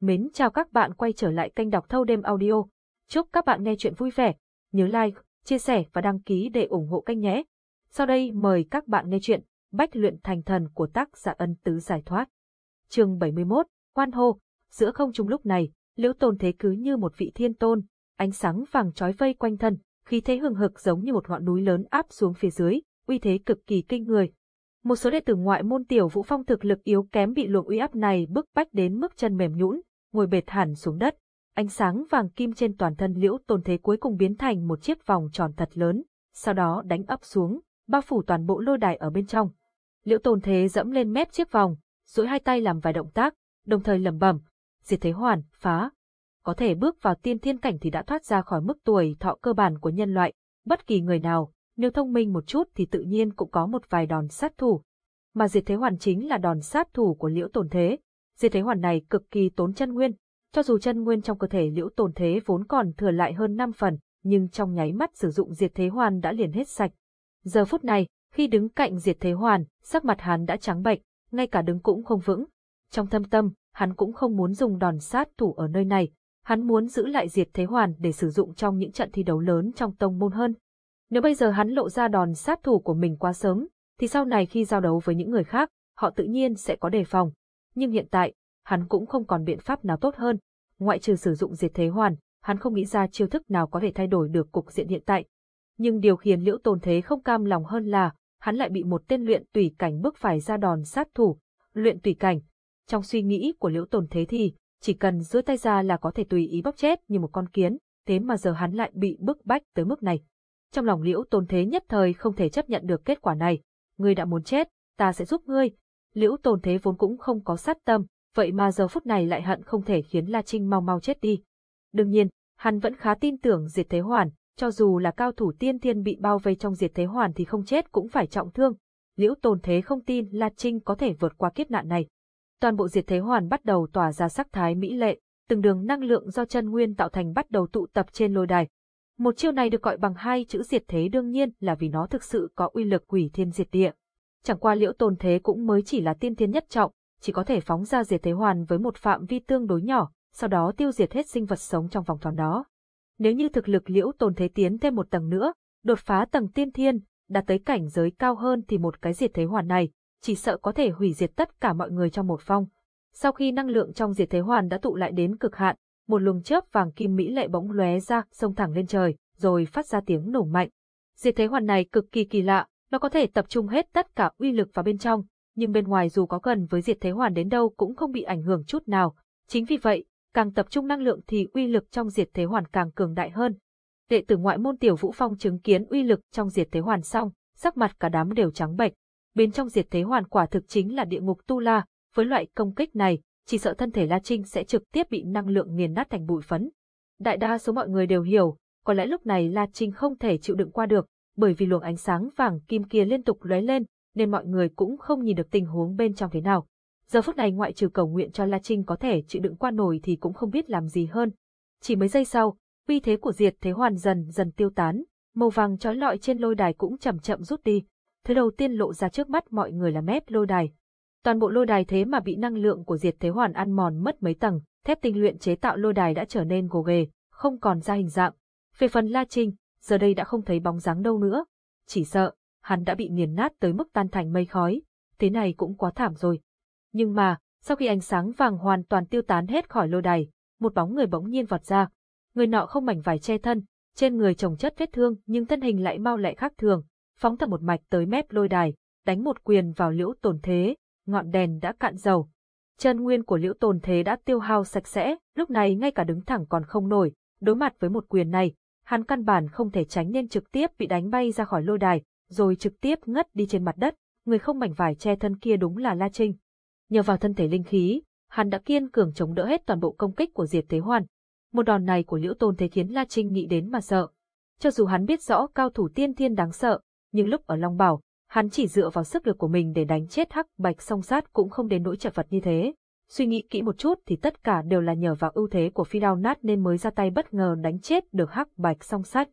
Mến chào các bạn quay trở lại kênh đọc thâu đêm audio. Chúc các bạn nghe chuyện vui vẻ. Nhớ like, chia sẻ và đăng ký để ủng hộ kênh nhé. Sau đây mời các bạn nghe chuyện Bách luyện thành thần của tác giả ân tứ giải thoát. chương 71, Quan hô, giữa không trung lúc này, liễu tôn thế cứ như một vị thiên tôn, ánh sáng vàng trói vây quanh thân, khí thế hừng hực giống như một ngọn núi lớn áp xuống phía dưới, uy thế cực kỳ kinh người, một số đệ tử ngoại môn tiểu vũ phong thực lực yếu kém bị luồng uy áp này bức bách đến mức chân mềm nhũn, ngồi bệt hẳn xuống đất. Ánh sáng vàng kim trên toàn thân liễu tôn thế cuối cùng biến thành một chiếc vòng tròn thật lớn, sau đó đánh ấp xuống, bao phủ toàn bộ lôi đài ở bên trong. Liễu tôn thế dẫm lên mép chiếc vòng, duỗi hai tay làm vài động tác, đồng thời lẩm bẩm, diệt thế hoàn, phá. Có thể bước vào tiên thiên cảnh thì đã thoát ra khỏi mức tuổi thọ cơ bản của nhân loại, bất kỳ người nào, nếu thông minh một chút thì tự nhiên cũng có một vài đòn sát thủ. Mà diệt thế hoàn chính là đòn sát thủ của liễu tôn thế. Diệt thế hoàn này cực kỳ tốn chân nguyên, cho dù chân nguyên trong cơ thể liễu tồn thế vốn còn thừa lại hơn 5 phần, nhưng trong nháy mắt sử dụng diệt thế hoàn đã liền hết sạch. Giờ phút này, khi đứng cạnh diệt thế hoàn, sắc mặt hắn đã trắng bệch, ngay cả đứng cũng không vững. Trong thâm tâm, hắn cũng không muốn dùng đòn sát thủ ở nơi này, hắn muốn giữ lại diệt thế hoàn để sử dụng trong những trận thi đấu lớn trong tông môn hơn. Nếu bây giờ hắn lộ ra đòn sát thủ của mình quá sớm, thì sau này khi giao đấu với những người khác, họ tự nhiên sẽ có đề phòng. Nhưng hiện tại, hắn cũng không còn biện pháp nào tốt hơn. Ngoại trừ sử dụng diệt thế hoàn, hắn không nghĩ ra chiêu thức nào có thể thay đổi được cục diện hiện tại. Nhưng điều khiến Liễu Tôn Thế không cam lòng hơn là, hắn lại bị một tên luyện tùy cảnh bước phải ra đòn sát thủ. Luyện tùy cảnh. Trong suy nghĩ của Liễu Tôn Thế thì, chỉ cần giữa tay ra là có thể tùy ý bóc chết như một con kiến, thế mà giờ hắn lại bị bức bách tới mức này. Trong lòng Liễu Tôn Thế nhất thời không thể chấp nhận được kết quả này. Ngươi đã muốn chết, ta sẽ giúp ngươi. Liễu Tồn Thế vốn cũng không có sát tâm, vậy mà giờ phút này lại hận không thể khiến La Trinh mau mau chết đi. Đương nhiên, hắn vẫn khá tin tưởng Diệt Thế Hoàn, cho dù là cao thủ tiên thiên bị bao vây trong Diệt Thế Hoàn thì không chết cũng phải trọng thương. Liễu Tồn Thế không tin La Trinh có thể vượt qua kiếp nạn này. Toàn bộ Diệt Thế Hoàn bắt đầu tỏa ra sắc thái mỹ lệ, từng đường năng lượng do chân nguyên tạo thành bắt đầu tụ tập trên lôi đài, một chiêu này được gọi bằng hai chữ diệt thế đương nhiên là vì nó thực sự có uy lực quỷ thiên diệt địa. Chẳng qua liễu tồn thế cũng mới chỉ là tiên thiên nhất trọng, chỉ có thể phóng ra diệt thế hoàn với một phạm vi tương đối nhỏ, sau đó tiêu diệt hết sinh vật sống trong vòng tròn đó. Nếu như thực lực liễu tồn thế tiến thêm một tầng nữa, đột phá tầng tiên thiên, đạt tới cảnh giới cao hơn thì một cái diệt thế hoàn này, chỉ sợ có thể hủy diệt tất cả mọi người trong một phong. Sau khi năng lượng trong diệt thế hoàn đã tụ lại đến cực hạn, một luồng chớp vàng kim mỹ lệ bỗng lóe ra, xông thẳng lên trời, rồi phát ra tiếng nổ mạnh. Diệt thế hoàn này cực kỳ kỳ lạ, nó có thể tập trung hết tất cả uy lực vào bên trong, nhưng bên ngoài dù có gần với diệt thế hoàn đến đâu cũng không bị ảnh hưởng chút nào. Chính vì vậy, càng tập trung năng lượng thì uy lực trong diệt thế hoàn càng cường đại hơn. Đệ tử ngoại môn tiểu Vũ Phong chứng kiến uy lực trong diệt thế hoàn xong, sắc mặt cả đám đều trắng bệch. Bên trong diệt thế hoàn quả thực chính là địa ngục tu la, với loại công kích này, chỉ sợ thân thể La Trinh sẽ trực tiếp bị năng lượng nghiền nát thành bụi phấn. Đại đa số mọi người đều hiểu, có lẽ lúc này La Trinh không thể chịu đựng qua được, bởi vì luồng ánh sáng vàng kim kia liên tục lóe lên, nên mọi người cũng không nhìn được tình huống bên trong thế nào. Giờ phút này ngoại trừ cầu nguyện cho La Trinh có thể chịu đựng qua nổi thì cũng không biết làm gì hơn. Chỉ mấy giây sau, uy thế của diệt thế hoàn dần dần tiêu tán, màu vàng trói lọi trên lôi đài cũng chậm chậm rút đi. Thứ đầu tiên lộ ra trước mắt mọi người là mép lôi đài, Toàn bộ lôi đài thế mà bị năng lượng của diệt thế hoàn ăn mòn mất mấy tầng, thép tinh luyện chế tạo lôi đài đã trở nên gồ ghề, không còn ra hình dạng. Về phần La Trinh, giờ đây đã không thấy bóng dáng đâu nữa. Chỉ sợ, hắn đã bị nghiền nát tới mức tan thành mây khói, thế này cũng quá thảm rồi. Nhưng mà, sau khi ánh sáng vàng hoàn toàn tiêu tán hết khỏi lôi đài, một bóng người bỗng nhiên vọt ra. Người nọ không mảnh vải che thân, trên người trồng chất vết thương nhưng thân hình lại mau lẹ khác thường, phóng thẳng một mạch tới mép lôi đài, đánh một quyền vào liễu tổn thế, ngọn đèn đã cạn dầu. Chân nguyên của liễu tồn thế đã tiêu hao sạch sẽ, lúc này ngay cả đứng thẳng còn không nổi, đối mặt với một quyền này, hắn căn bản không thể tránh nên trực tiếp bị đánh bay ra khỏi lôi đài, rồi trực tiếp ngất đi trên mặt đất, người không mảnh vải che thân kia đúng là La Trinh. Nhờ vào thân thể linh khí, hắn đã kiên cường chống đỡ hết toàn bộ công kích của Diệp Thế Hoàn. Một đòn này của Liễu Tôn Thế khiến La Trinh nghĩ đến mà sợ. Cho dù hắn biết rõ cao thủ tiên thiên đáng sợ, nhưng lúc ở Long Bảo, hắn chỉ dựa vào sức lực của mình để đánh chết hắc bạch song sát cũng không đến nỗi chật vật như thế. Suy nghĩ kỹ một chút thì tất cả đều là nhờ vào ưu thế của phi đao nát nên mới ra tay bất ngờ đánh chết được hắc bạch song sát.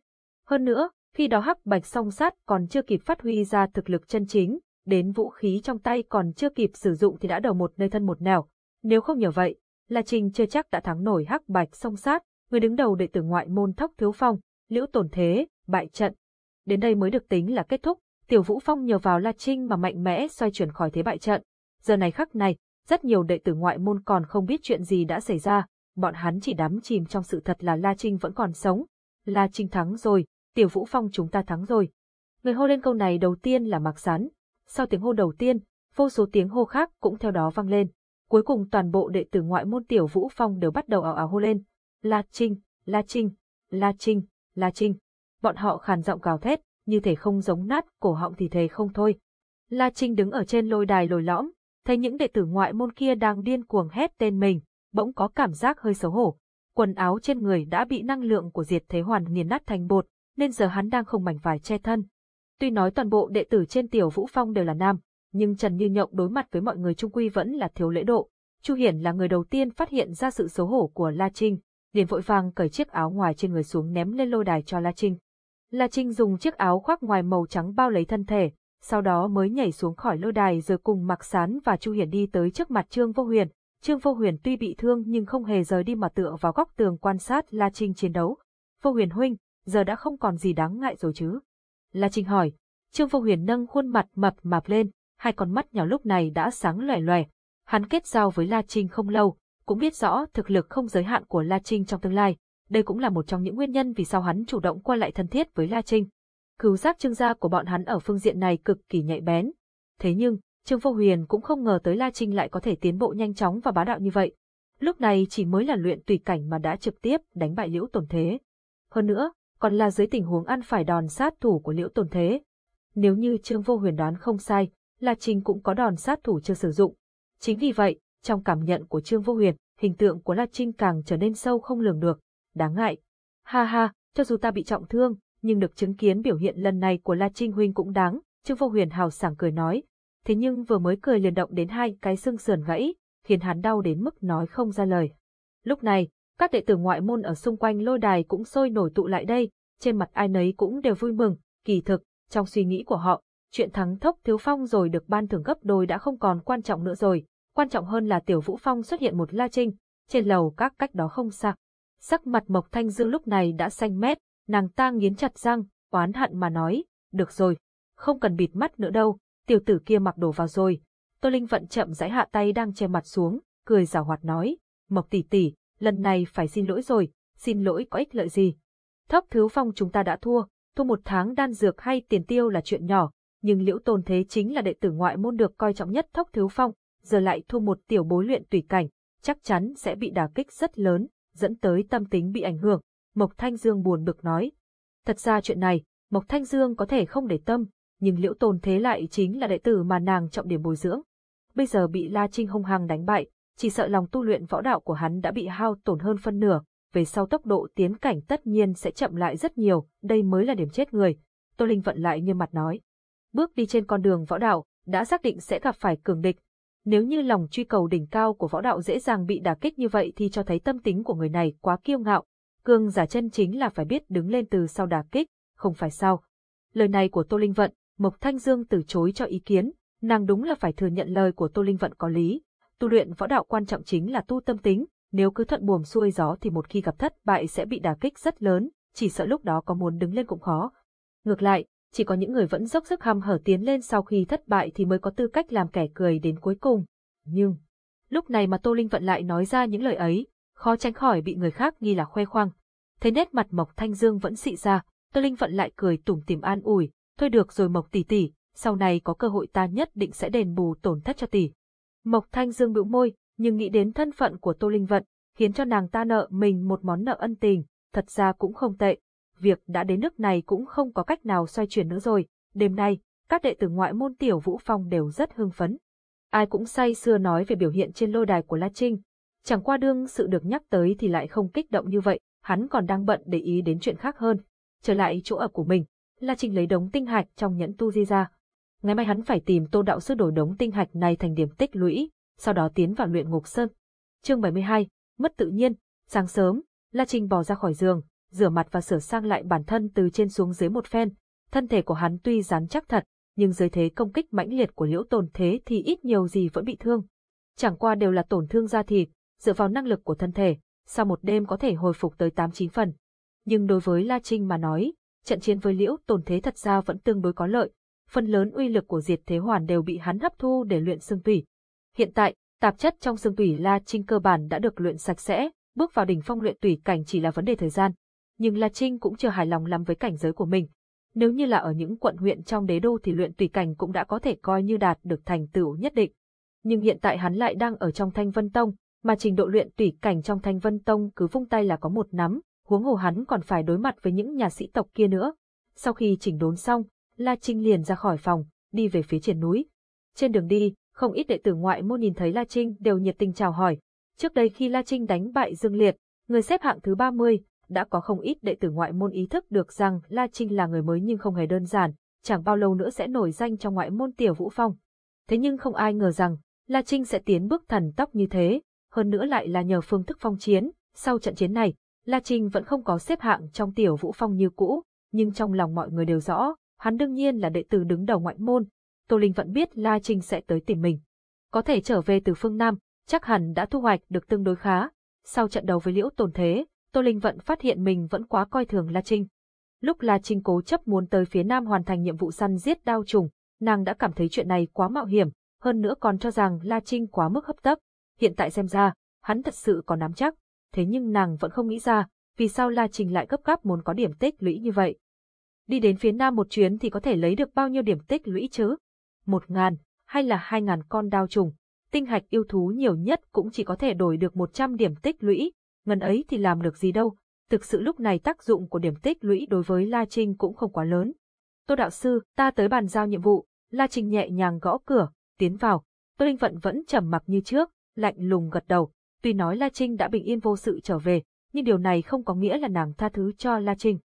Hơn nữa, khi đó hắc bạch song sát còn chưa kịp phát huy ra thực lực chân chính, đến vũ khí trong tay còn chưa kịp sử dụng thì đã đầu một nơi thân một nẻo. Nếu không nhờ vậy, La Trình chưa chắc đã thắng nổi hắc bạch song sát, người đứng đầu đệ tử ngoại môn thóc thiếu phong, liễu tổn thế, bại trận. Đến đây mới được tính là kết thúc, Tiểu Vũ Phong nhờ vào La Trinh mà mạnh mẽ xoay chuyển khỏi thế bại trận. Giờ này khắc này, rất nhiều đệ tử ngoại môn còn không biết chuyện gì đã xảy ra, bọn hắn chỉ đắm chìm trong sự thật là La Trinh vẫn còn sống. La Trinh thắng rồi, Tiểu Vũ Phong chúng ta thắng rồi. Người hô lên câu này đầu tiên là Mạc Sán. Sau tiếng hô đầu tiên, vô số tiếng hô khác cũng theo đó vang lên. Cuối cùng toàn bộ đệ tử ngoại môn Tiểu Vũ Phong đều bắt đầu ảo ảo hô lên. La Trinh, La Trinh, La Trinh, La Trinh. Bọn họ khàn giọng gào thét, như thể không giống nát, cổ họng thì thề không thôi. La Trinh đứng ở trên lôi đài lồi lõm, thấy những đệ tử ngoại môn kia đang điên cuồng hét tên mình, bỗng có cảm giác hơi xấu hổ. Quần áo trên người đã bị năng lượng của diệt thế hoàn nghiền nát thành bột, nên giờ hắn đang không mảnh vải che thân. Tuy nói toàn bộ đệ tử trên tiểu vũ phong đều là nam, nhưng Trần Như Nhộng đối mặt với mọi người trung quy vẫn là thiếu lễ độ. Chu Hiển là người đầu tiên phát hiện ra sự xấu hổ của La Trinh, liền vội vàng cởi chiếc áo ngoài trên người xuống ném lên lôi đài cho La Trinh. La Trinh dùng chiếc áo khoác ngoài màu trắng bao lấy thân thể, sau đó mới nhảy xuống khỏi lôi đài rồi cùng Mạc Sán và Chu Hiển đi tới trước mặt Trương Vô Huyền. Trương Vô Huyền tuy bị thương nhưng không hề rời đi mà tựa vào góc tường quan sát La Trinh chiến đấu. Vô Huyền huynh, giờ đã không còn gì đáng ngại rồi chứ? La Trinh hỏi. Trương Vô Huyền nâng khuôn mặt mập mạp lên, hai con mắt nhỏ lúc này đã sáng lòe lòe. Hắn kết giao với La Trinh không lâu, cũng biết rõ thực lực không giới hạn của La Trinh trong tương lai. Đây cũng là một trong những nguyên nhân vì sao hắn chủ động qua lại thân thiết với La Trinh. Cứu giác trương gia của bọn hắn ở phương diện này cực kỳ nhạy bén. Thế nhưng, Trương Vô Huyền cũng không ngờ tới La Trinh lại có thể tiến bộ nhanh chóng và bá đạo như vậy. Lúc này chỉ mới là luyện tùy cảnh mà đã trực tiếp đánh bại Liễu Tồn Thế. Hơn nữa, còn là dưới tình huống ăn phải đòn sát thủ của Liễu Tồn Thế. Nếu như Trương Vô Huyền đoán không sai, La Trinh cũng có đòn sát thủ chưa sử dụng. Chính vì vậy, trong cảm nhận của Trương Vô Huyền, hình tượng của La Trinh càng trở nên sâu không lường được. Đáng ngại. Ha ha, cho dù ta bị trọng thương, nhưng được chứng kiến biểu hiện lần này của La Trinh huynh cũng đáng, Trương Vô Huyền hào sảng cười nói. Thế nhưng vừa mới cười liền động đến hai cái xương sườn gãy, khiến hắn đau đến mức nói không ra lời. Lúc này, các đệ tử ngoại môn ở xung quanh lôi đài cũng sôi nổi tụ lại đây, trên mặt ai nấy cũng đều vui mừng, kỳ thực, trong suy nghĩ của họ, chuyện thắng thốc thiếu phong rồi được ban thưởng gấp đôi đã không còn quan trọng nữa rồi, quan trọng hơn là tiểu vũ phong xuất hiện một la trinh, trên lầu các cách đó không xa. Sắc mặt Mộc Thanh Dương lúc này đã xanh mét, nàng ta nghiến chặt răng, oán hận mà nói, được rồi, không cần bịt mắt nữa đâu, tiểu tử kia mặc đồ vào rồi. Tô Linh vận chậm rãi hạ tay đang che mặt xuống, cười giảo hoạt nói, Mộc tỷ tỷ, lần này phải xin lỗi rồi, xin lỗi có ích lợi gì. Thóc thứ phong chúng ta đã thua, thua một tháng đan dược hay tiền tiêu là chuyện nhỏ, nhưng liễu tôn thế chính là đệ tử ngoại môn được coi trọng nhất thóc thiếu phong, giờ lại thua một tiểu bối luyện tùy cảnh, chắc chắn sẽ bị đả kích rất lớn, dẫn tới tâm tính bị ảnh hưởng. Mộc Thanh Dương buồn bực nói. Thật ra chuyện này, Mộc Thanh Dương có thể không để tâm, nhưng liễu tôn thế lại chính là đệ tử mà nàng trọng điểm bồi dưỡng. Bây giờ bị La Trinh hung hăng đánh bại, chỉ sợ lòng tu luyện võ đạo của hắn đã bị hao tổn hơn phân nửa, về sau tốc độ tiến cảnh tất nhiên sẽ chậm lại rất nhiều, đây mới là điểm chết người. Tô Linh vận lại nghiêm mặt nói. Bước đi trên con đường võ đạo, đã xác định sẽ gặp phải cường địch. Nếu như lòng truy cầu đỉnh cao của võ đạo dễ dàng bị đả kích như vậy thì cho thấy tâm tính của người này quá kiêu ngạo. Cường giả chân chính là phải biết đứng lên từ sau đả kích, không phải sao. Lời này của Tô Linh Vận, Mộc Thanh Dương từ chối cho ý kiến, nàng đúng là phải thừa nhận lời của Tô Linh Vận có lý. Tu luyện võ đạo quan trọng chính là tu tâm tính, nếu cứ thuận buồm xuôi gió thì một khi gặp thất bại sẽ bị đả kích rất lớn, chỉ sợ lúc đó có muốn đứng lên cũng khó. Ngược lại, chỉ có những người vẫn dốc sức hăm hở tiến lên sau khi thất bại thì mới có tư cách làm kẻ cười đến cuối cùng. Nhưng, lúc này mà Tô Linh Vận lại nói ra những lời ấy, khó tránh khỏi bị người khác nghi là khoe khoang. Thấy nét mặt Mộc Thanh Dương vẫn xị ra, Tô Linh Vận lại cười tủm tìm an ủi, thôi được rồi Mộc tỷ tỷ, sau này có cơ hội ta nhất định sẽ đền bù tổn thất cho tỷ. Mộc Thanh Dương bĩu môi, nhưng nghĩ đến thân phận của Tô Linh Vận, khiến cho nàng ta nợ mình một món nợ ân tình, thật ra cũng không tệ. Việc đã đến nước này cũng không có cách nào xoay chuyển nữa rồi. Đêm nay, các đệ tử ngoại môn tiểu vũ phong đều rất hưng phấn. Ai cũng say sưa nói về biểu hiện trên lôi đài của La Trinh. Chẳng qua đương sự được nhắc tới thì lại không kích động như vậy, hắn còn đang bận để ý đến chuyện khác hơn. Trở lại chỗ ở của mình, La Trinh lấy đống tinh hạch trong nhẫn tu di ra. Ngày mai hắn phải tìm tô đạo sư đổi đống tinh hạch này thành điểm tích lũy, sau đó tiến vào luyện ngục sơn. Chương 72, mất tự nhiên, sáng sớm, La Trinh bò ra khỏi giường, rửa mặt và sửa sang lại bản thân từ trên xuống dưới một phen. Thân thể của hắn tuy rắn chắc thật, nhưng dưới thế công kích mãnh liệt của liễu tồn thế thì ít nhiều gì vẫn bị thương. Chẳng qua đều là tổn thương da thịt, dựa vào năng lực của thân thể, sau một đêm có thể hồi phục tới 8-9 phần. Nhưng đối với La Trinh mà nói, trận chiến với Liễu Tồn Thế thật ra vẫn tương đối có lợi, phần lớn uy lực của diệt thế hoàn đều bị hắn hấp thu để luyện xương tủy. Hiện tại, tạp chất trong xương tủy La Trinh cơ bản đã được luyện sạch sẽ, bước vào đỉnh phong luyện tủy cảnh chỉ là vấn đề thời gian. Nhưng La Trinh cũng chưa hài lòng lắm với cảnh giới của mình. Nếu như là ở những quận huyện trong đế đô thì luyện tùy cảnh cũng đã có thể coi như đạt được thành tựu nhất định. Nhưng hiện tại hắn lại đang ở trong Thanh Vân Tông, mà trình độ luyện tùy cảnh trong Thanh Vân Tông cứ vung tay là có một nắm, huống hồ hắn còn phải đối mặt với những nhà sĩ tộc kia nữa. Sau khi chỉnh đốn xong, La Trinh liền ra khỏi phòng, đi về phía triển núi. Trên đường đi, không ít đệ tử ngoại môn nhìn thấy La Trinh đều nhiệt tình chào hỏi. Trước đây khi La Trinh đánh bại Dương Liệt, người xếp hạng thứ 30, đã có không ít đệ tử ngoại môn ý thức được rằng La Trinh là người mới nhưng không hề đơn giản, chẳng bao lâu nữa sẽ nổi danh trong ngoại môn tiểu vũ phong. Thế nhưng không ai ngờ rằng, La Trinh sẽ tiến bước thần tốc như thế, hơn nữa lại là nhờ phương thức phong chiến, sau trận chiến này, La Trinh vẫn không có xếp hạng trong tiểu vũ phong như cũ, nhưng trong lòng mọi người đều rõ, hắn đương nhiên là đệ tử đứng đầu ngoại môn. Tô Linh vẫn biết La Trinh sẽ tới tìm mình. Có thể trở về từ phương Nam, chắc hẳn đã thu hoạch được tương đối khá. Sau trận đấu với Liễu Tồn Thế, Tô Linh vẫn phát hiện mình vẫn quá coi thường La Trinh. Lúc La Trinh cố chấp muốn tới phía Nam hoàn thành nhiệm vụ săn giết đao trùng, nàng đã cảm thấy chuyện này quá mạo hiểm, hơn nữa còn cho rằng La Trinh quá mức hấp tấp. Hiện tại xem ra, hắn thật sự có nắm chắc, thế nhưng nàng vẫn không nghĩ ra, vì sao La Trình lại gấp gáp muốn có điểm tích lũy như vậy. Đi đến phía Nam một chuyến thì có thể lấy được bao nhiêu điểm tích lũy chứ? Một ngàn, hay là hai ngàn con đao trùng. Tinh hạch yêu thú nhiều nhất cũng chỉ có thể đổi được một trăm điểm tích lũy, ngần ấy thì làm được gì đâu. Thực sự lúc này tác dụng của điểm tích lũy đối với La Trinh cũng không quá lớn. Tô đạo sư, ta tới bàn giao nhiệm vụ, La Trinh nhẹ nhàng gõ cửa, tiến vào. Tô Linh Vận vẫn trầm mặc như trước, lạnh lùng gật đầu. Tuy nói La Trinh đã bình yên vô sự trở về, nhưng điều này không có nghĩa là nàng tha thứ cho La Trinh.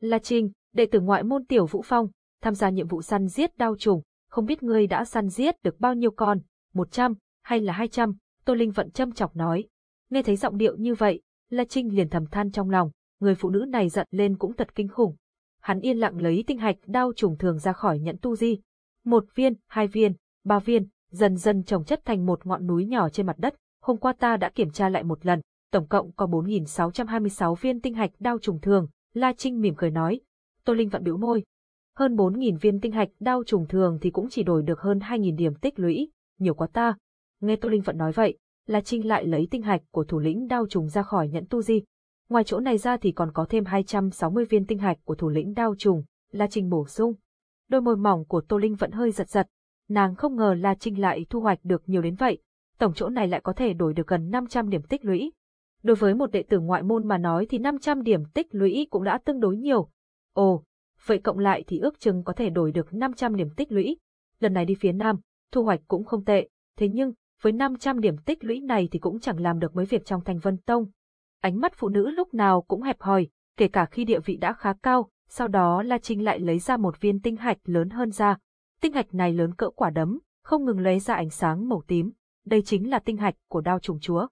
La Trinh, đệ tử ngoại môn tiểu Vũ Phong, tham gia nhiệm vụ săn giết đao trùng, không biết ngươi đã săn giết được bao nhiêu con, một trăm hay là hai trăm? Tô Linh Vận châm chọc nói. Nghe thấy giọng điệu như vậy, La Trinh liền thầm than trong lòng, người phụ nữ này giận lên cũng thật kinh khủng. Hắn yên lặng lấy tinh hạch đao trùng thường ra khỏi nhẫn tu di. Một viên, hai viên, ba viên, dần dần trồng chất thành một ngọn núi nhỏ trên mặt đất. Hôm qua ta đã kiểm tra lại một lần, tổng cộng có 4.626 viên tinh hạch đao trùng thường. La Trinh mỉm cười nói. Tô Linh vặn biểu môi. Hơn 4.000 viên tinh hạch đao trùng thường thì cũng chỉ đổi được hơn 2.000 điểm tích lũy, nhiều quá ta. Nghe Tô Linh Vận nói vậy, La Trinh lại lấy tinh hạch của thủ lĩnh đao trùng ra khỏi nhẫn tu di. Ngoài chỗ này ra thì còn có thêm 260 viên tinh hạch của thủ lĩnh đao trùng, La Trinh bổ sung. Đôi môi mỏng của Tô Linh vẫn hơi giật giật, nàng không ngờ La Trinh lại thu hoạch được nhiều đến vậy, tổng chỗ này lại có thể đổi được gần 500 điểm tích lũy. Đối với một đệ tử ngoại môn mà nói thì 500 điểm tích lũy cũng đã tương đối nhiều. Ồ, vậy cộng lại thì ước chừng có thể đổi được 500 điểm tích lũy. Lần này đi phía Nam, thu hoạch cũng không tệ, thế nhưng, với 500 điểm tích lũy này thì cũng chẳng làm được mấy việc trong thành vân tông. Ánh mắt phụ nữ lúc nào cũng hẹp hòi, kể cả khi địa vị đã khá cao, sau đó La Trinh lại lấy ra một viên tinh hạch lớn hơn ra. Tinh hạch này lớn cỡ quả đấm, không ngừng lấy ra ánh sáng màu tím. Đây chính là tinh hạch của đao trùng chúa.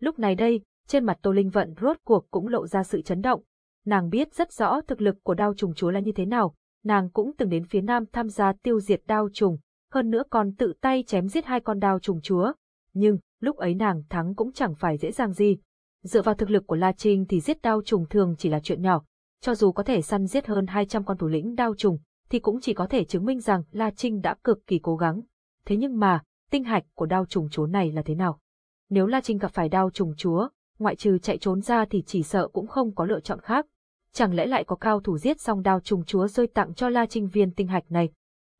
Lúc này đây, trên mặt Tô Linh Vận rốt cuộc cũng lộ ra sự chấn động. Nàng biết rất rõ thực lực của đao trùng chúa là như thế nào, nàng cũng từng đến phía nam tham gia tiêu diệt đao trùng, hơn nữa còn tự tay chém giết hai con đao trùng chúa. Nhưng, lúc ấy nàng thắng cũng chẳng phải dễ dàng gì. Dựa vào thực lực của La Trinh thì giết đao trùng thường chỉ là chuyện nhỏ. Cho dù có thể săn giết hơn 200 con thủ lĩnh đao trùng, thì cũng chỉ có thể chứng minh rằng La Trinh đã cực kỳ cố gắng. Thế nhưng mà, tinh hạch của đao trùng chúa này là thế nào? Nếu La Trinh gặp phải đao trùng chúa, ngoại trừ chạy trốn ra thì chỉ sợ cũng không có lựa chọn khác. Chẳng lẽ lại có cao thủ giết xong đao trùng chúa rơi tặng cho La Trinh viên tinh hạch này?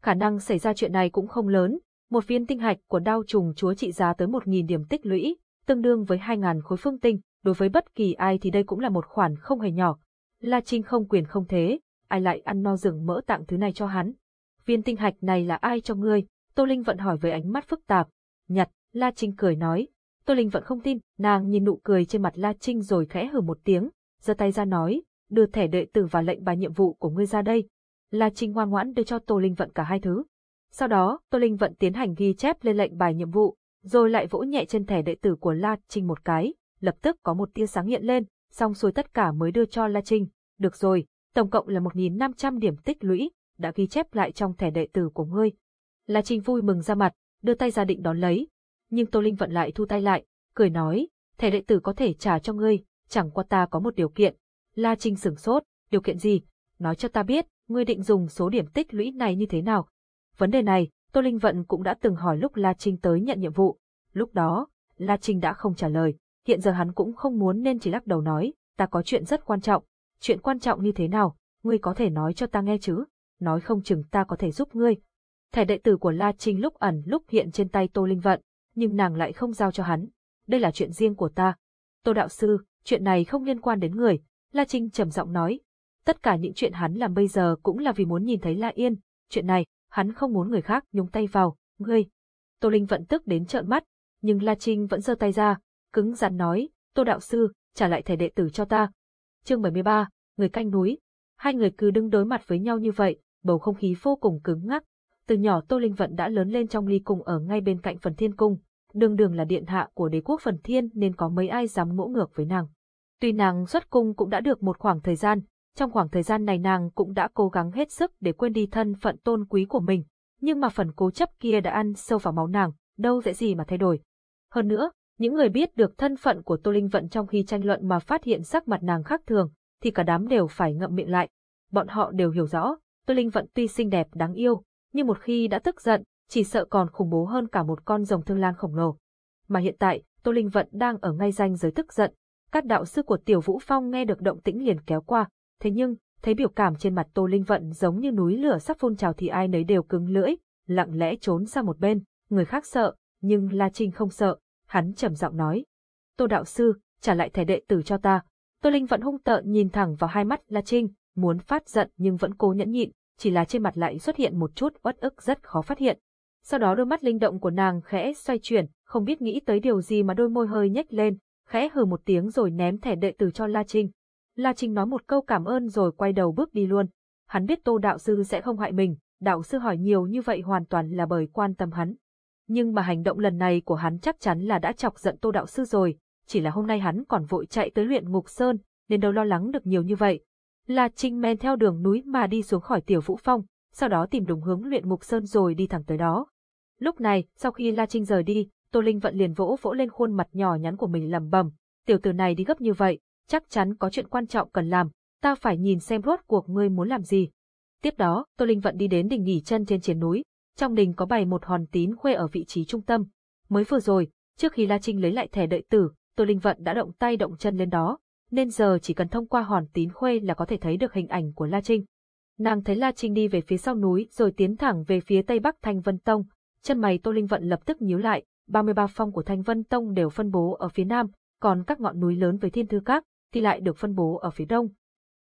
Khả năng xảy ra chuyện này cũng không lớn, một viên tinh hạch của đao trùng chúa trị giá tới 1.000 điểm tích lũy, tương đương với 2.000 khối phương tinh, đối với bất kỳ ai thì đây cũng là một khoản không hề nhỏ. La Trinh không quyền không thế, ai lại ăn no rừng mỡ tặng thứ này cho hắn. Viên tinh hạch này là ai cho ngươi? Tô Linh vận hỏi với ánh mắt phức tạp. Nhặt, La Trinh cười nói. Tô Linh vẫn không tin, nàng nhìn nụ cười trên mặt La Trinh rồi khẽ hừ một tiếng, giơ tay ra nói, đưa thẻ đệ tử và lệnh bài nhiệm vụ của ngươi ra đây, La Trinh ngoan ngoãn đưa cho Tô Linh Vận cả hai thứ. Sau đó, Tô Linh Vận tiến hành ghi chép lên lệnh bài nhiệm vụ, rồi lại vỗ nhẹ trên thẻ đệ tử của La Trinh một cái, lập tức có một tia sáng hiện lên, xong xuôi tất cả mới đưa cho La Trinh. Được rồi, tổng cộng là 1.500 điểm tích lũy, đã ghi chép lại trong thẻ đệ tử của ngươi. La Trinh vui mừng ra mặt, đưa tay ra định đón lấy. Nhưng Tô Linh Vận lại thu tay lại, cười nói, thẻ đệ tử có thể trả cho ngươi, chẳng qua ta có một điều kiện. La Trinh sửng sốt, điều kiện gì? Nói cho ta biết, ngươi định dùng số điểm tích lũy này như thế nào? Vấn đề này, Tô Linh Vận cũng đã từng hỏi lúc La Trinh tới nhận nhiệm vụ. Lúc đó, La Trinh đã không trả lời, hiện giờ hắn cũng không muốn nên chỉ lắc đầu nói, ta có chuyện rất quan trọng. Chuyện quan trọng như thế nào, ngươi có thể nói cho ta nghe chứ? Nói không chừng ta có thể giúp ngươi. Thẻ đệ tử của La Trinh lúc ẩn lúc hiện trên tay Tô Linh Vận, nhưng nàng lại không giao cho hắn. Đây là chuyện riêng của ta. Tô đạo sư, chuyện này không liên quan đến người. La Trinh trầm giọng nói. Tất cả những chuyện hắn làm bây giờ cũng là vì muốn nhìn thấy La Yên. Chuyện này, hắn không muốn người khác nhúng tay vào. Ngươi. Tô Linh Vận tức đến trợn mắt, nhưng La Trinh vẫn giơ tay ra, cứng rắn nói, Tô đạo sư, trả lại thẻ đệ tử cho ta. Chương 73, người canh núi. Hai người cứ đứng đối mặt với nhau như vậy, bầu không khí vô cùng cứng ngắc. Từ nhỏ Tô Linh Vận đã lớn lên trong ly cung ở ngay bên cạnh phần thiên cung, đường đường là điện hạ của đế quốc phần thiên nên có mấy ai dám ngỗ ngược với nàng. Tuy nàng xuất cung cũng đã được một khoảng thời gian, trong khoảng thời gian này nàng cũng đã cố gắng hết sức để quên đi thân phận tôn quý của mình, nhưng mà phần cố chấp kia đã ăn sâu vào máu nàng, đâu dễ gì mà thay đổi. Hơn nữa, những người biết được thân phận của Tô Linh Vận trong khi tranh luận mà phát hiện sắc mặt nàng khác thường, thì cả đám đều phải ngậm miệng lại. Bọn họ đều hiểu rõ, Tô Linh Vận tuy xinh đẹp đáng yêu, nhưng một khi đã tức giận, chỉ sợ còn khủng bố hơn cả một con rồng thương lang khổng lồ. Mà hiện tại, Tô Linh Vận đang ở ngay danh giới tức giận. Các đạo sư của Tiểu Vũ Phong nghe được động tĩnh liền kéo qua, thế nhưng, thấy biểu cảm trên mặt Tô Linh Vận giống như núi lửa sắp phun trào thì ai nấy đều cứng lưỡi, lặng lẽ trốn sang một bên, người khác sợ, nhưng La Trinh không sợ, hắn trầm giọng nói. Tô đạo sư, trả lại thẻ đệ tử cho ta. Tô Linh vẫn hung tợn nhìn thẳng vào hai mắt La Trinh, muốn phát giận nhưng vẫn cố nhẫn nhịn, chỉ là trên mặt lại xuất hiện một chút uất ức rất khó phát hiện. Sau đó đôi mắt linh động của nàng khẽ xoay chuyển, không biết nghĩ tới điều gì mà đôi môi hơi nhếch lên, khẽ hừ một tiếng rồi ném thẻ đệ tử cho La Trinh. La Trinh nói một câu cảm ơn rồi quay đầu bước đi luôn. Hắn biết Tô đạo sư sẽ không hại mình, đạo sư hỏi nhiều như vậy hoàn toàn là bởi quan tâm hắn. Nhưng mà hành động lần này của hắn chắc chắn là đã chọc giận Tô đạo sư rồi, chỉ là hôm nay hắn còn vội chạy tới luyện ngục sơn, nên đâu lo lắng được nhiều như vậy. La Trinh men theo đường núi mà đi xuống khỏi Tiểu Vũ Phong, sau đó tìm đúng hướng luyện ngục sơn rồi đi thẳng tới đó. Lúc này, sau khi La Trinh rời đi, Tô Linh Vận liền vỗ vỗ lên khuôn mặt nhỏ nhắn của mình lẩm bẩm, tiểu tử này đi gấp như vậy, chắc chắn có chuyện quan trọng cần làm, ta phải nhìn xem rốt cuộc ngươi muốn làm gì. Tiếp đó, Tô Linh Vận đi đến đỉnh nghỉ chân trên chiến núi, trong đình có bày một hòn tín khuê ở vị trí trung tâm. Mới vừa rồi, trước khi La Trinh lấy lại thẻ đợi tử, Tô Linh Vận đã động tay động chân lên đó, nên giờ chỉ cần thông qua hòn tín khuê là có thể thấy được hình ảnh của La Trinh. Nàng thấy La Trinh đi về phía sau núi rồi tiến thẳng về phía tây bắc Thanh Vân Tông, chân mày Tô Linh Vận lập tức nhíu lại, 33 phong của Thanh Vân Tông đều phân bố ở phía nam, còn các ngọn núi lớn với Thiên Thư Các thì lại được phân bố ở phía đông.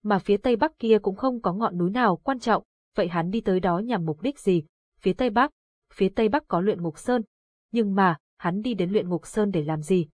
Mà phía tây bắc kia cũng không có ngọn núi nào quan trọng, vậy hắn đi tới đó nhằm mục đích gì? Phía tây bắc, phía tây bắc có luyện ngục sơn. Nhưng mà, hắn đi đến luyện ngục sơn để làm gì?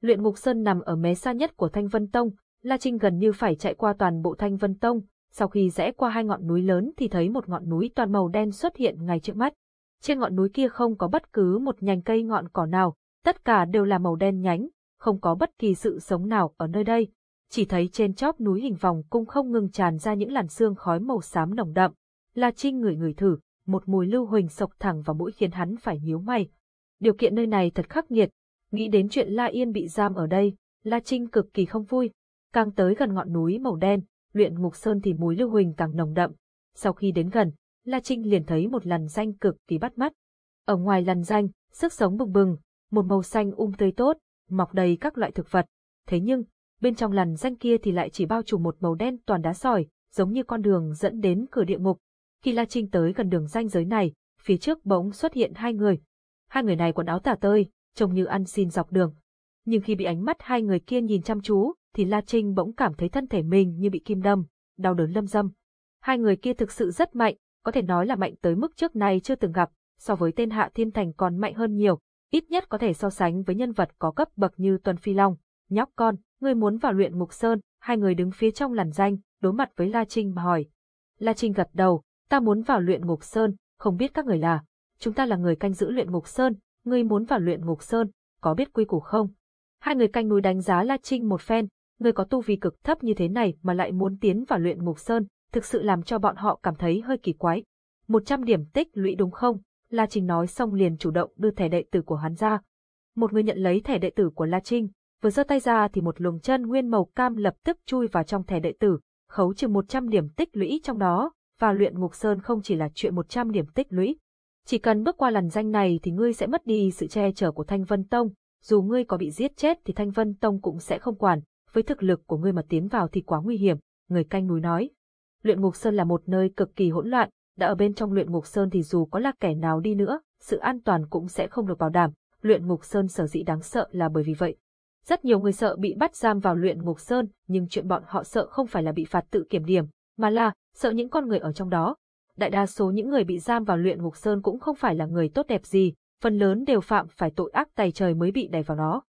Luyện ngục sơn nằm ở mé xa nhất của Thanh Vân Tông, La Trinh gần như phải chạy qua toàn bộ Thanh Vân Tông, sau khi rẽ qua hai ngọn núi lớn thì thấy một ngọn núi toàn màu đen xuất hiện ngay trước mắt. Trên ngọn núi kia không có bất cứ một nhành cây ngọn cỏ nào, tất cả đều là màu đen nhánh, không có bất kỳ sự sống nào ở nơi đây. Chỉ thấy trên chóp núi hình vòng cung không ngừng tràn ra những làn sương khói màu xám nồng đậm. La Trinh ngửi ngửi thử, một mùi lưu huỳnh sộc thẳng vào mũi khiến hắn phải nhíu mày. Điều kiện nơi này thật khắc nghiệt, nghĩ đến chuyện La Yên bị giam ở đây, La Trinh cực kỳ không vui. Càng tới gần ngọn núi màu đen, luyện ngục sơn thì mùi lưu huỳnh càng nồng đậm. Sau khi đến gần, La Trinh liền thấy một làn danh cực kỳ bắt mắt. Ở ngoài làn danh, sức sống bừng bừng, một màu xanh um tươi tốt, mọc đầy các loại thực vật. Thế nhưng, bên trong làn danh kia thì lại chỉ bao trùm một màu đen toàn đá sỏi, giống như con đường dẫn đến cửa địa ngục. Khi La Trinh tới gần đường ranh giới này, phía trước bỗng xuất hiện hai người. Hai người này quần áo tả tơi, trông như ăn xin dọc đường. Nhưng khi bị ánh mắt hai người kia nhìn chăm chú, thì La Trinh bỗng cảm thấy thân thể mình như bị kim đâm, đau đớn lâm dâm. Hai người kia thực sự rất mạnh, có thể nói là mạnh tới mức trước nay chưa từng gặp, so với tên Hạ Thiên Thành còn mạnh hơn nhiều, ít nhất có thể so sánh với nhân vật có cấp bậc như Tuần Phi Long. Nhóc con, ngươi muốn vào luyện Mục sơn, hai người đứng phía trong làn danh, đối mặt với La Trinh mà hỏi. La Trinh gật đầu, ta muốn vào luyện ngục sơn, không biết các người là. Chúng ta là người canh giữ luyện ngục sơn, ngươi muốn vào luyện ngục sơn, có biết quy củ không? Hai người canh núi đánh giá La Trinh một phen, người có tu vi cực thấp như thế này mà lại muốn tiến vào luyện ngục sơn, thực sự làm cho bọn họ cảm thấy hơi kỳ quái. Một trăm điểm tích lũy đúng không? La Trinh nói xong liền chủ động đưa thẻ đệ tử của hắn ra. Một người nhận lấy thẻ đệ tử của La Trinh, Vừa giơ tay ra thì một luồng chân nguyên màu cam lập tức chui vào trong thẻ đệ tử, khấu trừ 100 điểm tích lũy trong đó, và luyện ngục sơn không chỉ là chuyện 100 điểm tích lũy. Chỉ cần bước qua lần danh này thì ngươi sẽ mất đi sự che chở của Thanh Vân Tông, dù ngươi có bị giết chết thì Thanh Vân Tông cũng sẽ không quản, với thực lực của ngươi mà tiến vào thì quá nguy hiểm, người canh núi nói. Luyện ngục sơn là một nơi cực kỳ hỗn loạn, đã ở bên trong luyện ngục sơn thì dù có là kẻ nào đi nữa, sự an toàn cũng sẽ không được bảo đảm, luyện ngục sơn sở dĩ đáng sợ là bởi vì vậy. Rất nhiều người sợ bị bắt giam vào luyện ngục sơn, nhưng chuyện bọn họ sợ không phải là bị phạt tự kiểm điểm, mà là sợ những con người ở trong đó. Đại đa số những người bị giam vào luyện ngục sơn cũng không phải là người tốt đẹp gì, phần lớn đều phạm phải tội ác tày trời mới bị đẩy vào nó.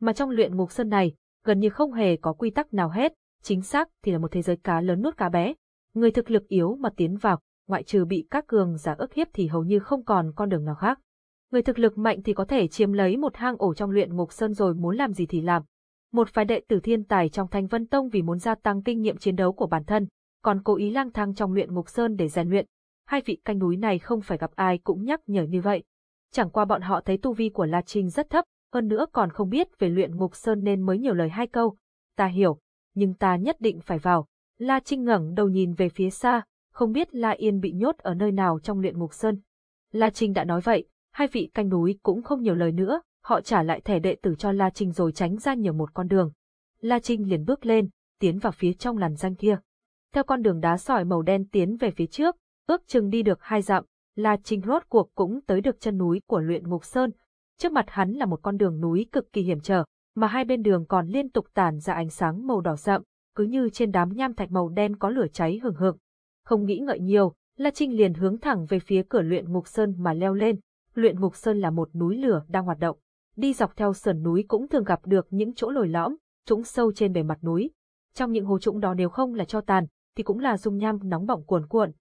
Mà trong luyện ngục sơn này, gần như không hề có quy tắc nào hết, chính xác thì là một thế giới cá lớn nuốt cá bé. Người thực lực yếu mà tiến vào, ngoại trừ bị các cường giả ức hiếp thì hầu như không còn con đường nào khác. Người thực lực mạnh thì có thể chiếm lấy một hang ổ trong luyện ngục sơn rồi muốn làm gì thì làm. Một vài đệ tử thiên tài trong Thanh Vân Tông vì muốn gia tăng kinh nghiệm chiến đấu của bản thân, còn cố ý lang thang trong luyện ngục sơn để rèn luyện. Hai vị canh núi này không phải gặp ai cũng nhắc nhở như vậy. Chẳng qua bọn họ thấy tu vi của La Trinh rất thấp, hơn nữa còn không biết về luyện ngục sơn nên mới nhiều lời hai câu. Ta hiểu, nhưng ta nhất định phải vào. La Trinh ngẩng đầu nhìn về phía xa, không biết La Yên bị nhốt ở nơi nào trong luyện ngục sơn. La Trinh đã nói vậy, hai vị canh núi cũng không nhiều lời nữa, họ trả lại thẻ đệ tử cho La Trinh rồi tránh ra nhiều một con đường. La Trinh liền bước lên, tiến vào phía trong làn danh kia. Theo con đường đá sỏi màu đen tiến về phía trước, ước chừng đi được hai dặm, La Trinh rốt cuộc cũng tới được chân núi của luyện ngục sơn. Trước mặt hắn là một con đường núi cực kỳ hiểm trở, mà hai bên đường còn liên tục tản ra ánh sáng màu đỏ sậm, cứ như trên đám nham thạch màu đen có lửa cháy hừng hực. Không nghĩ ngợi nhiều, La Trinh liền hướng thẳng về phía cửa luyện ngục sơn mà leo lên. Luyện ngục sơn là một núi lửa đang hoạt động. Đi dọc theo sườn núi cũng thường gặp được những chỗ lồi lõm, trũng sâu trên bề mặt núi. Trong những hố trũng đó nếu không là cho tàn, thì cũng là dung nham nóng bỏng cuồn cuộn.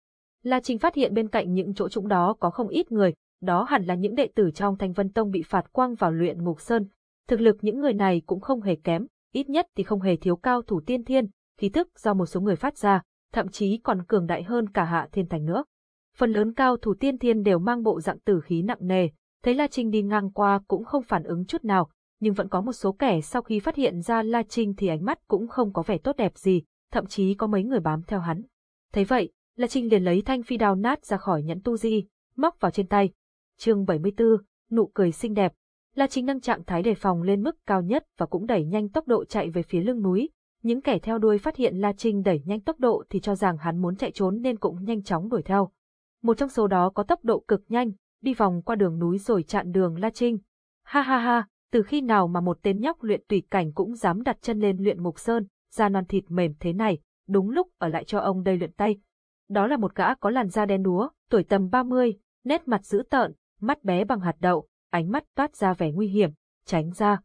La Trinh phát hiện bên cạnh những chỗ trũng đó có không ít người, đó hẳn là những đệ tử trong Thanh Vân Tông bị phạt quang vào luyện ngục sơn. Thực lực những người này cũng không hề kém, ít nhất thì không hề thiếu cao thủ tiên thiên, khí thức do một số người phát ra, thậm chí còn cường đại hơn cả hạ thiên thành nữa. Phần lớn cao thủ tiên thiên đều mang bộ dạng tử khí nặng nề, thấy La Trinh đi ngang qua cũng không phản ứng chút nào, nhưng vẫn có một số kẻ sau khi phát hiện ra La Trinh thì ánh mắt cũng không có vẻ tốt đẹp gì, thậm chí có mấy người bám theo hắn. Thấy vậy, La Trinh liền lấy thanh phi đao nát ra khỏi nhẫn tu di, móc vào trên tay. Chương 74, nụ cười xinh đẹp. La Trinh nâng trạng thái đề phòng lên mức cao nhất và cũng đẩy nhanh tốc độ chạy về phía lưng núi. Những kẻ theo đuôi phát hiện La Trinh đẩy nhanh tốc độ thì cho rằng hắn muốn chạy trốn nên cũng nhanh chóng đuổi theo. Một trong số đó có tốc độ cực nhanh, đi vòng qua đường núi rồi chặn đường La Trinh. Ha ha ha, từ khi nào mà một tên nhóc luyện tùy cảnh cũng dám đặt chân lên luyện mục sơn, da non thịt mềm thế này, đúng lúc ở lại cho ông đây luyện tay. Đó là một gã có làn da đen đúa, tuổi tầm 30, nét mặt dữ tợn, mắt bé bằng hạt đậu, ánh mắt toát ra vẻ nguy hiểm, tránh ra.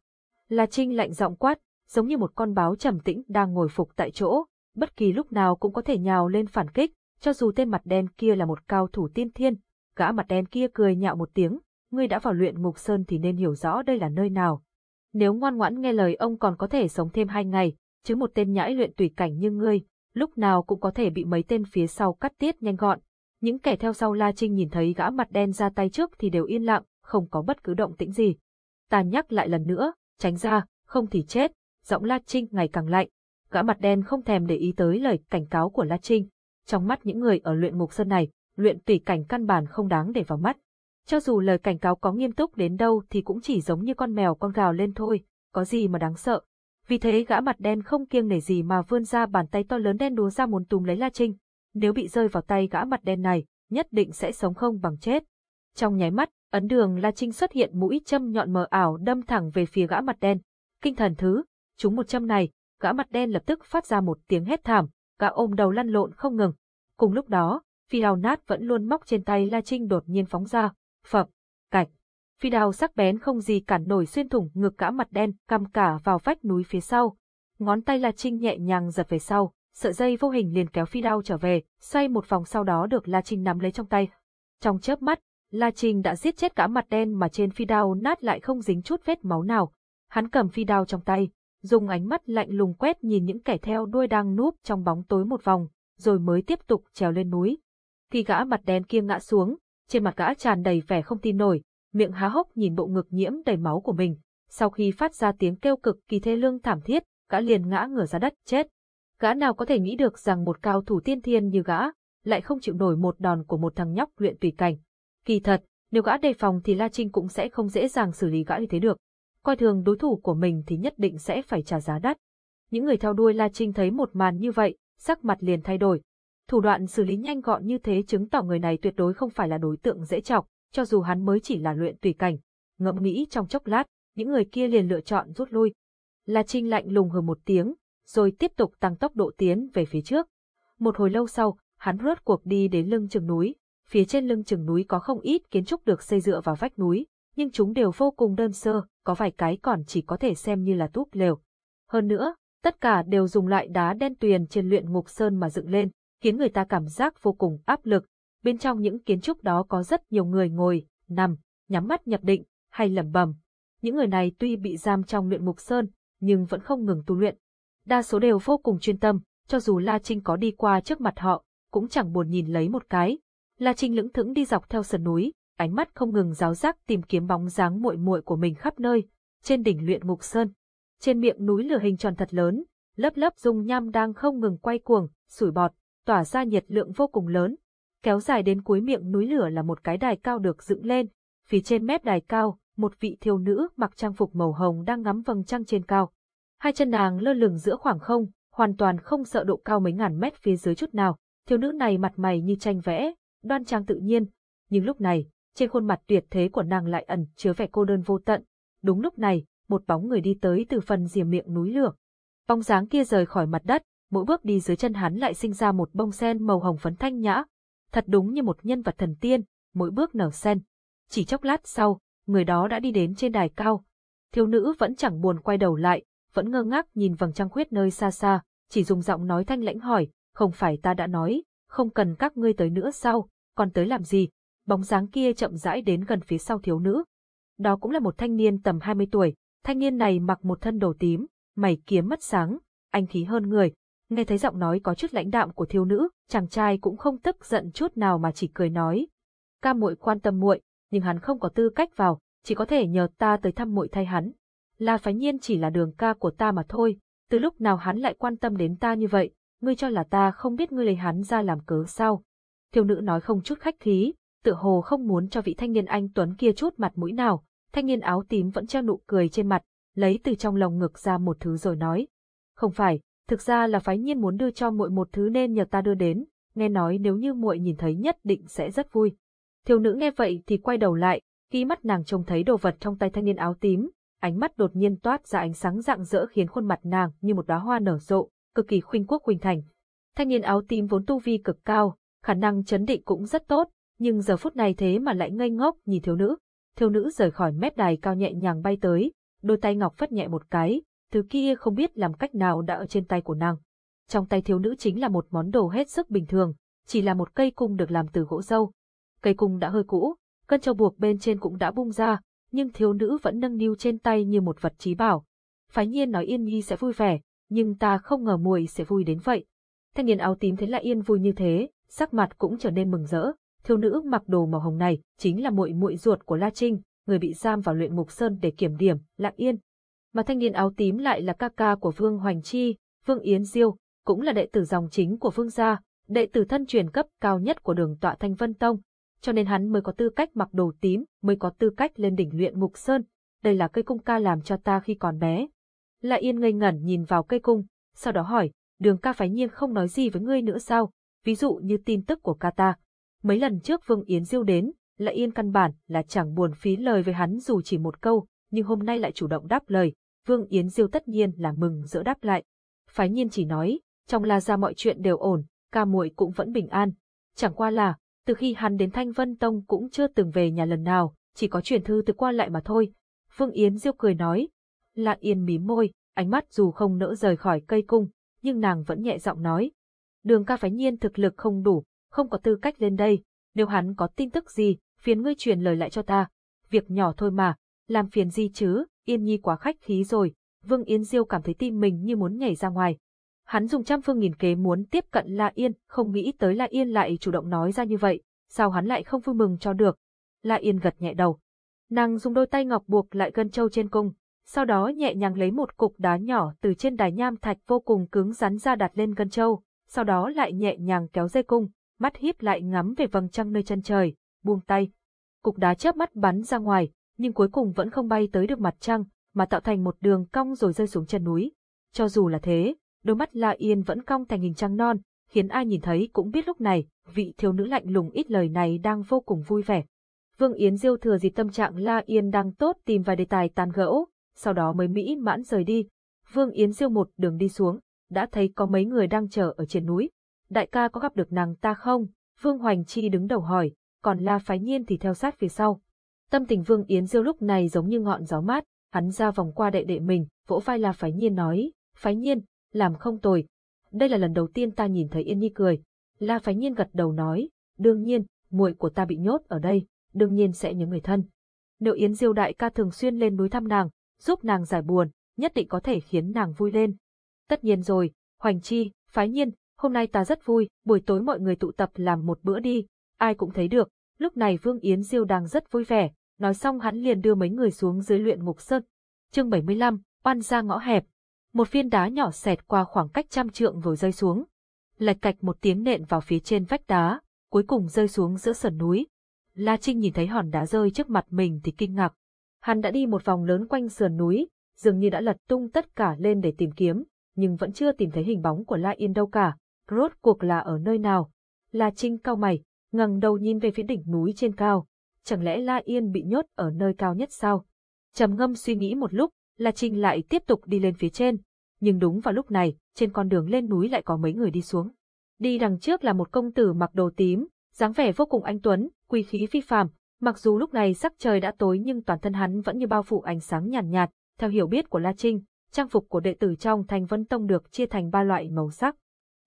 La Trinh lạnh giọng quát, giống như một con báo trầm tĩnh đang ngồi phục tại chỗ, bất kỳ lúc nào cũng có thể nhào lên phản kích, cho dù tên mặt đen kia là một cao thủ tiên thiên. Gã mặt đen kia cười nhạo một tiếng, ngươi đã vào luyện ngục sơn thì nên hiểu rõ đây là nơi nào. Nếu ngoan ngoãn nghe lời ông còn có thể sống thêm hai ngày, chứ một tên nhãi luyện tùy cảnh như ngươi, lúc nào cũng có thể bị mấy tên phía sau cắt tiết nhanh gọn. Những kẻ theo sau La Trinh nhìn thấy gã mặt đen ra tay trước thì đều yên lặng, không có bất cứ động tĩnh gì. Ta nhắc lại lần nữa, tránh ra, không thì chết, giọng La Trinh ngày càng lạnh. Gã mặt đen không thèm để ý tới lời cảnh cáo của La Trinh. Trong mắt những người ở luyện ngục sơn này, luyện tùy cảnh căn bản không đáng để vào mắt. Cho dù lời cảnh cáo có nghiêm túc đến đâu thì cũng chỉ giống như con mèo con gào lên thôi, có gì mà đáng sợ. Vì thế gã mặt đen không kiêng nể gì mà vươn ra bàn tay to lớn đen đúa ra muốn túm lấy La Trinh. Nếu bị rơi vào tay gã mặt đen này, nhất định sẽ sống không bằng chết. Trong nháy mắt, ấn đường La Trinh xuất hiện mũi châm nhọn mờ ảo đâm thẳng về phía gã mặt đen. Kinh thần thứ, chúng một châm này, gã mặt đen lập tức phát ra một tiếng hét thảm, gã ôm đầu lăn lộn không ngừng. Cùng lúc đó, phi hào nát vẫn luôn móc trên tay La Trinh đột nhiên phóng ra, phập, cạch. Phi đao sắc bén không gì cản nổi xuyên thủng ngực gã mặt đen, cầm cả vào vách núi phía sau. Ngón tay La Trinh nhẹ nhàng giật về sau, sợi dây vô hình liền kéo phi đao trở về, xoay một vòng sau đó được La Trinh nắm lấy trong tay. Trong chớp mắt, La Trinh đã giết chết cả mặt đen mà trên phi đao nát lại không dính chút vết máu nào. Hắn cầm phi đao trong tay, dùng ánh mắt lạnh lùng quét nhìn những kẻ theo đuôi đang núp trong bóng tối một vòng, rồi mới tiếp tục trèo lên núi. Khi gã mặt đen kia ngã xuống, trên mặt gã tràn đầy vẻ không tin nổi, miệng há hốc nhìn bộ ngực nhiễm đầy máu của mình, sau khi phát ra tiếng kêu cực kỳ thê lương thảm thiết, gã liền ngã ngửa ra đất, chết. Gã nào có thể nghĩ được rằng một cao thủ tiên thiên như gã, lại không chịu nổi một đòn của một thằng nhóc luyện tùy cảnh. Kỳ thật, nếu gã đề phòng thì La Trinh cũng sẽ không dễ dàng xử lý gã như thế được. Coi thường đối thủ của mình thì nhất định sẽ phải trả giá đắt. Những người theo đuôi La Trinh thấy một màn như vậy, sắc mặt liền thay đổi. Thủ đoạn xử lý nhanh gọn như thế chứng tỏ người này tuyệt đối không phải là đối tượng dễ chọc, cho dù hắn mới chỉ là luyện tùy cảnh. Ngẫm nghĩ trong chốc lát, những người kia liền lựa chọn rút lui. La Trinh lạnh lùng hừ một tiếng, rồi tiếp tục tăng tốc độ tiến về phía trước. Một hồi lâu sau, hắn rớt cuộc đi đến lưng chừng núi. Phía trên lưng chừng núi có không ít kiến trúc được xây dựa vào vách núi, nhưng chúng đều vô cùng đơn sơ, có vài cái còn chỉ có thể xem như là túp lều. Hơn nữa, tất cả đều dùng loại đá đen tuyền trên luyện ngục sơn mà dựng lên, khiến người ta cảm giác vô cùng áp lực. Bên trong những kiến trúc đó có rất nhiều người ngồi, nằm, nhắm mắt nhập định, hay lẩm bẩm. Những người này tuy bị giam trong luyện mục sơn, nhưng vẫn không ngừng tu luyện. Đa số đều vô cùng chuyên tâm, cho dù La Trinh có đi qua trước mặt họ, cũng chẳng buồn nhìn lấy một cái. La Trinh lững thững đi dọc theo sườn núi, ánh mắt không ngừng giáo giác tìm kiếm bóng dáng muội muội của mình khắp nơi, trên đỉnh luyện mục sơn. Trên miệng núi lửa hình tròn thật lớn, lớp lớp dung nham đang không ngừng quay cuồng, sủi bọt, tỏa ra nhiệt lượng vô cùng lớn. Kéo dài đến cuối miệng núi lửa là một cái đài cao được dựng lên, phía trên mép đài cao, một vị thiếu nữ mặc trang phục màu hồng đang ngắm vầng trăng trên cao. Hai chân nàng lơ lửng giữa khoảng không, hoàn toàn không sợ độ cao mấy ngàn mét phía dưới chút nào. Thiếu nữ này mặt mày như tranh vẽ, đoan trang tự nhiên, nhưng lúc này, trên khuôn mặt tuyệt thế của nàng lại ẩn chứa vẻ cô đơn vô tận. Đúng lúc này, một bóng người đi tới từ phần rìa miệng núi lửa. Bóng dáng kia rời khỏi mặt đất, mỗi bước đi dưới chân hắn lại sinh ra một bông sen màu hồng phấn thanh nhã. Thật đúng như một nhân vật thần tiên, mỗi bước nở sen. Chỉ chốc lát sau, người đó đã đi đến trên đài cao. Thiếu nữ vẫn chẳng buồn quay đầu lại, vẫn ngơ ngác nhìn vầng trăng khuyết nơi xa xa, chỉ dùng giọng nói thanh lãnh hỏi, không phải ta đã nói, không cần các ngươi tới nữa sao, còn tới làm gì? Bóng dáng kia chậm rãi đến gần phía sau thiếu nữ. Đó cũng là một thanh niên tầm 20 tuổi, thanh niên này mặc một thân đồ tím, mày kiếm mắt sáng, anh khí hơn người. Nghe thấy giọng nói có chút lãnh đạm của thiếu nữ, chàng trai cũng không tức giận chút nào mà chỉ cười nói. Ca muội quan tâm muội, nhưng hắn không có tư cách vào, chỉ có thể nhờ ta tới thăm muội thay hắn. La Phái Nhiên chỉ là đường ca của ta mà thôi, từ lúc nào hắn lại quan tâm đến ta như vậy, ngươi cho là ta không biết ngươi lấy hắn ra làm cớ sao. Thiếu nữ nói không chút khách khí, tựa hồ không muốn cho vị thanh niên anh Tuấn kia chút mặt mũi nào, thanh niên áo tím vẫn treo nụ cười trên mặt, lấy từ trong lồng ngực ra một thứ rồi nói. Không phải, thực ra là phái nhiên muốn đưa cho muội một thứ nên nhờ ta đưa đến, nghe nói nếu như muội nhìn thấy nhất định sẽ rất vui. Thiếu nữ nghe vậy thì quay đầu lại, khi mắt nàng trông thấy đồ vật trong tay thanh niên áo tím, ánh mắt đột nhiên toát ra ánh sáng rạng rỡ khiến khuôn mặt nàng như một đóa hoa nở rộ, cực kỳ khuynh quốc khuynh thành. Thanh niên áo tím vốn tu vi cực cao, khả năng chấn định cũng rất tốt, nhưng giờ phút này thế mà lại ngây ngốc nhìn thiếu nữ. Thiếu nữ rời khỏi mép đài cao nhẹ nhàng bay tới, đôi tay ngọc phất nhẹ một cái, thứ kia không biết làm cách nào đã ở trên tay của nàng. Trong tay thiếu nữ chính là một món đồ hết sức bình thường, chỉ là một cây cung được làm từ gỗ dâu. Cây cung đã hơi cũ, cân châu buộc bên trên cũng đã bung ra, nhưng thiếu nữ vẫn nâng niu trên tay như một vật trí bảo. Phái nhiên nói Yên Nhi sẽ vui vẻ, nhưng ta không ngờ muội sẽ vui đến vậy. Thanh niên áo tím thấy lại Yên vui như thế, sắc mặt cũng trở nên mừng rỡ. Thiếu nữ mặc đồ màu hồng này chính là muội muội ruột của La Trinh, người bị giam vào luyện mục sơn để kiểm điểm, lặng Yên. Mà thanh niên áo tím lại là ca ca của Vương Hoành Chi, Vương Yến Diêu, cũng là đệ tử dòng chính của Vương gia, đệ tử thân truyền cấp cao nhất của đường tọa Thanh Vân Tông, cho nên hắn mới có tư cách mặc đồ tím, mới có tư cách lên đỉnh luyện mục sơn. Đây là cây cung ca làm cho ta khi còn bé. La Yên ngây ngẩn nhìn vào cây cung, sau đó hỏi, đường ca phái nhiên không nói gì với ngươi nữa sao, ví dụ như tin tức của ca ta. Mấy lần trước Vương Yến Diêu đến, La Yên căn bản là chẳng buồn phí lời với hắn dù chỉ một câu, nhưng hôm nay lại chủ động đáp lời, Vương Yến Diêu tất nhiên là mừng rỡ đáp lại. Phái nhiên chỉ nói, trong La ra mọi chuyện đều ổn, ca muội cũng vẫn bình an. Chẳng qua là, từ khi hắn đến Thanh Vân Tông cũng chưa từng về nhà lần nào, chỉ có truyền thư từ qua lại mà thôi. Vương Yến Diêu cười nói. Lạn Yên mím môi, ánh mắt dù không nỡ rời khỏi cây cung, nhưng nàng vẫn nhẹ giọng nói. Đường ca phái nhiên thực lực không đủ, không có tư cách lên đây, nếu hắn có tin tức gì, phiền ngươi truyền lời lại cho ta. Việc nhỏ thôi mà, làm phiền gì chứ, Yên Nhi quá khách khí rồi, Vương Yến Diêu cảm thấy tim mình như muốn nhảy ra ngoài. Hắn dùng trăm phương nghìn kế muốn tiếp cận La Yên, không nghĩ tới La Yên lại chủ động nói ra như vậy, sao hắn lại không vui mừng cho được. La Yên gật nhẹ đầu. Nàng dùng đôi tay ngọc buộc lại gân châu trên cung, sau đó nhẹ nhàng lấy một cục đá nhỏ từ trên đài nham thạch vô cùng cứng rắn ra đặt lên gân châu, sau đó lại nhẹ nhàng kéo dây cung, mắt híp lại ngắm về vầng trăng nơi chân trời, buông tay. Cục đá chớp mắt bắn ra ngoài, nhưng cuối cùng vẫn không bay tới được mặt trăng, mà tạo thành một đường cong rồi rơi xuống chân núi. Cho dù là thế, đôi mắt La Yên vẫn cong thành hình trăng non, khiến ai nhìn thấy cũng biết lúc này, vị thiếu nữ lạnh lùng ít lời này đang vô cùng vui vẻ. Vương Yến Diêu thừa dịp tâm trạng La Yên đang tốt tìm vài đề tài tàn gẫu, sau đó mới mỹ mãn rời đi. Vương Yến Diêu một đường đi xuống, đã thấy có mấy người đang chờ ở trên núi. Đại ca có gặp được nàng ta không? Vương Hoành Chi đứng đầu hỏi, còn La Phái Nhiên thì theo sát phía sau. Tâm tình Vương Yến Diêu lúc này giống như ngọn gió mát, hắn ra vòng qua đệ đệ mình, vỗ vai La Phái Nhiên nói, Phái Nhiên, làm không tồi. Đây là lần đầu tiên ta nhìn thấy Yên Nhi cười. La Phái Nhiên gật đầu nói, đương nhiên, muội của ta bị nhốt ở đây, đương nhiên sẽ nhớ người thân. Nếu Yến Diêu đại ca thường xuyên lên núi thăm nàng, giúp nàng giải buồn, nhất định có thể khiến nàng vui lên. Tất nhiên rồi, Hoành Chi, Phái Nhiên, hôm nay ta rất vui, buổi tối mọi người tụ tập làm một bữa đi, ai cũng thấy được. Lúc này Vương Yến Diêu đang rất vui vẻ, nói xong hắn liền đưa mấy người xuống dưới luyện ngục sơn. Chương 75, oan ra ngõ hẹp. Một viên đá nhỏ xẹt qua khoảng cách trăm trượng rồi rơi xuống. Lạch cạch một tiếng nện vào phía trên vách đá, cuối cùng rơi xuống giữa sườn núi. La Trinh nhìn thấy hòn đá rơi trước mặt mình thì kinh ngạc. Hắn đã đi một vòng lớn quanh sườn núi, dường như đã lật tung tất cả lên để tìm kiếm, nhưng vẫn chưa tìm thấy hình bóng của La Yên đâu cả. Rốt cuộc là ở nơi nào? La Trinh cao mày, ngẩng đầu nhìn về phía đỉnh núi trên cao. Chẳng lẽ La Yên bị nhốt ở nơi cao nhất sao? Trầm ngâm suy nghĩ một lúc, La Trinh lại tiếp tục đi lên phía trên. Nhưng đúng vào lúc này, trên con đường lên núi lại có mấy người đi xuống. Đi đằng trước là một công tử mặc đồ tím, dáng vẻ vô cùng anh tuấn, quy khí phi phàm. Mặc dù lúc này sắc trời đã tối nhưng toàn thân hắn vẫn như bao phủ ánh sáng nhàn nhạt, nhạt. Theo hiểu biết của La Trinh, trang phục của đệ tử trong Thành Vân Tông được chia thành ba loại màu sắc.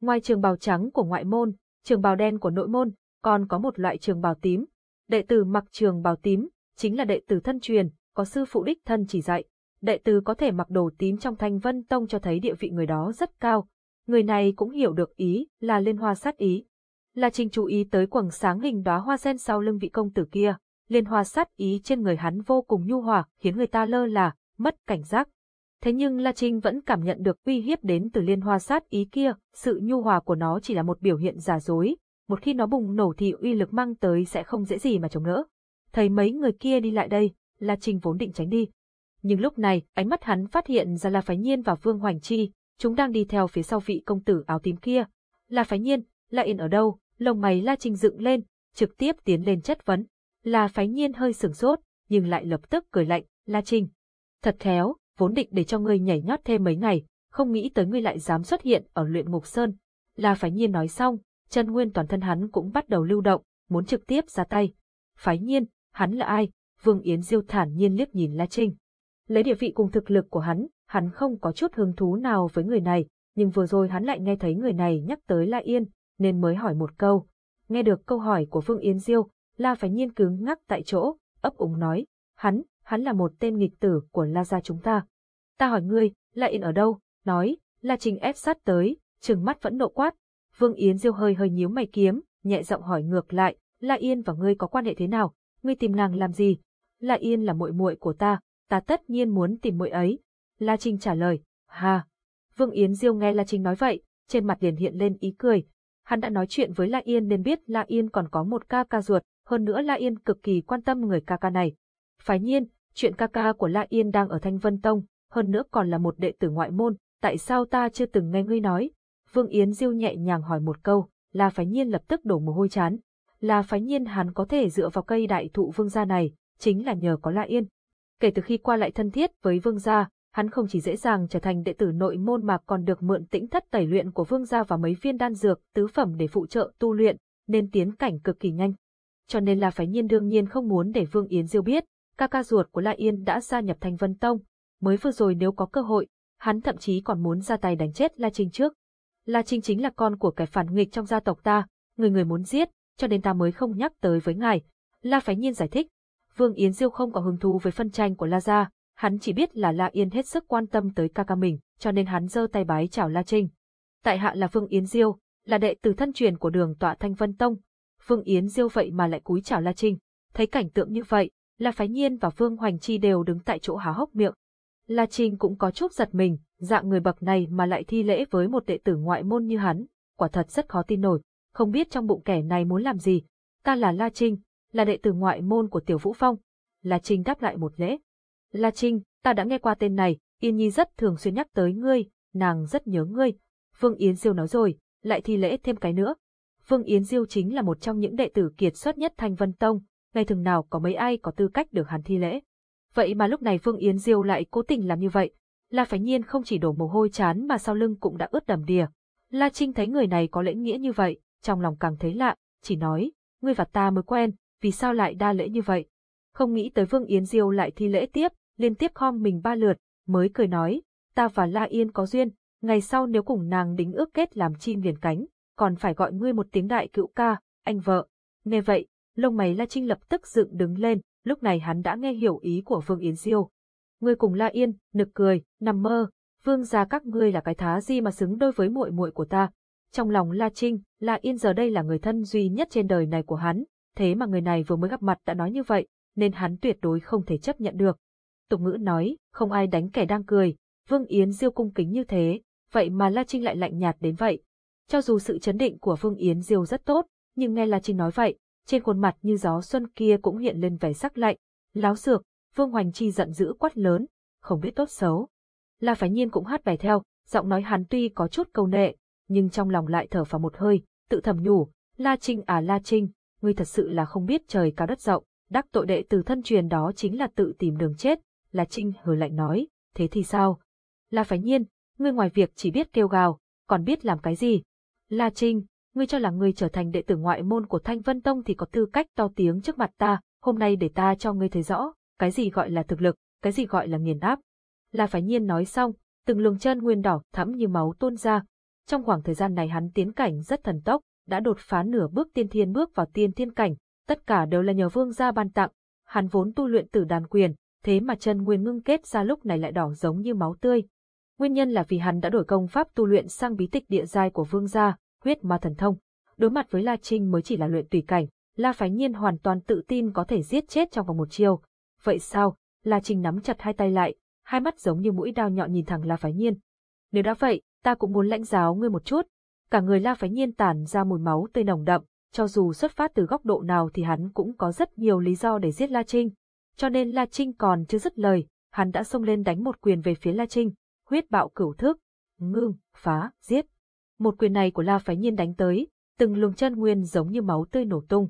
Ngoài trường bào trắng của ngoại môn, trường bào đen của nội môn, còn có một loại trường bào tím. Đệ tử mặc trường bào tím, chính là đệ tử thân truyền, có sư phụ đích thân chỉ dạy. Đệ tử có thể mặc đồ tím trong Thanh Vân Tông cho thấy địa vị người đó rất cao. Người này cũng hiểu được ý là liên hoa sát ý. Là trình chú ý tới quầng sáng hình đóa hoa sen sau lưng vị công tử kia. Liên hoa sát ý trên người hắn vô cùng nhu hòa, khiến người ta lơ là, mất cảnh giác. Thế nhưng La Trinh vẫn cảm nhận được uy hiếp đến từ liên hoa sát ý kia, sự nhu hòa của nó chỉ là một biểu hiện giả dối, một khi nó bùng nổ thì uy lực mang tới sẽ không dễ gì mà chống đỡ. Thấy mấy người kia đi lại đây, La Trinh vốn định tránh đi. Nhưng lúc này, ánh mắt hắn phát hiện ra La Phái Nhiên và Vương Hoành Chi, chúng đang đi theo phía sau vị công tử áo tím kia. La Phái Nhiên, La Yên ở đâu? lồng mày La Trinh dựng lên, trực tiếp tiến lên chất vấn. La Phái Nhiên hơi sửng sốt, nhưng lại lập tức cười lạnh, La Trinh. Thật khéo, vốn định để cho ngươi nhảy nhót thêm mấy ngày, không nghĩ tới ngươi lại dám xuất hiện ở luyện ngục sơn. La Phái Nhiên nói xong, chân nguyên toàn thân hắn cũng bắt đầu lưu động, muốn trực tiếp ra tay. Phái Nhiên, hắn là ai? Vương Yến Diêu thản nhiên liếc nhìn La Trinh. Lấy địa vị cùng thực lực của hắn, hắn không có chút hứng thú nào với người này, nhưng vừa rồi hắn lại nghe thấy người này nhắc tới La Yên, nên mới hỏi một câu. Nghe được câu hỏi của Vương Yến Diêu, La Phái Nhiên cứng ngắc tại chỗ, ấp úng nói, hắn, hắn là một tên nghịch tử của La gia chúng ta. Ta hỏi ngươi, La Yên ở đâu? Nói, La trinh ép sát tới, trừng mắt vẫn nộ quát. Vương Yến Diêu hơi hơi nhíu mày kiếm, nhẹ giọng hỏi ngược lại, La Yên và ngươi có quan hệ thế nào? Ngươi tìm nàng làm gì? La Yên là muội muội của ta, ta tất nhiên muốn tìm muội ấy. La Trình trả lời, ha. Vương Yến Diêu nghe La Trình nói vậy, trên mặt liền hiện lên ý cười. Hắn đã nói chuyện với La Yên nên biết La Yên còn có một ca ca ruột, hơn nữa La Yên cực kỳ quan tâm người ca ca này. Phái nhiên, chuyện ca ca của La Yên đang ở Thanh Vân Tông, hơn nữa còn là một đệ tử ngoại môn, tại sao ta chưa từng nghe ngươi nói? Vương Yến Diêu nhẹ nhàng hỏi một câu, La Phái Nhiên lập tức đổ mồ hôi chán. La Phái Nhiên hắn có thể dựa vào cây đại thụ vương gia này, chính là nhờ có La Yên. Kể từ khi qua lại thân thiết với vương gia, hắn không chỉ dễ dàng trở thành đệ tử nội môn mà còn được mượn tĩnh thất tẩy luyện của vương gia và mấy viên đan dược tứ phẩm để phụ trợ tu luyện, nên tiến cảnh cực kỳ nhanh. Cho nên La Phái Nhiên đương nhiên không muốn để Vương Yến Diêu biết, ca ca ruột của La Yên đã gia nhập thành Vân Tông. Mới vừa rồi nếu có cơ hội, hắn thậm chí còn muốn ra tay đánh chết La Trinh trước. La Trinh chính là con của kẻ phản nghịch trong gia tộc ta, người người muốn giết, cho nên ta mới không nhắc tới với ngài. La Phái Nhiên giải thích. Vương Yến Diêu không có hứng thú với phân tranh của La Gia, hắn chỉ biết là La Yên hết sức quan tâm tới ca ca mình, cho nên hắn giơ tay bái chào La Trinh. Tại hạ là Vương Yến Diêu, là đệ tử thân truyền của đường tọa Thanh Vân Tông. Vương Yến Diêu vậy mà lại cúi chào La Trinh. Thấy cảnh tượng như vậy, La Phái Nhiên và Vương Hoành Chi đều đứng tại chỗ há hốc miệng. La Trinh cũng có chút giật mình, dạng người bậc này mà lại thi lễ với một đệ tử ngoại môn như hắn, quả thật rất khó tin nổi, không biết trong bụng kẻ này muốn làm gì. Ta là La Trinh, là đệ tử ngoại môn của Tiểu Vũ Phong. La Trinh đáp lại một lễ. La Trinh, ta đã nghe qua tên này, Yên Nhi rất thường xuyên nhắc tới ngươi, nàng rất nhớ ngươi. Vương Yến Diêu nói rồi, lại thi lễ thêm cái nữa. Vương Yến Diêu chính là một trong những đệ tử kiệt xuất nhất Thanh Vân Tông, ngày thường nào có mấy ai có tư cách được hắn thi lễ. Vậy mà lúc này Vương Yến Diêu lại cố tình làm như vậy. La Phái Nhiên không chỉ đổ mồ hôi chán mà sau lưng cũng đã ướt đầm đìa. La Trinh thấy người này có lễ nghĩa như vậy, trong lòng càng thấy lạ, chỉ nói, ngươi và ta mới quen, vì sao lại đa lễ như vậy? Không nghĩ tới Vương Yến Diêu lại thi lễ tiếp, liên tiếp khom mình ba lượt, mới cười nói, ta và La Yên có duyên, ngày sau nếu cùng nàng đính ước kết làm chim liền cánh, còn phải gọi ngươi một tiếng đại cựu ca, anh vợ. Nghe vậy, lông mày La Trinh lập tức dựng đứng lên, lúc này hắn đã nghe hiểu ý của Vương Yến Diêu. Ngươi cùng La Yên, nực cười, nằm mơ, vương gia các ngươi là cái thá gì mà xứng đôi với muội muội của ta. Trong lòng La Trinh, La Yên giờ đây là người thân duy nhất trên đời này của hắn, thế mà người này vừa mới gặp mặt đã nói như vậy, nên hắn tuyệt đối không thể chấp nhận được. Tục ngữ nói, không ai đánh kẻ đang cười, Vương Yến Diêu cung kính như thế, vậy mà La Trinh lại lạnh nhạt đến vậy. Cho dù sự chấn định của Vương Yến Diêu rất tốt, nhưng nghe La Trinh nói vậy, trên khuôn mặt như gió xuân kia cũng hiện lên vẻ sắc lạnh. Láo xược, Vương Hoành Chi giận dữ quát lớn, không biết tốt xấu. La Phái Nhiên cũng hát bài theo, giọng nói hắn tuy có chút câu nệ, nhưng trong lòng lại thở vào một hơi, tự thầm nhủ, La Trinh à La Trinh, ngươi thật sự là không biết trời cao đất rộng, đắc tội đệ từ thân truyền đó chính là tự tìm đường chết, La Trinh hừ lạnh nói, thế thì sao? La Phái Nhiên, ngươi ngoài việc chỉ biết kêu gào, còn biết làm cái gì? La Trinh, ngươi cho là ngươi trở thành đệ tử ngoại môn của Thanh Vân Tông thì có tư cách to tiếng trước mặt ta, hôm nay để ta cho ngươi thấy rõ, cái gì gọi là thực lực, cái gì gọi là nghiền áp. La Phái Nhiên nói xong, từng luồng chân nguyên đỏ thẫm như máu tuôn ra. Trong khoảng thời gian này hắn tiến cảnh rất thần tốc, đã đột phá nửa bước tiên thiên bước vào tiên thiên cảnh, tất cả đều là nhờ vương gia ban tặng. Hắn vốn tu luyện tử đàn quyền, thế mà chân nguyên ngưng kết ra lúc này lại đỏ giống như máu tươi. Nguyên nhân là vì hắn đã đổi công pháp tu luyện sang bí tịch địa giai của vương gia, huyết ma thần thông. Đối mặt với La Trinh mới chỉ là luyện tùy cảnh, La Phái Nhiên hoàn toàn tự tin có thể giết chết trong vòng một chiêu. Vậy sao? La Trinh nắm chặt hai tay lại, hai mắt giống như mũi đao nhọn nhìn thẳng La Phái Nhiên. Nếu đã vậy, ta cũng muốn lãnh giáo ngươi một chút. Cả người La Phái Nhiên tản ra mùi máu tươi nồng đậm, cho dù xuất phát từ góc độ nào thì hắn cũng có rất nhiều lý do để giết La Trinh. Cho nên La Trinh còn chưa dứt lời, hắn đã xông lên đánh một quyền về phía La Trinh, huyết bạo cửu thức, ngưng, phá, giết. Một quyền này của La Phái Nhiên đánh tới, từng luồng chân nguyên giống như máu tươi nổ tung.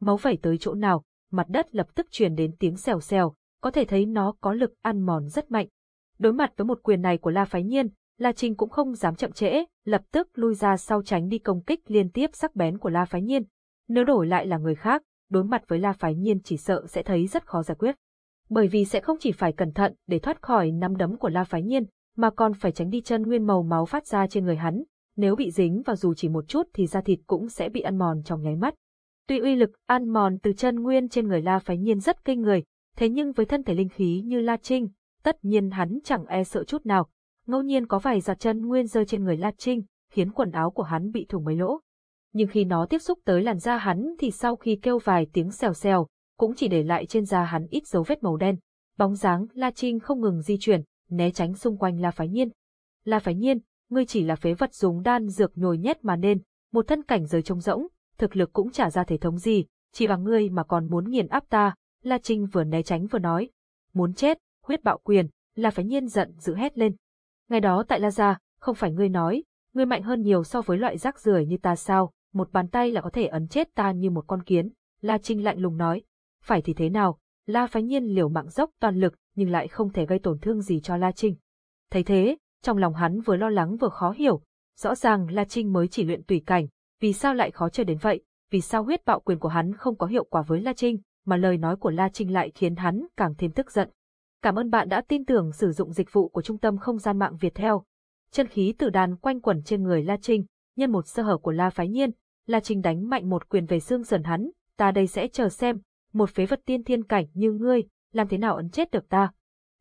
Máu vẩy tới chỗ nào, mặt đất lập tức truyền đến tiếng xèo xèo, có thể thấy nó có lực ăn mòn rất mạnh. Đối mặt với một quyền này của La Phái Nhiên, La Trinh cũng không dám chậm trễ, lập tức lui ra sau tránh đi công kích liên tiếp sắc bén của La Phái Nhiên. Nếu đổi lại là người khác, đối mặt với La Phái Nhiên chỉ sợ sẽ thấy rất khó giải quyết. Bởi vì sẽ không chỉ phải cẩn thận để thoát khỏi nắm đấm của La Phái Nhiên, mà còn phải tránh đi chân nguyên màu máu phát ra trên người hắn, nếu bị dính vào dù chỉ một chút thì da thịt cũng sẽ bị ăn mòn trong nháy mắt. Tuy uy lực ăn mòn từ chân nguyên trên người La Phái Nhiên rất kinh người, thế nhưng với thân thể linh khí như La Trinh, tất nhiên hắn chẳng e sợ chút nào. Ngẫu nhiên có vài giọt chân nguyên rơi trên người La Trinh, khiến quần áo của hắn bị thủng mấy lỗ. Nhưng khi nó tiếp xúc tới làn da hắn thì sau khi kêu vài tiếng xèo xèo, cũng chỉ để lại trên da hắn ít dấu vết màu đen. Bóng dáng La Trinh không ngừng di chuyển, né tránh xung quanh La Phái Nhiên. La Phái Nhiên, ngươi chỉ là phế vật dùng đan dược nhồi nhét mà nên, một thân cảnh giới trông rỗng, thực lực cũng trả ra thể thống gì, chỉ bằng ngươi mà còn muốn nghiền áp ta, La Trinh vừa né tránh vừa nói, muốn chết, huyết bạo quyền, là phải nhiên giận giữ hét lên. Ngày đó tại La Gia, không phải ngươi nói, ngươi mạnh hơn nhiều so với loại rác rưởi như ta sao, một bàn tay là có thể ấn chết ta như một con kiến, La Trinh lạnh lùng nói, phải thì thế nào, La Phái Nhiên liều mạng dốc toàn lực nhưng lại không thể gây tổn thương gì cho La Trinh. Thấy thế, trong lòng hắn vừa lo lắng vừa khó hiểu, rõ ràng La Trinh mới chỉ luyện tùy cảnh, vì sao lại khó chơi đến vậy, vì sao huyết bạo quyền của hắn không có hiệu quả với La Trinh, mà lời nói của La Trinh lại khiến hắn càng thêm tức giận. Cảm ơn bạn đã tin tưởng sử dụng dịch vụ của Trung tâm Không gian mạng Việt theo. Chân khí tử đàn quanh quẩn trên người La Trinh, nhân một sơ hở của La Phái Nhiên, La Trinh đánh mạnh một quyền về xương sườn hắn, ta đây sẽ chờ xem, một phế vật tiên thiên cảnh như ngươi, làm thế nào ấn chết được ta.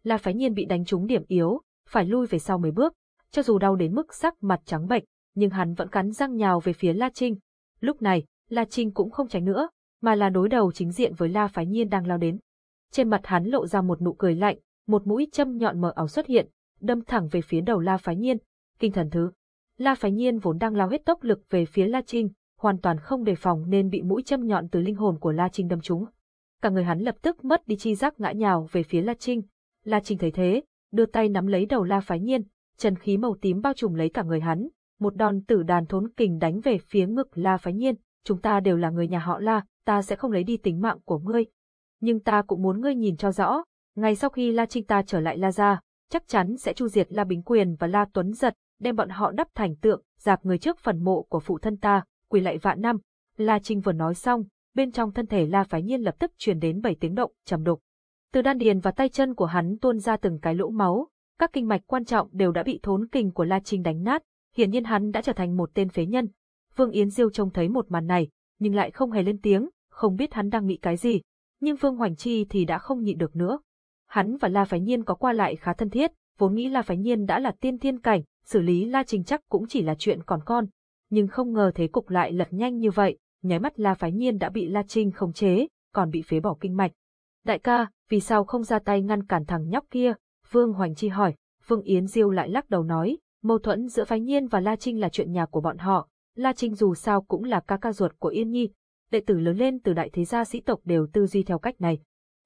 La Phái Nhiên bị đánh trúng điểm yếu, phải lui về sau mấy bước, cho dù đau đến mức sắc mặt trắng bệch, nhưng hắn vẫn cắn răng nhào về phía La Trinh. Lúc này, La Trinh cũng không tránh nữa, mà là đối đầu chính diện với La Phái Nhiên đang lao đến. Trên mặt hắn lộ ra một nụ cười lạnh, một mũi châm nhọn mờ ảo xuất hiện, đâm thẳng về phía đầu La Phái Nhiên. Kinh thần thứ. La Phái Nhiên vốn đang lao hết tốc lực về phía La Trinh, hoàn toàn không đề phòng nên bị mũi châm nhọn từ linh hồn của La Trinh đâm trúng. Cả người hắn lập tức mất đi chi giác ngã nhào về phía La Trinh. La Trinh thấy thế, đưa tay nắm lấy đầu La Phái Nhiên, chân khí màu tím bao trùm lấy cả người hắn, một đòn tử đàn thốn kình đánh về phía ngực La Phái Nhiên, chúng ta đều là người nhà họ La, ta sẽ không lấy đi tính mạng của ngươi. Nhưng ta cũng muốn ngươi nhìn cho rõ, ngày sau khi La Trinh ta trở lại La Gia, chắc chắn sẽ chu diệt La Bính Quyền và La Tuấn Giật, đem bọn họ đắp thành tượng, dạp người trước phần mộ của phụ thân ta, quỳ lại vạn năm. La Trinh vừa nói xong, bên trong thân thể La Phái Nhiên lập tức truyền đến bảy tiếng động trầm đục. Từ đan điền và tay chân của hắn tuôn ra từng cái lỗ máu, các kinh mạch quan trọng đều đã bị thốn kình của La Trinh đánh nát, hiển nhiên hắn đã trở thành một tên phế nhân. Vương Yến Diêu trông thấy một màn này, nhưng lại không hề lên tiếng, không biết hắn đang nghĩ cái gì. Nhưng Vương Hoành Chi thì đã không nhịn được nữa. Hắn và La Phái Nhiên có qua lại khá thân thiết, vốn nghĩ La Phái Nhiên đã là tiên thiên cảnh, xử lý La Trình chắc cũng chỉ là chuyện còn con. Nhưng không ngờ thế cục lại lật nhanh như vậy, nháy mắt La Phái Nhiên đã bị La Trinh khống chế, còn bị phế bỏ kinh mạch. Đại ca, vì sao không ra tay ngăn cản thằng nhóc kia? Vương Hoành Chi hỏi, Vương Yến Diêu lại lắc đầu nói, mâu thuẫn giữa Phái Nhiên và La Trinh là chuyện nhà của bọn họ. La Trinh dù sao cũng là ca ca ruột của Yên Nhi, đệ tử lớn lên từ đại thế gia sĩ tộc đều tư duy theo cách này.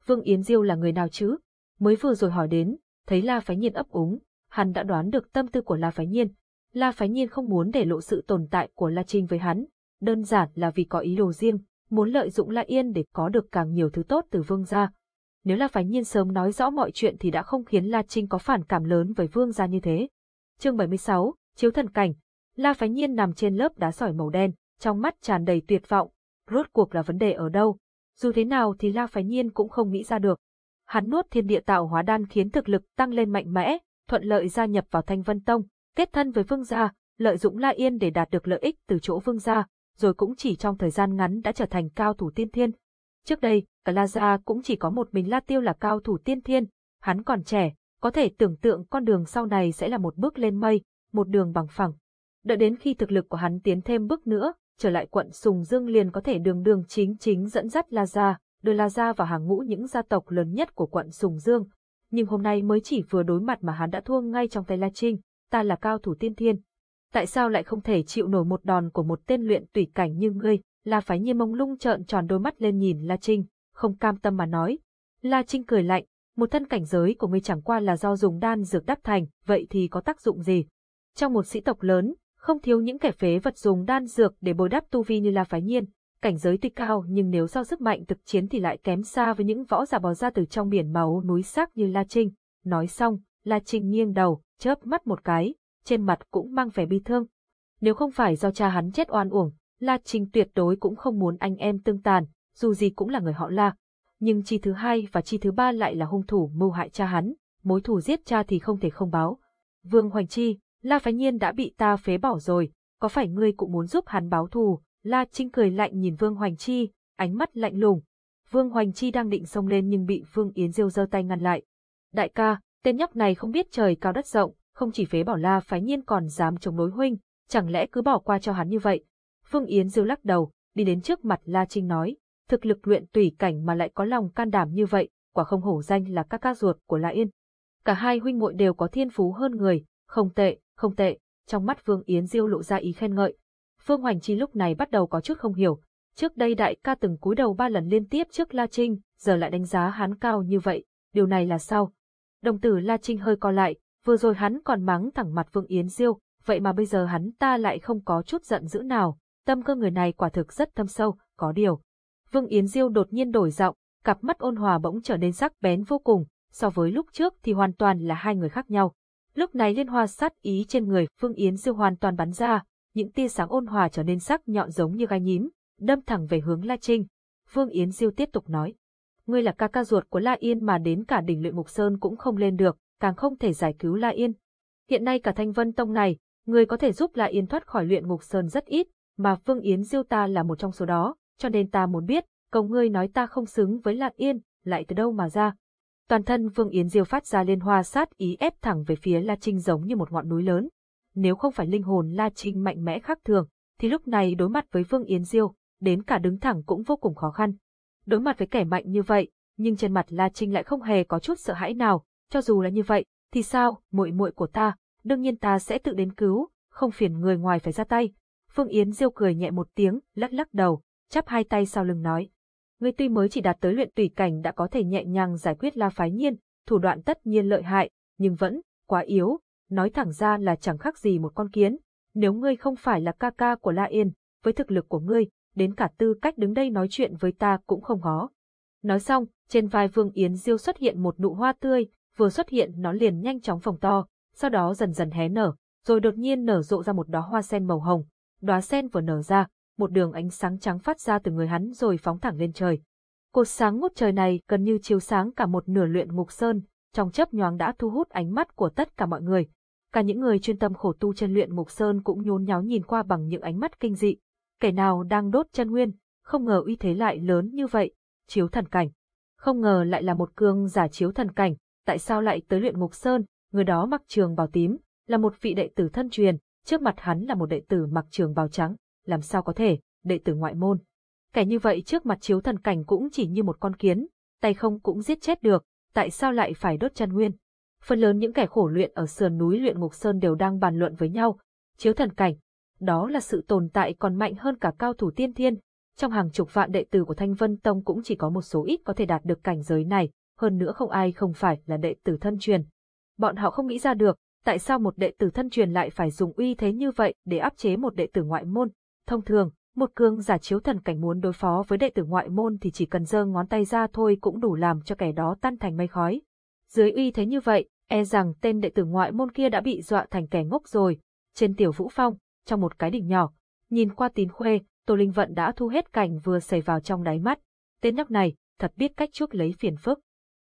Vương Yến Diêu là người nào chứ? Mới vừa rồi hỏi đến, thấy La Phái Nhiên ấp úng, hắn đã đoán được tâm tư của La Phái Nhiên. La Phái Nhiên không muốn để lộ sự tồn tại của La Trinh với hắn, đơn giản là vì có ý đồ riêng, muốn lợi dụng La Yên để có được càng nhiều thứ tốt từ Vương gia. Nếu La Phái Nhiên sớm nói rõ mọi chuyện thì đã không khiến La Trinh có phản cảm lớn với Vương gia như thế. Chương 76, Chiếu thần cảnh. La Phái Nhiên nằm trên lớp đá sỏi màu đen, trong mắt tràn đầy tuyệt vọng. Rốt cuộc là vấn đề ở đâu? Dù thế nào thì La Phái Nhiên cũng không nghĩ ra được. Hắn nuốt thiên địa tạo hóa đan khiến thực lực tăng lên mạnh mẽ, thuận lợi gia nhập vào Thanh Vân Tông, kết thân với Vương gia, lợi dụng La Yên để đạt được lợi ích từ chỗ Vương gia, rồi cũng chỉ trong thời gian ngắn đã trở thành cao thủ tiên thiên. Trước đây, cả La Gia cũng chỉ có một mình La Tiêu là cao thủ tiên thiên, hắn còn trẻ, có thể tưởng tượng con đường sau này sẽ là một bước lên mây, một đường bằng phẳng. Đợi đến khi thực lực của hắn tiến thêm bước nữa, trở lại quận Sùng Dương liền có thể đường đường chính chính dẫn dắt La Gia, đưa La Gia vào hàng ngũ những gia tộc lớn nhất của quận Sùng Dương. Nhưng hôm nay mới chỉ vừa đối mặt mà hắn đã thua ngay trong tay La Trinh, ta là cao thủ tiên thiên. Tại sao lại không thể chịu nổi một đòn của một tên luyện tùy cảnh như ngươi? La Phái Nhiên mông lung trợn tròn đôi mắt lên nhìn La Trinh, không cam tâm mà nói. La Trinh cười lạnh, một thân cảnh giới của ngươi chẳng qua là do dùng đan dược đắp thành, vậy thì có tác dụng gì? Trong một sĩ tộc lớn, không thiếu những kẻ phế vật dùng đan dược để bồi đắp tu vi như La Phái Nhiên, cảnh giới tuy cao nhưng nếu so sức mạnh thực chiến thì lại kém xa với những võ giả bò ra từ trong biển máu núi sắc như La Trinh. Nói xong, La Trinh nghiêng đầu, chớp mắt một cái, trên mặt cũng mang vẻ bi thương. Nếu không phải do cha hắn chết oan uổng, La Trinh tuyệt đối cũng không muốn anh em tương tàn, dù gì cũng là người họ La. Nhưng chi thứ hai và chi thứ ba lại là hung thủ mưu hại cha hắn, mối thù giết cha thì không thể không báo. Vương Hoành Chi, La Phái Nhiên đã bị ta phế bỏ rồi, có phải ngươi cũng muốn giúp hắn báo thù? La Trinh cười lạnh nhìn Vương Hoành Chi, ánh mắt lạnh lùng. Vương Hoành Chi đang định xông lên nhưng bị Vương Yến Diêu giơ tay ngăn lại. Đại ca, tên nhóc này không biết trời cao đất rộng, không chỉ phế bỏ La Phái Nhiên còn dám chống đối huynh, chẳng lẽ cứ bỏ qua cho hắn như vậy? Vương Yến Diêu lắc đầu, đi đến trước mặt La Trinh nói, thực lực luyện tùy cảnh mà lại có lòng can đảm như vậy, quả không hổ danh là các ca ruột của La Yên. Cả hai huynh muội đều có thiên phú hơn người, không tệ, không tệ, trong mắt Vương Yến Diêu lộ ra ý khen ngợi. Phương Hoành Chi lúc này bắt đầu có chút không hiểu, trước đây đại ca từng cúi đầu ba lần liên tiếp trước La Trinh, giờ lại đánh giá hắn cao như vậy, điều này là sao? Đồng tử La Trinh hơi co lại, vừa rồi hắn còn mắng thẳng mặt Vương Yến Diêu, vậy mà bây giờ hắn ta lại không có chút giận dữ nào, tâm cơ người này quả thực rất thâm sâu, có điều. Vương Yến Diêu đột nhiên đổi giọng, cặp mắt ôn hòa bỗng trở nên sắc bén vô cùng, so với lúc trước thì hoàn toàn là hai người khác nhau. Lúc này liên hoa sát ý trên người Vương Yến Diêu hoàn toàn bắn ra, những tia sáng ôn hòa trở nên sắc nhọn giống như gai nhím, đâm thẳng về hướng La Trinh. Vương Yến Diêu tiếp tục nói, ngươi là ca ca ruột của La Yên mà đến cả đỉnh luyện ngục sơn cũng không lên được, càng không thể giải cứu La Yên. Hiện nay cả Thanh Vân Tông này, người có thể giúp La Yên thoát khỏi luyện ngục sơn rất ít, mà Vương Yến Diêu ta là một trong số đó, cho nên ta muốn biết, cầu ngươi nói ta không xứng với Lạc Yên, lại từ đâu mà ra. Toàn thân Vương Yến Diêu phát ra liên hoa sát ý ép thẳng về phía La Trinh giống như một ngọn núi lớn. Nếu không phải linh hồn La Trinh mạnh mẽ khác thường, thì lúc này đối mặt với Vương Yến Diêu, đến cả đứng thẳng cũng vô cùng khó khăn. Đối mặt với kẻ mạnh như vậy, nhưng trên mặt La Trinh lại không hề có chút sợ hãi nào, Cho dù là như vậy, thì sao, muội muội của ta, đương nhiên ta sẽ tự đến cứu, không phiền người ngoài phải ra tay. Phương Yến Diêu cười nhẹ một tiếng, lắc lắc đầu, chắp hai tay sau lưng nói. Ngươi tuy mới chỉ đạt tới luyện tùy cảnh đã có thể nhẹ nhàng giải quyết La Phái Nhiên, thủ đoạn tất nhiên lợi hại, nhưng vẫn quá yếu, nói thẳng ra là chẳng khác gì một con kiến. Nếu ngươi không phải là ca ca của La Yên, với thực lực của ngươi, đến cả tư cách đứng đây nói chuyện với ta cũng không có. Nói xong, trên vai Vương Yến Diêu xuất hiện một nụ hoa tươi, vừa xuất hiện nó liền nhanh chóng phồng to, sau đó dần dần hé nở, rồi đột nhiên nở rộ ra một đóa hoa sen màu hồng. Đóa sen vừa nở ra, một đường ánh sáng trắng phát ra từ người hắn rồi phóng thẳng lên trời. Cột sáng ngút trời này gần như chiếu sáng cả một nửa luyện ngục sơn, trong chớp nhoáng đã thu hút ánh mắt của tất cả mọi người. Cả những người chuyên tâm khổ tu trên luyện ngục sơn cũng nhốn nháo nhìn qua bằng những ánh mắt kinh dị. Kẻ nào đang đốt chân nguyên, không ngờ uy thế lại lớn như vậy, chiếu thần cảnh. Không ngờ lại là một cương giả chiếu thần cảnh, tại sao lại tới luyện ngục sơn, người đó mặc trường bào tím, là một vị đệ tử thân truyền, trước mặt hắn là một đệ tử mặc trường bào trắng, làm sao có thể, đệ tử ngoại môn. Kẻ như vậy trước mặt chiếu thần cảnh cũng chỉ như một con kiến, tay không cũng giết chết được, tại sao lại phải đốt chân nguyên. Phần lớn những kẻ khổ luyện ở sườn núi luyện ngục sơn đều đang bàn luận với nhau, chiếu thần cảnh, đó là sự tồn tại còn mạnh hơn cả cao thủ tiên thiên. Trong hàng chục vạn đệ tử của Thanh Vân Tông cũng chỉ có một số ít có thể đạt được cảnh giới này, hơn nữa không ai không phải là đệ tử thân truyền. Bọn họ không nghĩ ra được, tại sao một đệ tử thân truyền lại phải dùng uy thế như vậy để áp chế một đệ tử ngoại môn. Thông thường, một cương giả chiếu thần cảnh muốn đối phó với đệ tử ngoại môn thì chỉ cần giơ ngón tay ra thôi cũng đủ làm cho kẻ đó tan thành mây khói. Dưới uy thế như vậy, e rằng tên đệ tử ngoại môn kia đã bị dọa thành kẻ ngốc rồi. Trên tiểu vũ phong, trong một cái đỉnh nhỏ, nhìn qua tín khuê, Tô Linh Vận đã thu hết cảnh vừa xảy vào trong đáy mắt. Tên nhóc này, thật biết cách chuốc lấy phiền phức.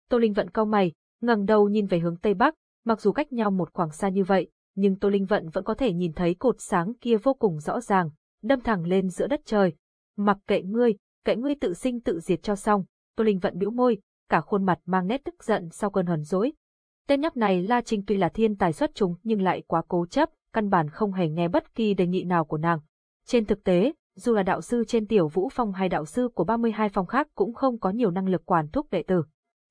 Tô Linh Vận cau mày, ngẩng đầu nhìn về hướng tây bắc, mặc dù cách nhau một khoảng xa như vậy, nhưng Tô Linh Vận vẫn có thể nhìn thấy cột sáng kia vô cùng rõ ràng, đâm thẳng lên giữa đất trời. Mặc kệ ngươi, kệ ngươi tự sinh tự diệt cho xong, Tô Linh Vận bĩu môi, cả khuôn mặt mang nét tức giận sau cơn hờn dỗi. Tên nhóc này La Trinh tuy là thiên tài xuất chúng nhưng lại quá cố chấp, căn bản không hề nghe bất kỳ đề nghị nào của nàng. Trên thực tế, dù là đạo sư trên tiểu vũ phong hay đạo sư của 32 phong khác cũng không có nhiều năng lực quản thúc đệ tử.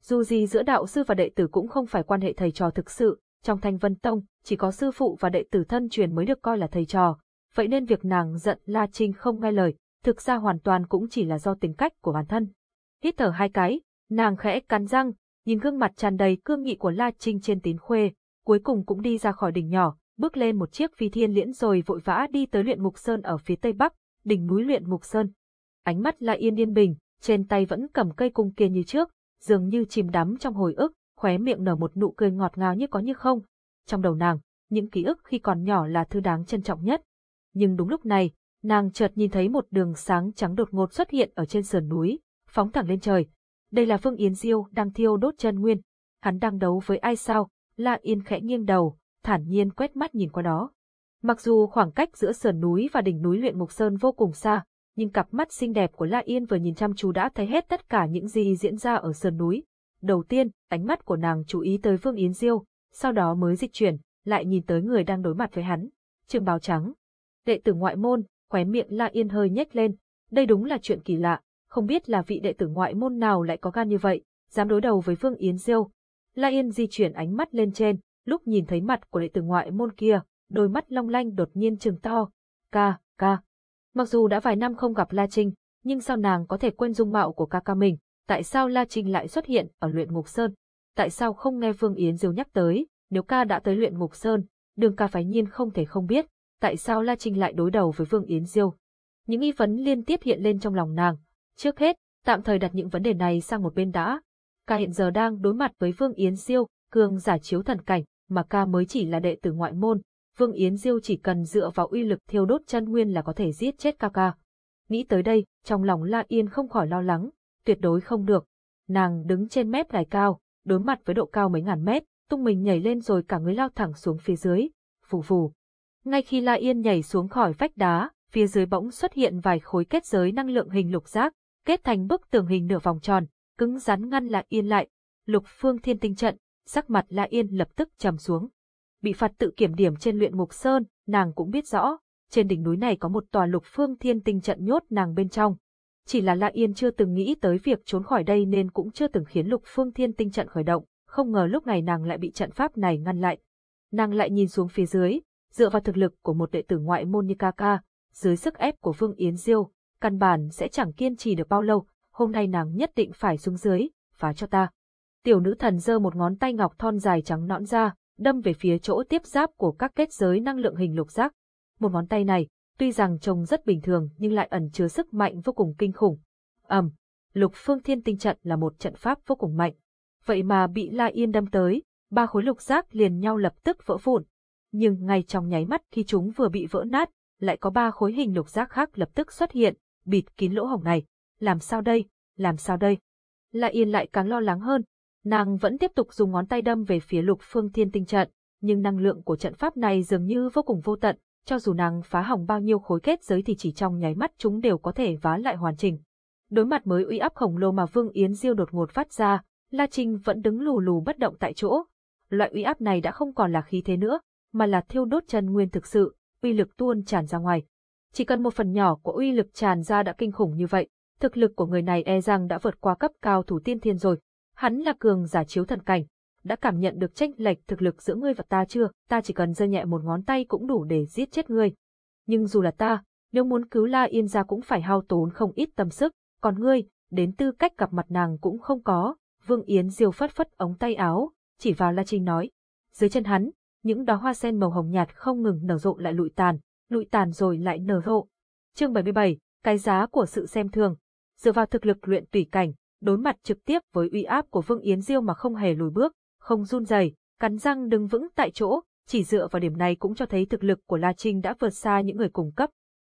Dù gì giữa đạo sư và đệ tử cũng không phải quan hệ thầy trò thực sự, trong thanh vân tông, chỉ có sư phụ và đệ tử thân truyền mới được coi là thầy trò. Vậy nên việc nàng giận La Trinh không nghe lời, thực ra hoàn toàn cũng chỉ là do tính cách của bản thân. Hít thở hai cái, nàng khẽ cắn răng, nhìn gương mặt tràn đầy cương nghị của La Trinh trên tín khuê, cuối cùng cũng đi ra khỏi đỉnh nhỏ, bước lên một chiếc phi thiên liễn rồi vội vã đi tới luyện mục sơn ở phía tây bắc, đỉnh núi luyện mục sơn. Ánh mắt La Yên yên bình, trên tay vẫn cầm cây cung kia như trước, dường như chìm đắm trong hồi ức, khóe miệng nở một nụ cười ngọt ngào như có như không. Trong đầu nàng, những ký ức khi còn nhỏ là thứ đáng trân trọng nhất. Nhưng đúng lúc này, nàng chợt nhìn thấy một đường sáng trắng đột ngột xuất hiện ở trên sườn núi, phóng thẳng lên trời. Đây là Phương Yến Diêu đang thiêu đốt chân nguyên. Hắn đang đấu với ai sao? La Yên khẽ nghiêng đầu, thản nhiên quét mắt nhìn qua đó. Mặc dù khoảng cách giữa sườn núi và đỉnh núi luyện mục sơn vô cùng xa, nhưng cặp mắt xinh đẹp của La Yên vừa nhìn chăm chú đã thấy hết tất cả những gì diễn ra ở sườn núi. Đầu tiên, ánh mắt của nàng chú ý tới Vương Yến Diêu, sau đó mới dịch chuyển, lại nhìn tới người đang đối mặt với hắn. Trường bào trắng. Đệ tử ngoại môn, khóe miệng La Yên hơi nhếch lên. Đây đúng là chuyện kỳ lạ, không biết là vị đệ tử ngoại môn nào lại có gan như vậy, dám đối đầu với Vương Yến Diêu. La Yên di chuyển ánh mắt lên trên, lúc nhìn thấy mặt của đệ tử ngoại môn kia, đôi mắt long lanh đột nhiên trừng to. Ca, ca. Mặc dù đã vài năm không gặp La Trinh, nhưng sao nàng có thể quên dung mạo của ca ca mình? Tại sao La Trinh lại xuất hiện ở luyện ngục sơn? Tại sao không nghe Vương Yến Diêu nhắc tới, nếu ca đã tới luyện ngục sơn, đường ca phái nhiên không thể không biết, tại sao La Trinh lại đối đầu với Vương Yến Diêu? Những nghi vấn liên tiếp hiện lên trong lòng nàng. Trước hết, tạm thời đặt những vấn đề này sang một bên đã. Ca hiện giờ đang đối mặt với Vương Yến Diêu, cường giả chiếu thần cảnh, mà ca mới chỉ là đệ tử ngoại môn, Vương Yến Diêu chỉ cần dựa vào uy lực thiêu đốt chân nguyên là có thể giết chết ca ca. Nghĩ tới đây, trong lòng La Yên không khỏi lo lắng, tuyệt đối không được. Nàng đứng trên mép đài cao, đối mặt với độ cao mấy ngàn mét, tung mình nhảy lên rồi cả người lao thẳng xuống phía dưới, phù phù. Ngay khi La Yên nhảy xuống khỏi vách đá, phía dưới bỗng xuất hiện vài khối kết giới năng lượng hình lục giác, kết thành bức tường hình nửa vòng tròn, cứng rắn ngăn La Yên lại. Lục Phương Thiên Tinh trận, sắc mặt La Yên lập tức trầm xuống. Bị phạt tự kiểm điểm trên luyện ngục sơn, nàng cũng biết rõ, trên đỉnh núi này có một tòa lục phương thiên tinh trận nhốt nàng bên trong. Chỉ là La Yên chưa từng nghĩ tới việc trốn khỏi đây nên cũng chưa từng khiến lục phương thiên tinh trận khởi động, không ngờ lúc này nàng lại bị trận pháp này ngăn lại. Nàng lại nhìn xuống phía dưới, dựa vào thực lực của một đệ tử ngoại môn như Kaka, dưới sức ép của Vương Yến Diêu, căn bản sẽ chẳng kiên trì được bao lâu, hôm nay nàng nhất định phải xuống dưới, phá cho ta. Tiểu nữ thần giơ một ngón tay ngọc thon dài trắng nõn ra, đâm về phía chỗ tiếp giáp của các kết giới năng lượng hình lục giác. Một ngón tay này, tuy rằng trông rất bình thường nhưng lại ẩn chứa sức mạnh vô cùng kinh khủng. ầm, lục phương thiên tinh trận là một trận pháp vô cùng mạnh. Vậy mà bị La Yên đâm tới, ba khối lục giác liền nhau lập tức vỡ vụn. Nhưng ngay trong nháy mắt khi chúng vừa bị vỡ nát, lại có ba khối hình lục giác khác lập tức xuất hiện, bịt kín lỗ hổng này. Làm sao đây? Làm sao đây? La Yên lại càng lo lắng hơn. Nàng vẫn tiếp tục dùng ngón tay đâm về phía lục phương thiên tinh trận, nhưng năng lượng của trận pháp này dường như vô cùng vô tận, cho dù nàng phá hỏng bao nhiêu khối kết giới thì chỉ trong nháy mắt chúng đều có thể vá lại hoàn chỉnh. Đối mặt với uy áp khổng lồ mà Vương Yến Diêu đột ngột phát ra, La Trinh vẫn đứng lù lù bất động tại chỗ. Loại uy áp này đã không còn là khí thế nữa, mà là thiêu đốt chân nguyên thực sự, uy lực tuôn tràn ra ngoài. Chỉ cần một phần nhỏ của uy lực tràn ra đã kinh khủng như vậy, thực lực của người này e rằng đã vượt qua cấp cao thủ tiên thiên rồi. Hắn là cường giả chiếu thần cảnh, đã cảm nhận được tranh lệch thực lực giữa ngươi và ta chưa, ta chỉ cần giơ nhẹ một ngón tay cũng đủ để giết chết ngươi. Nhưng dù là ta, nếu muốn cứu La Yên ra cũng phải hao tốn không ít tâm sức, còn ngươi, đến tư cách gặp mặt nàng cũng không có. Vương Yến diêu phất phất ống tay áo, chỉ vào La Trinh nói. Dưới chân hắn, những đóa hoa sen màu hồng nhạt không ngừng nở rộ lại lụi tàn, lụi tàn rồi lại nở rộ. Chương 77, cái giá của sự xem thường. Dựa vào thực lực luyện tùy cảnh, đối mặt trực tiếp với uy áp của Vương Yến Diêu mà không hề lùi bước, không run rẩy, cắn răng đứng vững tại chỗ, chỉ dựa vào điểm này cũng cho thấy thực lực của La Trinh đã vượt xa những người cùng cấp.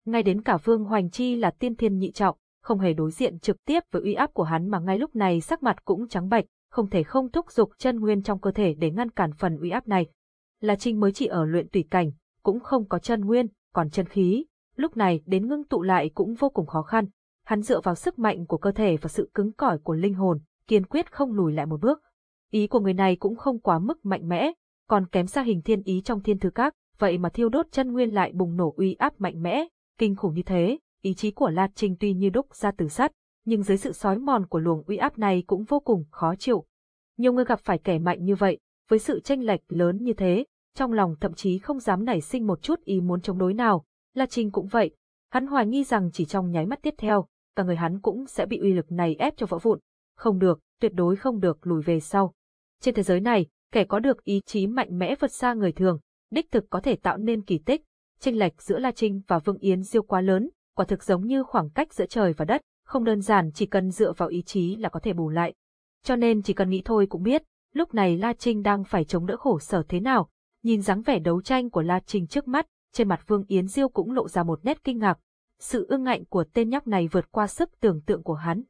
Ngay đến cả Vương Hoành Chi là tiên thiên nhị trọng, không hề đối diện trực tiếp với uy áp của hắn mà ngay lúc này sắc mặt cũng trắng bệch, không thể không thúc giục chân nguyên trong cơ thể để ngăn cản phần uy áp này. La Trinh mới chỉ ở luyện tùy cảnh, cũng không có chân nguyên, còn chân khí, lúc này đến ngưng tụ lại cũng vô cùng khó khăn. Hắn dựa vào sức mạnh của cơ thể và sự cứng cỏi của linh hồn, kiên quyết không lùi lại một bước. Ý của người này cũng không quá mức mạnh mẽ, còn kém xa hình thiên ý trong thiên thư các, vậy mà thiêu đốt chân nguyên lại bùng nổ uy áp mạnh mẽ, kinh khủng như thế, ý chí của La Trinh tuy như đúc ra từ sắt, nhưng dưới sự sói mòn của luồng uy áp này cũng vô cùng khó chịu. Nhiều người gặp phải kẻ mạnh như vậy, với sự tranh lệch lớn như thế, trong lòng thậm chí không dám nảy sinh một chút ý muốn chống đối nào. La Trinh cũng vậy, hắn hoài nghi rằng chỉ trong nháy mắt tiếp theo, cả người hắn cũng sẽ bị uy lực này ép cho vỡ vụn. Không được, tuyệt đối không được lùi về sau. Trên thế giới này, kẻ có được ý chí mạnh mẽ vượt xa người thường, đích thực có thể tạo nên kỳ tích. Tranh lệch giữa La Trinh và Vương Yến Diêu quá lớn, quả thực giống như khoảng cách giữa trời và đất, không đơn giản chỉ cần dựa vào ý chí là có thể bù lại. Cho nên chỉ cần nghĩ thôi cũng biết, lúc này La Trinh đang phải chống đỡ khổ sở thế nào. Nhìn dáng vẻ đấu tranh của La Trình trước mắt, trên mặt Vương Yến Diêu cũng lộ ra một nét kinh ngạc. Sự ương ngạnh của tên nhóc này vượt qua sức tưởng tượng của hắn.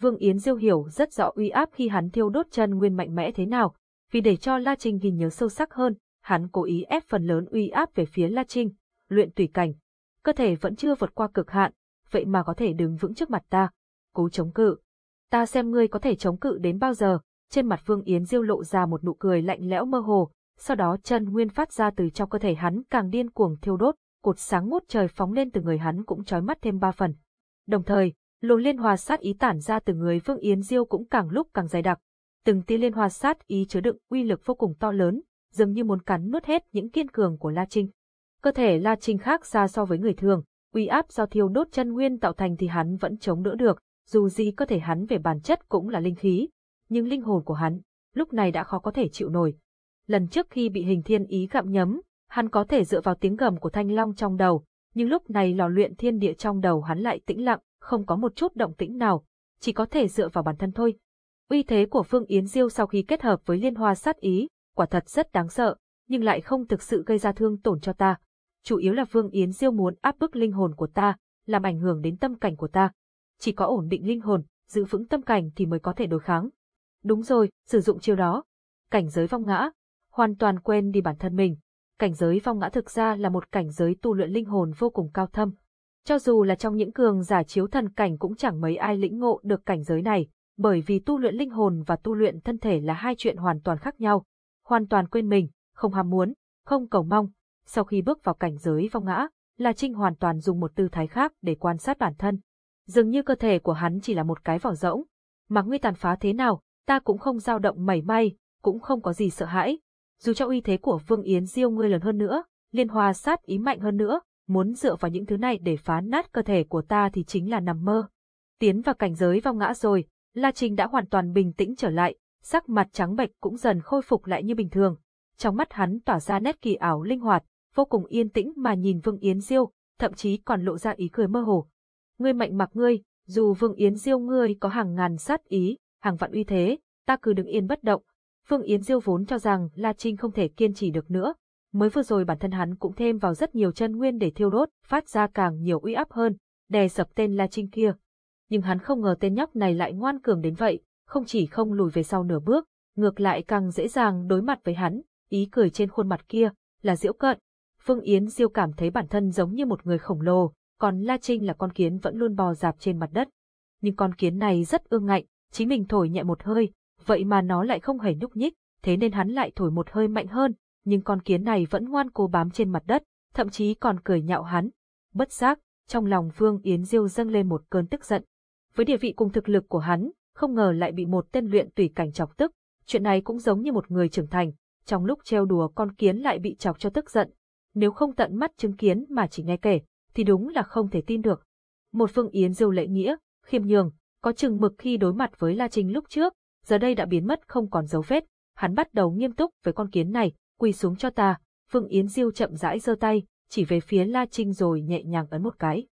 Vương Yến Diêu hiểu rất rõ uy áp khi hắn thiêu đốt chân nguyên mạnh mẽ thế nào, vì để cho La Trinh ghi nhớ sâu sắc hơn, hắn cố ý ép phần lớn uy áp về phía La Trinh, luyện tùy cảnh. Cơ thể vẫn chưa vượt qua cực hạn, vậy mà có thể đứng vững trước mặt ta, cố chống cự. Ta xem ngươi có thể chống cự đến bao giờ, trên mặt Vương Yến Diêu lộ ra một nụ cười lạnh lẽo mơ hồ, sau đó chân nguyên phát ra từ trong cơ thể hắn càng điên cuồng thiêu đốt, cột sáng ngút trời phóng lên từ người hắn cũng chói mắt thêm ba phần. Đồng thời, luồng liên hòa sát ý tản ra từ người Vương Yến Diêu cũng càng lúc càng dày đặc. Từng tia liên hòa sát ý chứa đựng uy lực vô cùng to lớn, dường như muốn cắn nuốt hết những kiên cường của La Trinh. Cơ thể La Trinh khác xa so với người thường, uy áp do thiêu đốt chân nguyên tạo thành thì hắn vẫn chống đỡ được, dù gì cơ thể hắn về bản chất cũng là linh khí, nhưng linh hồn của hắn lúc này đã khó có thể chịu nổi. Lần trước khi bị hình thiên ý gặm nhấm, hắn có thể dựa vào tiếng gầm của thanh long trong đầu, nhưng lúc này lò luyện thiên địa trong đầu hắn lại tĩnh lặng, không có một chút động tĩnh nào, chỉ có thể dựa vào bản thân thôi. Uy thế của Phương Yến Diêu sau khi kết hợp với liên hoa sát ý, quả thật rất đáng sợ, nhưng lại không thực sự gây ra thương tổn cho ta. Chủ yếu là Phương Yến Diêu muốn áp bức linh hồn của ta, làm ảnh hưởng đến tâm cảnh của ta. Chỉ có ổn định linh hồn, giữ vững tâm cảnh thì mới có thể đối kháng. Đúng rồi, sử dụng chiêu đó. Cảnh giới vong ngã, hoàn toàn quên đi bản thân mình. Cảnh giới vong ngã thực ra là một cảnh giới tu luyện linh hồn vô cùng cao thâm, cho dù là trong những cường giả chiếu thần cảnh cũng chẳng mấy ai lĩnh ngộ được cảnh giới này, bởi vì tu luyện linh hồn và tu luyện thân thể là hai chuyện hoàn toàn khác nhau. Hoàn toàn quên mình, không ham muốn, không cầu mong. Sau khi bước vào cảnh giới vong ngã, La Trinh hoàn toàn dùng một tư thái khác để quan sát bản thân. Dường như cơ thể của hắn chỉ là một cái vỏ rỗng. Mà nguy tàn phá thế nào, ta cũng không dao động mảy may, cũng không có gì sợ hãi. Dù cho uy thế của Vương Yến Diêu ngươi lớn hơn nữa, liên hoa sát ý mạnh hơn nữa, muốn dựa vào những thứ này để phá nát cơ thể của ta thì chính là nằm mơ. Tiến vào cảnh giới vong ngã rồi, La Trình đã hoàn toàn bình tĩnh trở lại, sắc mặt trắng bệch cũng dần khôi phục lại như bình thường. Trong mắt hắn tỏa ra nét kỳ ảo linh hoạt, vô cùng yên tĩnh mà nhìn Vương Yến Diêu, thậm chí còn lộ ra ý cười mơ hồ. Ngươi mạnh mặc ngươi, dù Vương Yến Diêu ngươi có hàng ngàn sát ý, hàng vạn uy thế, ta cứ đứng yên bất động. Phương Yến Diêu vốn cho rằng La Trinh không thể kiên trì được nữa. Mới vừa rồi bản thân hắn cũng thêm vào rất nhiều chân nguyên để thiêu đốt, phát ra càng nhiều uy áp hơn, đè sập tên La Trinh kia. Nhưng hắn không ngờ tên nhóc này lại ngoan cường đến vậy, không chỉ không lùi về sau nửa bước, ngược lại càng dễ dàng đối mặt với hắn, ý cười trên khuôn mặt kia, là diễu cợt. Phương Yến Diêu cảm thấy bản thân giống như một người khổng lồ, còn La Trinh là con kiến vẫn luôn bò dạp trên mặt đất. Nhưng con kiến này rất ương ngạnh, chính mình thổi nhẹ một hơi, vậy mà nó lại không hề nhúc nhích, thế nên hắn lại thổi một hơi mạnh hơn, nhưng con kiến này vẫn ngoan cố bám trên mặt đất, thậm chí còn cười nhạo hắn. Bất giác, trong lòng Vương Yến Diêu dâng lên một cơn tức giận. Với địa vị cùng thực lực của hắn, không ngờ lại bị một tên luyện tùy cảnh chọc tức, chuyện này cũng giống như một người trưởng thành, trong lúc treo đùa con kiến lại bị chọc cho tức giận. Nếu không tận mắt chứng kiến mà chỉ nghe kể, thì đúng là không thể tin được. Một phương yến diêu lệ nghĩa, khiêm nhường, có chừng mực khi đối mặt với La Trinh lúc trước, giờ đây đã biến mất không còn dấu vết. Hắn bắt đầu nghiêm túc với con kiến này, quỳ xuống cho ta. Phương Yến Diêu chậm rãi giơ tay, chỉ về phía La Trinh rồi nhẹ nhàng ấn một cái.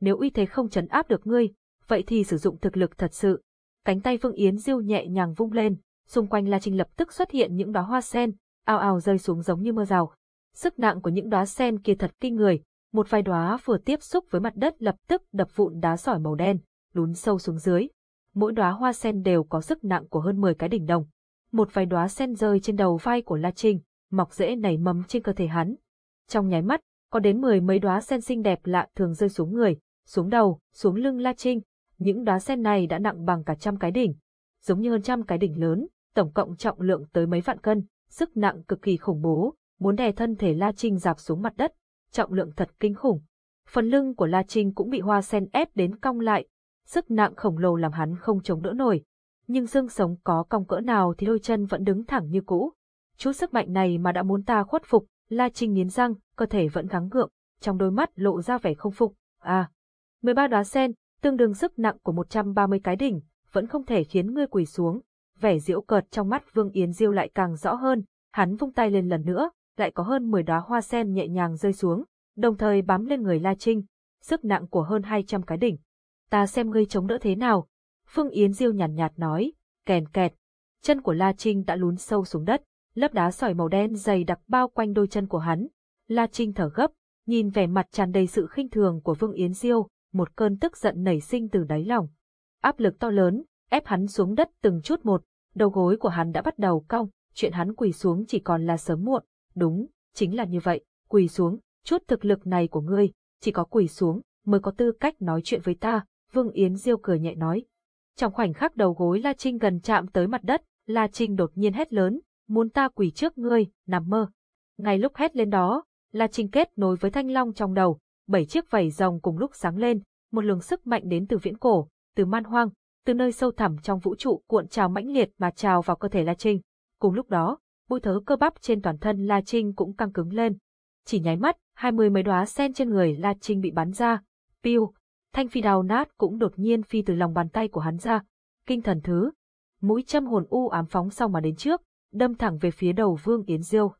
Nếu uy thế không chấn áp được ngươi, vậy thì sử dụng thực lực thật sự. Cánh tay Phương Yến Diêu nhẹ nhàng vung lên, xung quanh La Trinh lập tức xuất hiện những đóa hoa sen, ào ào rơi xuống giống như mưa rào. Sức nặng của những đóa sen kia thật kinh người, một vài đóa vừa tiếp xúc với mặt đất lập tức đập vụn đá sỏi màu đen, lún sâu xuống dưới. Mỗi đóa hoa sen đều có sức nặng của hơn 10 cái đỉnh đồng. Một vài đóa sen rơi trên đầu vai của La Trinh, mọc rễ nảy mầm trên cơ thể hắn. Trong nháy mắt, có đến mười mấy đóa sen xinh đẹp lạ thường rơi xuống người, xuống đầu, xuống lưng La Trinh. Những đóa sen này đã nặng bằng cả trăm cái đỉnh, giống như hơn trăm cái đỉnh lớn, tổng cộng trọng lượng tới mấy vạn cân, sức nặng cực kỳ khủng bố, muốn đè thân thể La Trinh dạp xuống mặt đất, trọng lượng thật kinh khủng. Phần lưng của La Trinh cũng bị hoa sen ép đến cong lại, sức nặng khổng lồ làm hắn không chống đỡ nổi. Nhưng xương sống có cong cỡ nào thì đôi chân vẫn đứng thẳng như cũ. Chút sức mạnh này mà đã muốn ta khuất phục, La Trinh nghiến răng, cơ thể vẫn gắng gượng, trong đôi mắt lộ ra vẻ không phục. À, 13 đóa sen, tương đương sức nặng của 130 cái đỉnh, vẫn không thể khiến ngươi quỳ xuống. Vẻ diễu cợt trong mắt Vương Yến Diêu lại càng rõ hơn, hắn vung tay lên lần nữa, lại có hơn 10 đóa hoa sen nhẹ nhàng rơi xuống, đồng thời bám lên người La Trinh, sức nặng của hơn 200 cái đỉnh. Ta xem ngươi chống đỡ thế nào. Phương Yến Diêu nhàn nhạt, nhạt nói, kèn kẹt. Chân của La Trinh đã lún sâu xuống đất, lớp đá sỏi màu đen dày đặc bao quanh đôi chân của hắn. La Trinh thở gấp, nhìn vẻ mặt tràn đầy sự khinh thường của Vương Yến Diêu, một cơn tức giận nảy sinh từ đáy lòng. Áp lực to lớn, ép hắn xuống đất từng chút một, đầu gối của hắn đã bắt đầu cong, chuyện hắn quỳ xuống chỉ còn là sớm muộn, đúng, chính là như vậy, quỳ xuống, chút thực lực này của ngươi, chỉ có quỳ xuống, mới có tư cách nói chuyện với ta, Vương Yến Diêu cười nhẹ nói. Trong khoảnh khắc đầu gối La Trinh gần chạm tới mặt đất, La Trinh đột nhiên hét lớn, muốn ta quỳ trước ngươi, nằm mơ. Ngay lúc hét lên đó, La Trinh kết nối với thanh long trong đầu, bảy chiếc vảy rồng cùng lúc sáng lên, một luồng sức mạnh đến từ viễn cổ, từ man hoang, từ nơi sâu thẳm trong vũ trụ cuộn trào mãnh liệt mà trào vào cơ thể La Trinh. Cùng lúc đó, bôi thớ cơ bắp trên toàn thân La Trinh cũng căng cứng lên. Chỉ nháy mắt, hai mươi mấy đóa sen trên người La Trinh bị bắn ra. Piu, thanh phi đào nát cũng đột nhiên phi từ lòng bàn tay của hắn ra. Kinh thần thứ, mũi châm hồn u ám phóng sau mà đến trước, đâm thẳng về phía đầu Vương Yến Diêu.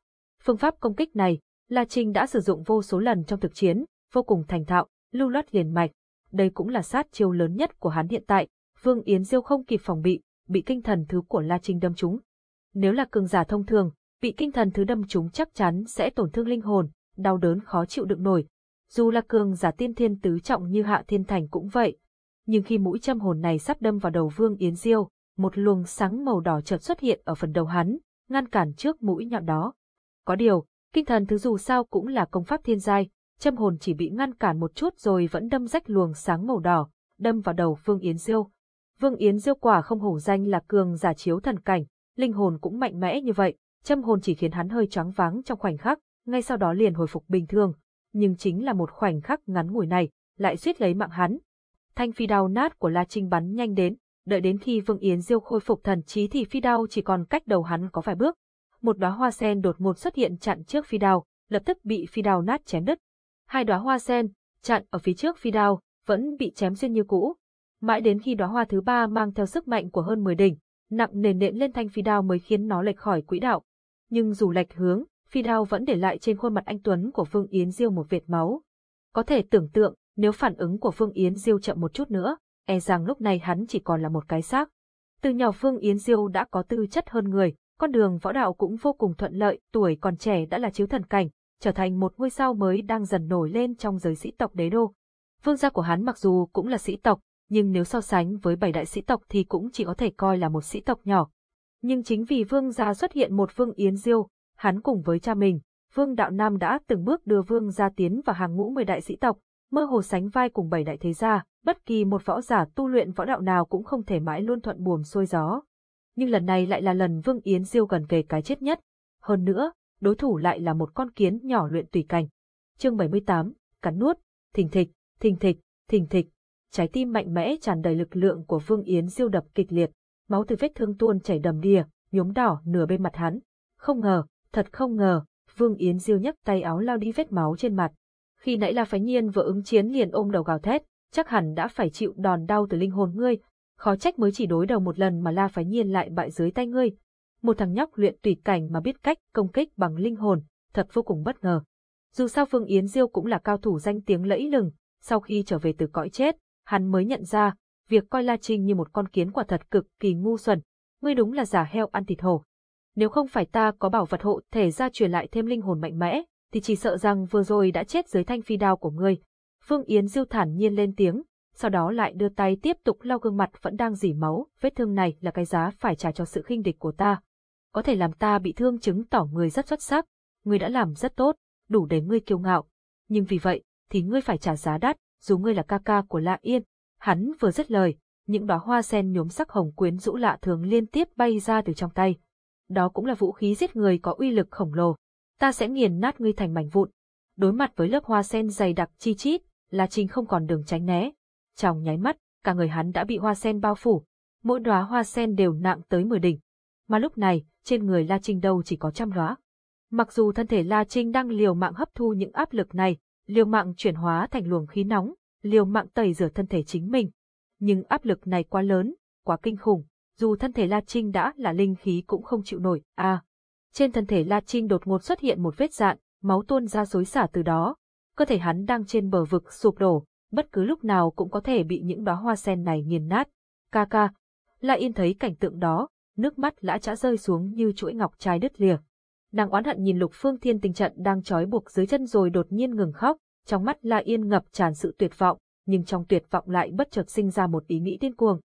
Phương pháp công kích này, La Trinh đã sử dụng vô số lần trong thực chiến, vô cùng thành thạo, lưu loát liền mạch. Đây cũng là sát chiêu lớn nhất của hắn hiện tại, Vương Yến Diêu không kịp phòng bị, bị kinh thần thứ của La Trinh đâm trúng. Nếu là cường giả thông thường, bị kinh thần thứ đâm trúng chắc chắn sẽ tổn thương linh hồn, đau đớn khó chịu đựng nổi. Dù là cường giả tiên thiên tứ trọng như Hạ Thiên Thành cũng vậy. Nhưng khi mũi châm hồn này sắp đâm vào đầu Vương Yến Diêu, một luồng sáng màu đỏ chợt xuất hiện ở phần đầu hắn, ngăn cản trước mũi nhọn đó. Có điều, kinh thần thứ dù sao cũng là công pháp thiên giai, châm hồn chỉ bị ngăn cản một chút rồi vẫn đâm rách luồng sáng màu đỏ, đâm vào đầu Vương Yến Diêu. Vương Yến Diêu quả không hổ danh là cường giả chiếu thần cảnh, linh hồn cũng mạnh mẽ như vậy, châm hồn chỉ khiến hắn hơi choáng váng trong khoảnh khắc, ngay sau đó liền hồi phục bình thường, nhưng chính là một khoảnh khắc ngắn ngủi này, lại suýt lấy mạng hắn. Thanh phi đao nát của La Trinh bắn nhanh đến, đợi đến khi Vương Yến Diêu khôi phục thần trí thì phi đao chỉ còn cách đầu hắn có vài bước. Một đóa hoa sen đột ngột xuất hiện chặn trước phi đao, lập tức bị phi đao nát chém đứt. Hai đóa hoa sen chặn ở phía trước phi đao, vẫn bị chém xuyên như cũ. Mãi đến khi đóa hoa thứ ba mang theo sức mạnh của hơn 10 đỉnh, nặng nề nện lên thanh phi đao mới khiến nó lệch khỏi quỹ đạo. Nhưng dù lệch hướng, phi đao vẫn để lại trên khuôn mặt anh Tuấn của Phương Yến Diêu một vệt máu. Có thể tưởng tượng, nếu phản ứng của Phương Yến Diêu chậm một chút nữa, e rằng lúc này hắn chỉ còn là một cái xác. Từ nhỏ Phương Yến Diêu đã có tư chất hơn người, con đường võ đạo cũng vô cùng thuận lợi, tuổi còn trẻ đã là chiếu thần cảnh, trở thành một ngôi sao mới đang dần nổi lên trong giới sĩ tộc đế đô. Vương gia của hắn mặc dù cũng là sĩ tộc, nhưng nếu so sánh với bảy đại sĩ tộc thì cũng chỉ có thể coi là một sĩ tộc nhỏ. Nhưng chính vì vương gia xuất hiện một vương Yến Diêu, hắn cùng với cha mình, vương Đạo Nam đã từng bước đưa vương gia tiến vào hàng ngũ mười đại sĩ tộc, mơ hồ sánh vai cùng bảy đại thế gia, bất kỳ một võ giả tu luyện võ đạo nào cũng không thể mãi luôn thuận buồm xuôi gió. Nhưng lần này lại là lần Vương Yến Diêu gần kề cái chết nhất. Hơn nữa, đối thủ lại là một con kiến nhỏ luyện tùy cảnh. Chương 78, cắn nuốt, thình thịch, thình thịch, thình thịch. Trái tim mạnh mẽ tràn đầy lực lượng của Vương Yến Diêu đập kịch liệt, máu từ vết thương tuôn chảy đầm đìa, nhuốm đỏ nửa bên mặt hắn. Không ngờ, thật không ngờ, Vương Yến Diêu nhấc tay áo lao đi vết máu trên mặt. Khi nãy La Phái Nhiên vừa ứng chiến liền ôm đầu gào thét, chắc hẳn đã phải chịu đòn đau từ linh hồn ngươi, khó trách mới chỉ đối đầu một lần mà La Phái Nhiên lại bại dưới tay ngươi. Một thằng nhóc luyện tùy cảnh mà biết cách công kích bằng linh hồn, thật vô cùng bất ngờ. Dù sao Phương Yến Diêu cũng là cao thủ danh tiếng lẫy lừng, sau khi trở về từ cõi chết, hắn mới nhận ra, việc coi La Trinh như một con kiến quả thật cực kỳ ngu xuẩn, ngươi đúng là giả heo ăn thịt hổ. Nếu không phải ta có bảo vật hộ thể ra truyền lại thêm linh hồn mạnh mẽ, thì chỉ sợ rằng vừa rồi đã chết dưới thanh phi đao của ngươi. Phương Yến Diêu thản nhiên lên tiếng, sau đó lại đưa tay tiếp tục lau gương mặt vẫn đang dỉ máu, vết thương này là cái giá phải trả cho sự khinh địch của ta. Có thể làm ta bị thương chứng tỏ người rất xuất sắc, ngươi đã làm rất tốt, đủ để ngươi kiêu ngạo. Nhưng vì vậy, thì ngươi phải trả giá đắt, dù ngươi là ca ca của Lạ Yên. Hắn vừa dứt lời, những đóa hoa sen nhuốm sắc hồng quyến rũ lạ thường liên tiếp bay ra từ trong tay. Đó cũng là vũ khí giết người có uy lực khổng lồ. Ta sẽ nghiền nát ngươi thành mảnh vụn. Đối mặt với lớp hoa sen dày đặc chi chít, La Trinh không còn đường tránh né. Trong nháy mắt, cả người hắn đã bị hoa sen bao phủ. Mỗi đóa hoa sen đều nặng tới 10 đỉnh. Mà lúc này, trên người La Trinh đâu chỉ có trăm đóa. Mặc dù thân thể La Trinh đang liều mạng hấp thu những áp lực này, liều mạng chuyển hóa thành luồng khí nóng, liều mạng tẩy rửa thân thể chính mình. Nhưng áp lực này quá lớn, quá kinh khủng, dù thân thể La Trinh đã là linh khí cũng không chịu nổi. À, trên thân thể La Trinh đột ngột xuất hiện một vết dạn, máu tuôn ra xối xả từ đó. Cơ thể hắn đang trên bờ vực sụp đổ, bất cứ lúc nào cũng có thể bị những đóa hoa sen này nghiền nát. Ca ca, La Yên thấy cảnh tượng đó, nước mắt lã chã rơi xuống như chuỗi ngọc trai đứt lìa. Nàng oán hận nhìn Lục Phương Thiên tình trận đang trói buộc dưới chân rồi đột nhiên ngừng khóc, trong mắt La Yên ngập tràn sự tuyệt vọng, nhưng trong tuyệt vọng lại bất chợt sinh ra một ý nghĩ điên cuồng.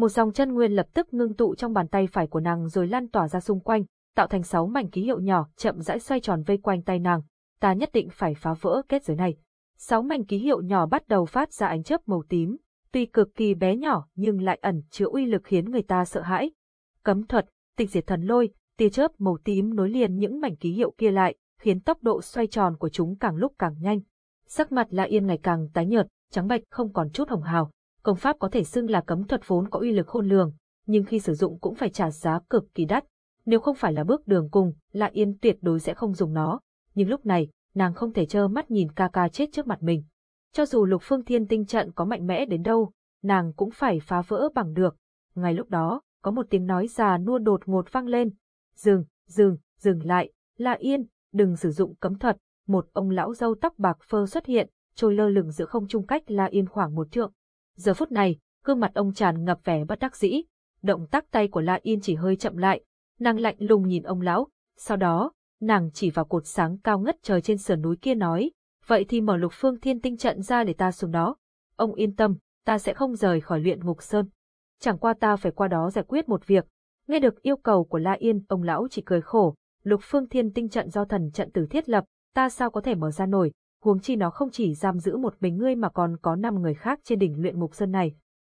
Một dòng chân nguyên lập tức ngưng tụ trong bàn tay phải của nàng rồi lan tỏa ra xung quanh, tạo thành sáu mảnh ký hiệu nhỏ chậm rãi xoay tròn vây quanh tay nàng. Ta nhất định phải phá vỡ kết giới này. Sáu mảnh ký hiệu nhỏ bắt đầu phát ra ánh chớp màu tím, tuy cực kỳ bé nhỏ nhưng lại ẩn chứa uy lực khiến người ta sợ hãi. Cấm thuật, tịch diệt thần lôi, tia chớp màu tím nối liền những mảnh ký hiệu kia lại, khiến tốc độ xoay tròn của chúng càng lúc càng nhanh. Sắc mặt La Yên ngày càng tái nhợt, trắng bệch không còn chút hồng hào. Công pháp có thể xưng là cấm thuật vốn có uy lực khôn lường, nhưng khi sử dụng cũng phải trả giá cực kỳ đắt. Nếu không phải là bước đường cùng, La Yên tuyệt đối sẽ không dùng nó. Nhưng lúc này, nàng không thể trơ mắt nhìn ca ca chết trước mặt mình. Cho dù lục phương thiên tinh trận có mạnh mẽ đến đâu, nàng cũng phải phá vỡ bằng được. Ngay lúc đó, có một tiếng nói già nua đột ngột vang lên. Dừng, dừng, dừng lại, La Yên, đừng sử dụng cấm thuật. Một ông lão râu tóc bạc phơ xuất hiện, trôi lơ lửng giữa không trung cách La Yên khoảng một trượng. Giờ phút này, gương mặt ông tràn ngập vẻ bất đắc dĩ. Động tác tay của La Yên chỉ hơi chậm lại, nàng lạnh lùng nhìn ông lão. Sau đó, nàng chỉ vào cột sáng cao ngất trời trên sườn núi kia nói, vậy thì mở lục phương thiên tinh trận ra để ta xuống đó. Ông yên tâm, ta sẽ không rời khỏi luyện ngục sơn. Chẳng qua ta phải qua đó giải quyết một việc. Nghe được yêu cầu của La Yên, ông lão chỉ cười khổ, lục phương thiên tinh trận do thần trận tử thiết lập, ta sao có thể mở ra nổi, huống chi nó không chỉ giam giữ một mình ngươi mà còn có năm người khác trên đỉnh luyện ngục sơn này.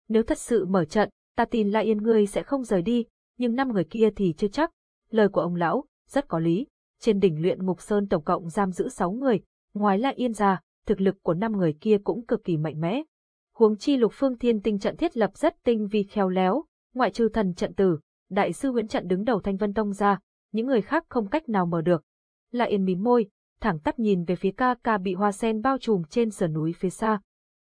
Nếu thật sự mở trận, ta tin La Yên ngươi sẽ không rời đi, nhưng năm người kia thì chưa chắc. Lời của ông lão, rất có lý. Trên đỉnh luyện ngục sơn tổng cộng giam giữ 6 người, ngoài La Yên ra, thực lực của năm người kia cũng cực kỳ mạnh mẽ. huống chi lục phương thiên tinh trận thiết lập rất tinh vi khéo léo, ngoại trừ thần trận tử, đại sư huyễn trận đứng đầu thanh vân tông ra, những người khác không cách nào mở được. La Yên mím môi, thẳng tắp nhìn về phía ca ca bị hoa sen bao trùm trên sườn núi phía xa.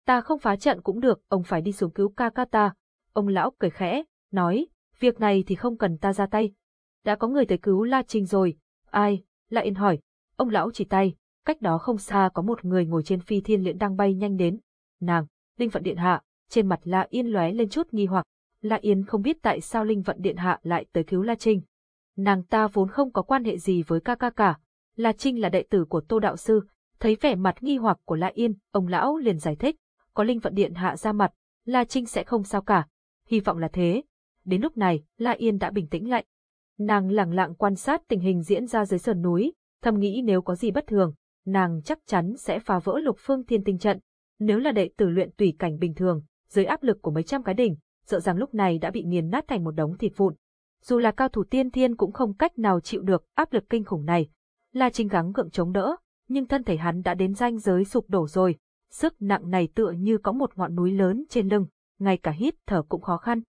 Ta không phá trận cũng được, ông phải đi xuống cứu ca ca ta. Ông lão cười khẽ, nói, việc này thì không cần ta ra tay. Đã có người tới cứu La Trinh rồi. Ai? La Yên hỏi. Ông lão chỉ tay, cách đó không xa có một người ngồi trên phi thiên liễn đang bay nhanh đến. Nàng, Linh phận Điện Hạ, trên mặt La Yên lóe lên chút nghi hoặc. La Yên không biết tại sao Linh Vận Điện Hạ lại tới cứu La Trinh. Nàng ta vốn không có quan hệ gì với ca ca cả. La Trinh là đệ tử của Tô Đạo Sư, thấy vẻ mặt nghi hoặc của La Yên, ông lão liền giải thích, có Linh Vận Điện Hạ ra mặt, La Trinh sẽ không sao cả. Hy vọng là thế. Đến lúc này, La Yên đã bình tĩnh lại. Nàng lặng lặng quan sát tình hình diễn ra dưới sườn núi, thầm nghĩ nếu có gì bất thường, nàng chắc chắn sẽ phá vỡ lục phương thiên tinh trận. Nếu là đệ tử luyện tùy cảnh bình thường, dưới áp lực của mấy trăm cái đỉnh, sợ rằng lúc này đã bị nghiền nát thành một đống thịt vụn. Dù là cao thủ tiên thiên cũng không cách nào chịu được áp lực kinh khủng này. La Trinh gắng gượng chống đỡ, nhưng thân thể hắn đã đến ranh giới sụp đổ rồi. Sức nặng này tựa như có một ngọn núi lớn trên lưng, ngay cả hít thở cũng khó khăn.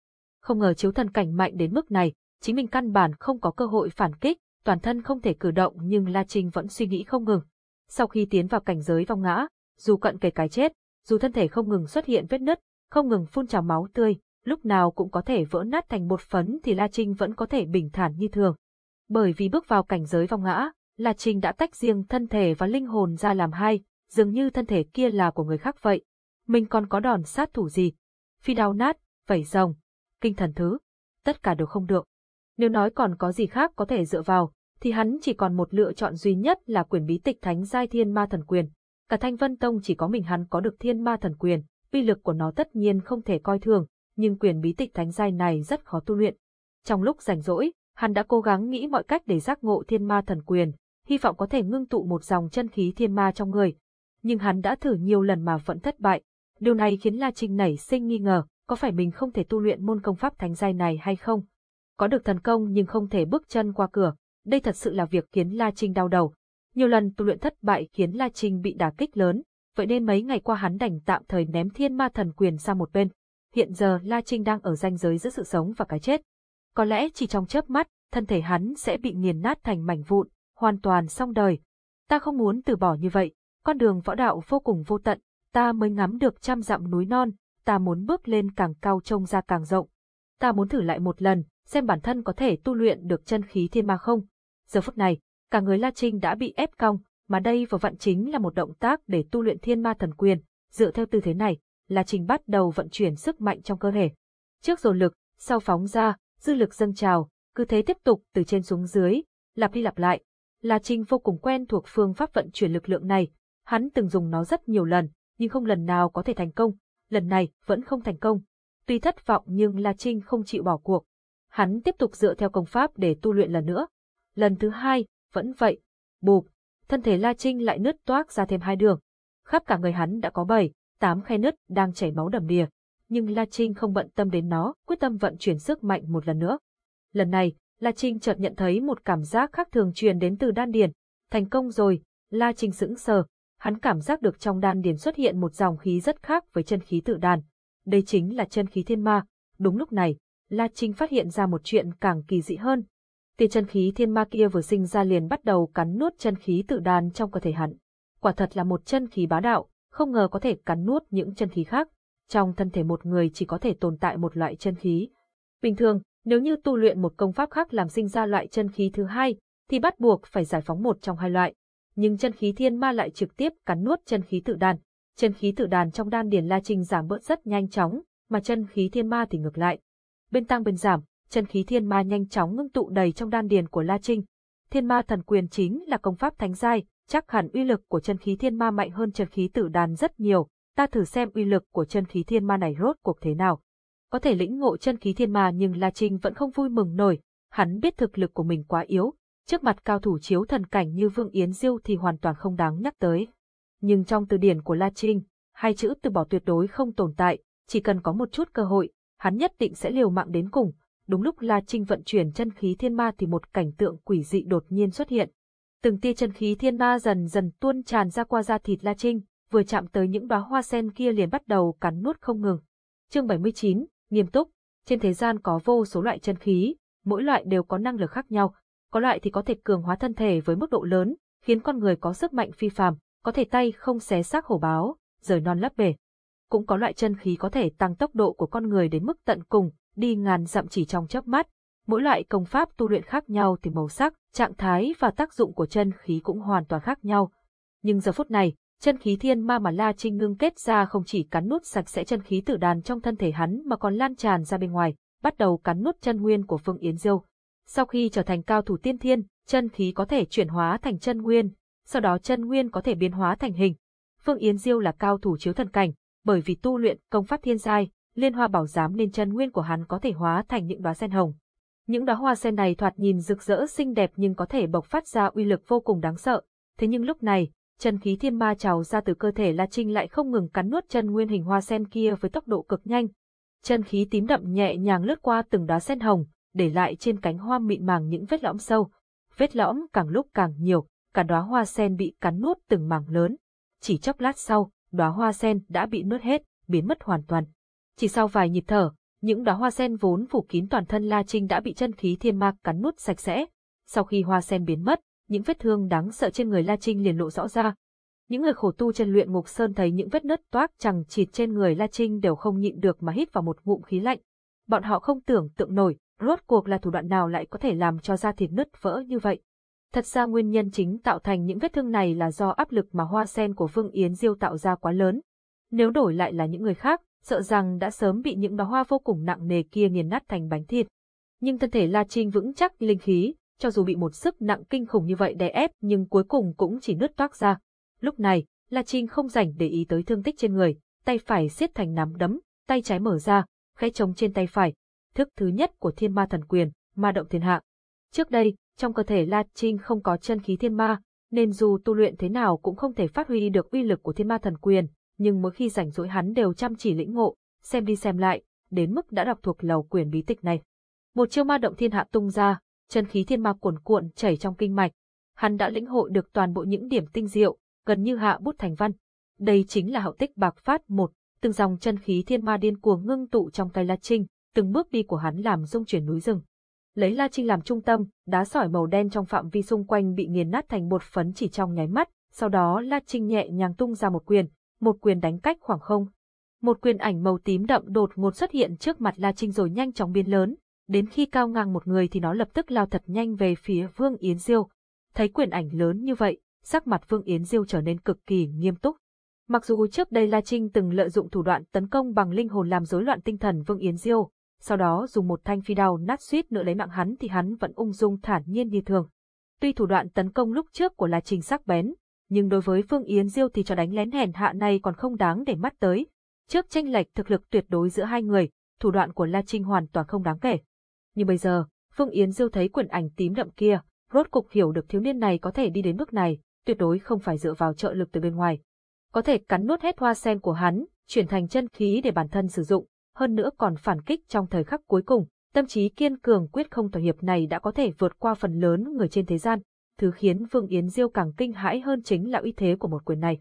Không ngờ chiếu thần cảnh mạnh đến mức này, chính mình căn bản không có cơ hội phản kích, toàn thân không thể cử động nhưng La Trinh vẫn suy nghĩ không ngừng. Sau khi tiến vào cảnh giới vong ngã, dù cận kề cái chết, dù thân thể không ngừng xuất hiện vết nứt, không ngừng phun trào máu tươi, lúc nào cũng có thể vỡ nát thành bột phấn thì La Trinh vẫn có thể bình thản như thường. Bởi vì bước vào cảnh giới vong ngã, La Trinh đã tách riêng thân thể và linh hồn ra làm hai, dường như thân thể kia là của người khác vậy. Mình còn có đòn sát thủ gì? Phi đao nát, vẩy rồng, kinh thần thứ, tất cả đều không được. Nếu nói còn có gì khác có thể dựa vào, thì hắn chỉ còn một lựa chọn duy nhất là quyền bí tịch thánh giai thiên ma thần quyền. Cả thanh vân tông chỉ có mình hắn có được thiên ma thần quyền, uy lực của nó tất nhiên không thể coi thường, nhưng quyền bí tịch thánh giai này rất khó tu luyện. Trong lúc rảnh rỗi, hắn đã cố gắng nghĩ mọi cách để giác ngộ thiên ma thần quyền, hy vọng có thể ngưng tụ một dòng chân khí thiên ma trong người. Nhưng hắn đã thử nhiều lần mà vẫn thất bại. Điều này khiến La Trinh nảy sinh nghi ngờ, có phải mình không thể tu luyện môn công pháp thánh giai này hay không? Có được thần công nhưng không thể bước chân qua cửa, đây thật sự là việc khiến La Trinh đau đầu. Nhiều lần tu luyện thất bại khiến La Trinh bị đả kích lớn, vậy nên mấy ngày qua hắn đành tạm thời ném thiên ma thần quyền sang một bên. Hiện giờ La Trinh đang ở ranh giới giữa sự sống và cái chết. Có lẽ chỉ trong chớp mắt, thân thể hắn sẽ bị nghiền nát thành mảnh vụn, hoàn toàn xong đời. Ta không muốn từ bỏ như vậy, con đường võ đạo vô cùng vô tận, ta mới ngắm được trăm dặm núi non, ta muốn bước lên càng cao trông ra càng rộng. Ta muốn thử lại một lần, xem bản thân có thể tu luyện được chân khí thiên ma không. Giờ phút này, cả người La Trinh đã bị ép cong, mà đây vừa vặn chính là một động tác để tu luyện thiên ma thần quyền. Dựa theo tư thế này, La Trinh bắt đầu vận chuyển sức mạnh trong cơ thể. Trước dồn lực, sau phóng ra, dư lực dâng trào, cứ thế tiếp tục từ trên xuống dưới, lặp đi lặp lại. La Trinh vô cùng quen thuộc phương pháp vận chuyển lực lượng này, hắn từng dùng nó rất nhiều lần, nhưng không lần nào có thể thành công, lần này vẫn không thành công. Tuy thất vọng nhưng La Trinh không chịu bỏ cuộc. Hắn tiếp tục dựa theo công pháp để tu luyện lần nữa. Lần thứ hai, vẫn vậy. Bụp, thân thể La Trinh lại nứt toác ra thêm hai đường. Khắp cả người hắn đã có bảy, tám khe nứt đang chảy máu đầm đìa. Nhưng La Trinh không bận tâm đến nó, quyết tâm vận chuyển sức mạnh một lần nữa. Lần này, La Trinh chợt nhận thấy một cảm giác khác thường truyền đến từ đan điền. Thành công rồi, La Trinh sững sờ. Hắn cảm giác được trong đan điền xuất hiện một dòng khí rất khác với chân khí tự đàn. Đây chính là chân khí thiên ma. Đúng lúc này, La Trinh phát hiện ra một chuyện càng kỳ dị hơn. Tia chân khí thiên ma kia vừa sinh ra liền bắt đầu cắn nuốt chân khí tự đàn trong cơ thể hắn. Quả thật là một chân khí bá đạo, không ngờ có thể cắn nuốt những chân khí khác. Trong thân thể một người chỉ có thể tồn tại một loại chân khí. Bình thường, nếu như tu luyện một công pháp khác làm sinh ra loại chân khí thứ hai, thì bắt buộc phải giải phóng một trong hai loại. Nhưng chân khí thiên ma lại trực tiếp cắn nuốt chân khí tự đàn. Chân khí tự đàn trong đan điền La Trinh giảm bớt rất nhanh chóng, mà chân khí thiên ma thì ngược lại. Bên tăng bên giảm, chân khí thiên ma nhanh chóng ngưng tụ đầy trong đan điền của La Trinh. Thiên ma thần quyền chính là công pháp thánh giai, chắc hẳn uy lực của chân khí thiên ma mạnh hơn chân khí tử đàn rất nhiều, ta thử xem uy lực của chân khí thiên ma này rốt cuộc thế nào. Có thể lĩnh ngộ chân khí thiên ma nhưng La Trinh vẫn không vui mừng nổi, hắn biết thực lực của mình quá yếu, trước mặt cao thủ chiếu thần cảnh như Vương Yến Diêu thì hoàn toàn không đáng nhắc tới. Nhưng trong từ điển của La Trinh, hai chữ từ bỏ tuyệt đối không tồn tại, chỉ cần có một chút cơ hội, hắn nhất định sẽ liều mạng đến cùng. Đúng lúc La Trinh vận chuyển chân khí thiên ma thì một cảnh tượng quỷ dị đột nhiên xuất hiện. Từng tia chân khí thiên ma dần dần tuôn tràn ra qua da thịt La Trinh, vừa chạm tới những đóa hoa sen kia liền bắt đầu cắn nuốt không ngừng. Chương 79, nghiêm túc, trên thế gian có vô số loại chân khí, mỗi loại đều có năng lực khác nhau, có loại thì có thể cường hóa thân thể với mức độ lớn, khiến con người có sức mạnh phi phàm, có thể tay không xé xác hổ báo, rời non lấp bể. Cũng có loại chân khí có thể tăng tốc độ của con người đến mức tận cùng, đi ngàn dặm chỉ trong chớp mắt. Mỗi loại công pháp tu luyện khác nhau thì màu sắc, trạng thái và tác dụng của chân khí cũng hoàn toàn khác nhau. Nhưng giờ phút này, chân khí thiên ma mà La Trinh ngưng kết ra không chỉ cắn nuốt sạch sẽ chân khí tử đàn trong thân thể hắn mà còn lan tràn ra bên ngoài, bắt đầu cắn nuốt chân nguyên của Phương Yến Diêu. Sau khi trở thành cao thủ tiên thiên, chân khí có thể chuyển hóa thành chân nguyên, sau đó chân nguyên có thể biến hóa thành hình. Phương Yến Diêu là cao thủ chiếu thần cảnh, bởi vì tu luyện công pháp thiên giai, liên hoa bảo giám nên chân nguyên của hắn có thể hóa thành những đóa sen hồng. Những đóa hoa sen này thoạt nhìn rực rỡ xinh đẹp nhưng có thể bộc phát ra uy lực vô cùng đáng sợ. Thế nhưng lúc này, chân khí thiên ma trào ra từ cơ thể La Trinh lại không ngừng cắn nuốt chân nguyên hình hoa sen kia với tốc độ cực nhanh. Chân khí tím đậm nhẹ nhàng lướt qua từng đóa sen hồng, để lại trên cánh hoa mịn màng những vết lõm sâu. Vết lõm càng lúc càng nhiều, cả đóa hoa sen bị cắn nuốt từng mảng lớn. Chỉ chốc lát sau, đóa hoa sen đã bị nuốt hết, biến mất hoàn toàn. Chỉ sau vài nhịp thở, những đóa hoa sen vốn phủ kín toàn thân La Trinh đã bị chân khí thiên ma cắn nuốt sạch sẽ. Sau khi hoa sen biến mất, những vết thương đáng sợ trên người La Trinh liền lộ rõ ra. Những người khổ tu chân luyện ngục sơn thấy những vết nứt toác chẳng chịt trên người La Trinh đều không nhịn được mà hít vào một ngụm khí lạnh. Bọn họ không tưởng tượng nổi, rốt cuộc là thủ đoạn nào lại có thể làm cho da thịt nứt vỡ như vậy. Thật ra nguyên nhân chính tạo thành những vết thương này là do áp lực mà hoa sen của Vương Yến Diêu tạo ra quá lớn. Nếu đổi lại là những người khác, sợ rằng đã sớm bị những đóa hoa vô cùng nặng nề kia nghiền nát thành bánh thịt. Nhưng thân thể La Trinh vững chắc linh khí, cho dù bị một sức nặng kinh khủng như vậy đè ép nhưng cuối cùng cũng chỉ nứt toác ra. Lúc này, La Trinh không rảnh để ý tới thương tích trên người, tay phải siết thành nắm đấm, tay trái mở ra, khẽ trống trên tay phải. Thức thứ nhất của thiên ma thần quyền, ma động thiên hạ. Trước đây, trong cơ thể La Trinh không có chân khí thiên ma, nên dù tu luyện thế nào cũng không thể phát huy được uy lực của thiên ma thần quyền, nhưng mỗi khi rảnh rỗi hắn đều chăm chỉ lĩnh ngộ, xem đi xem lại, đến mức đã đọc thuộc lầu quyền bí tịch này. Một chiêu ma động thiên hạ tung ra, chân khí thiên ma cuồn cuộn chảy trong kinh mạch. Hắn đã lĩnh hội được toàn bộ những điểm tinh diệu, gần như hạ bút thành văn. Đây chính là hậu tích bạc phát một, từng dòng chân khí thiên ma điên cuồng ngưng tụ trong tay La Trinh, từng bước đi của hắn làm rung chuyển núi rừng. Lấy La Trinh làm trung tâm, đá sỏi màu đen trong phạm vi xung quanh bị nghiền nát thành bột phấn chỉ trong nháy mắt, sau đó La Trinh nhẹ nhàng tung ra một quyền, một quyền đánh cách khoảng không. Một quyền ảnh màu tím đậm đột ngột xuất hiện trước mặt La Trinh rồi nhanh chóng biến lớn, đến khi cao ngang một người thì nó lập tức lao thật nhanh về phía Vương Yến Diêu. Thấy quyền ảnh lớn như vậy, sắc mặt Vương Yến Diêu trở nên cực kỳ nghiêm túc. Mặc dù trước đây La Trinh từng lợi dụng thủ đoạn tấn công bằng linh hồn làm rối loạn tinh thần Vương Yến Diêu, sau đó dùng một thanh phi đao nát suýt nữa lấy mạng hắn thì hắn vẫn ung dung thản nhiên như thường. Tuy thủ đoạn tấn công lúc trước của La Trinh sắc bén, nhưng đối với Vương Yến Diêu thì trò đánh lén hèn hạ này còn không đáng để mắt tới. Trước tranh lệch thực lực tuyệt đối giữa hai người, thủ đoạn của La Trinh hoàn toàn không đáng kể. Nhưng bây giờ, Phương Yến Diêu thấy quyển ảnh tím đậm kia, rốt cục hiểu được thiếu niên này có thể đi đến bước này, tuyệt đối không phải dựa vào trợ lực từ bên ngoài. Có thể cắn nuốt hết hoa sen của hắn, chuyển thành chân khí để bản thân sử dụng, hơn nữa còn phản kích trong thời khắc cuối cùng, tâm trí kiên cường quyết không thỏa hiệp này đã có thể vượt qua phần lớn người trên thế gian. Thứ khiến Vương Yến Diêu càng kinh hãi hơn chính là uy thế của một quyền này.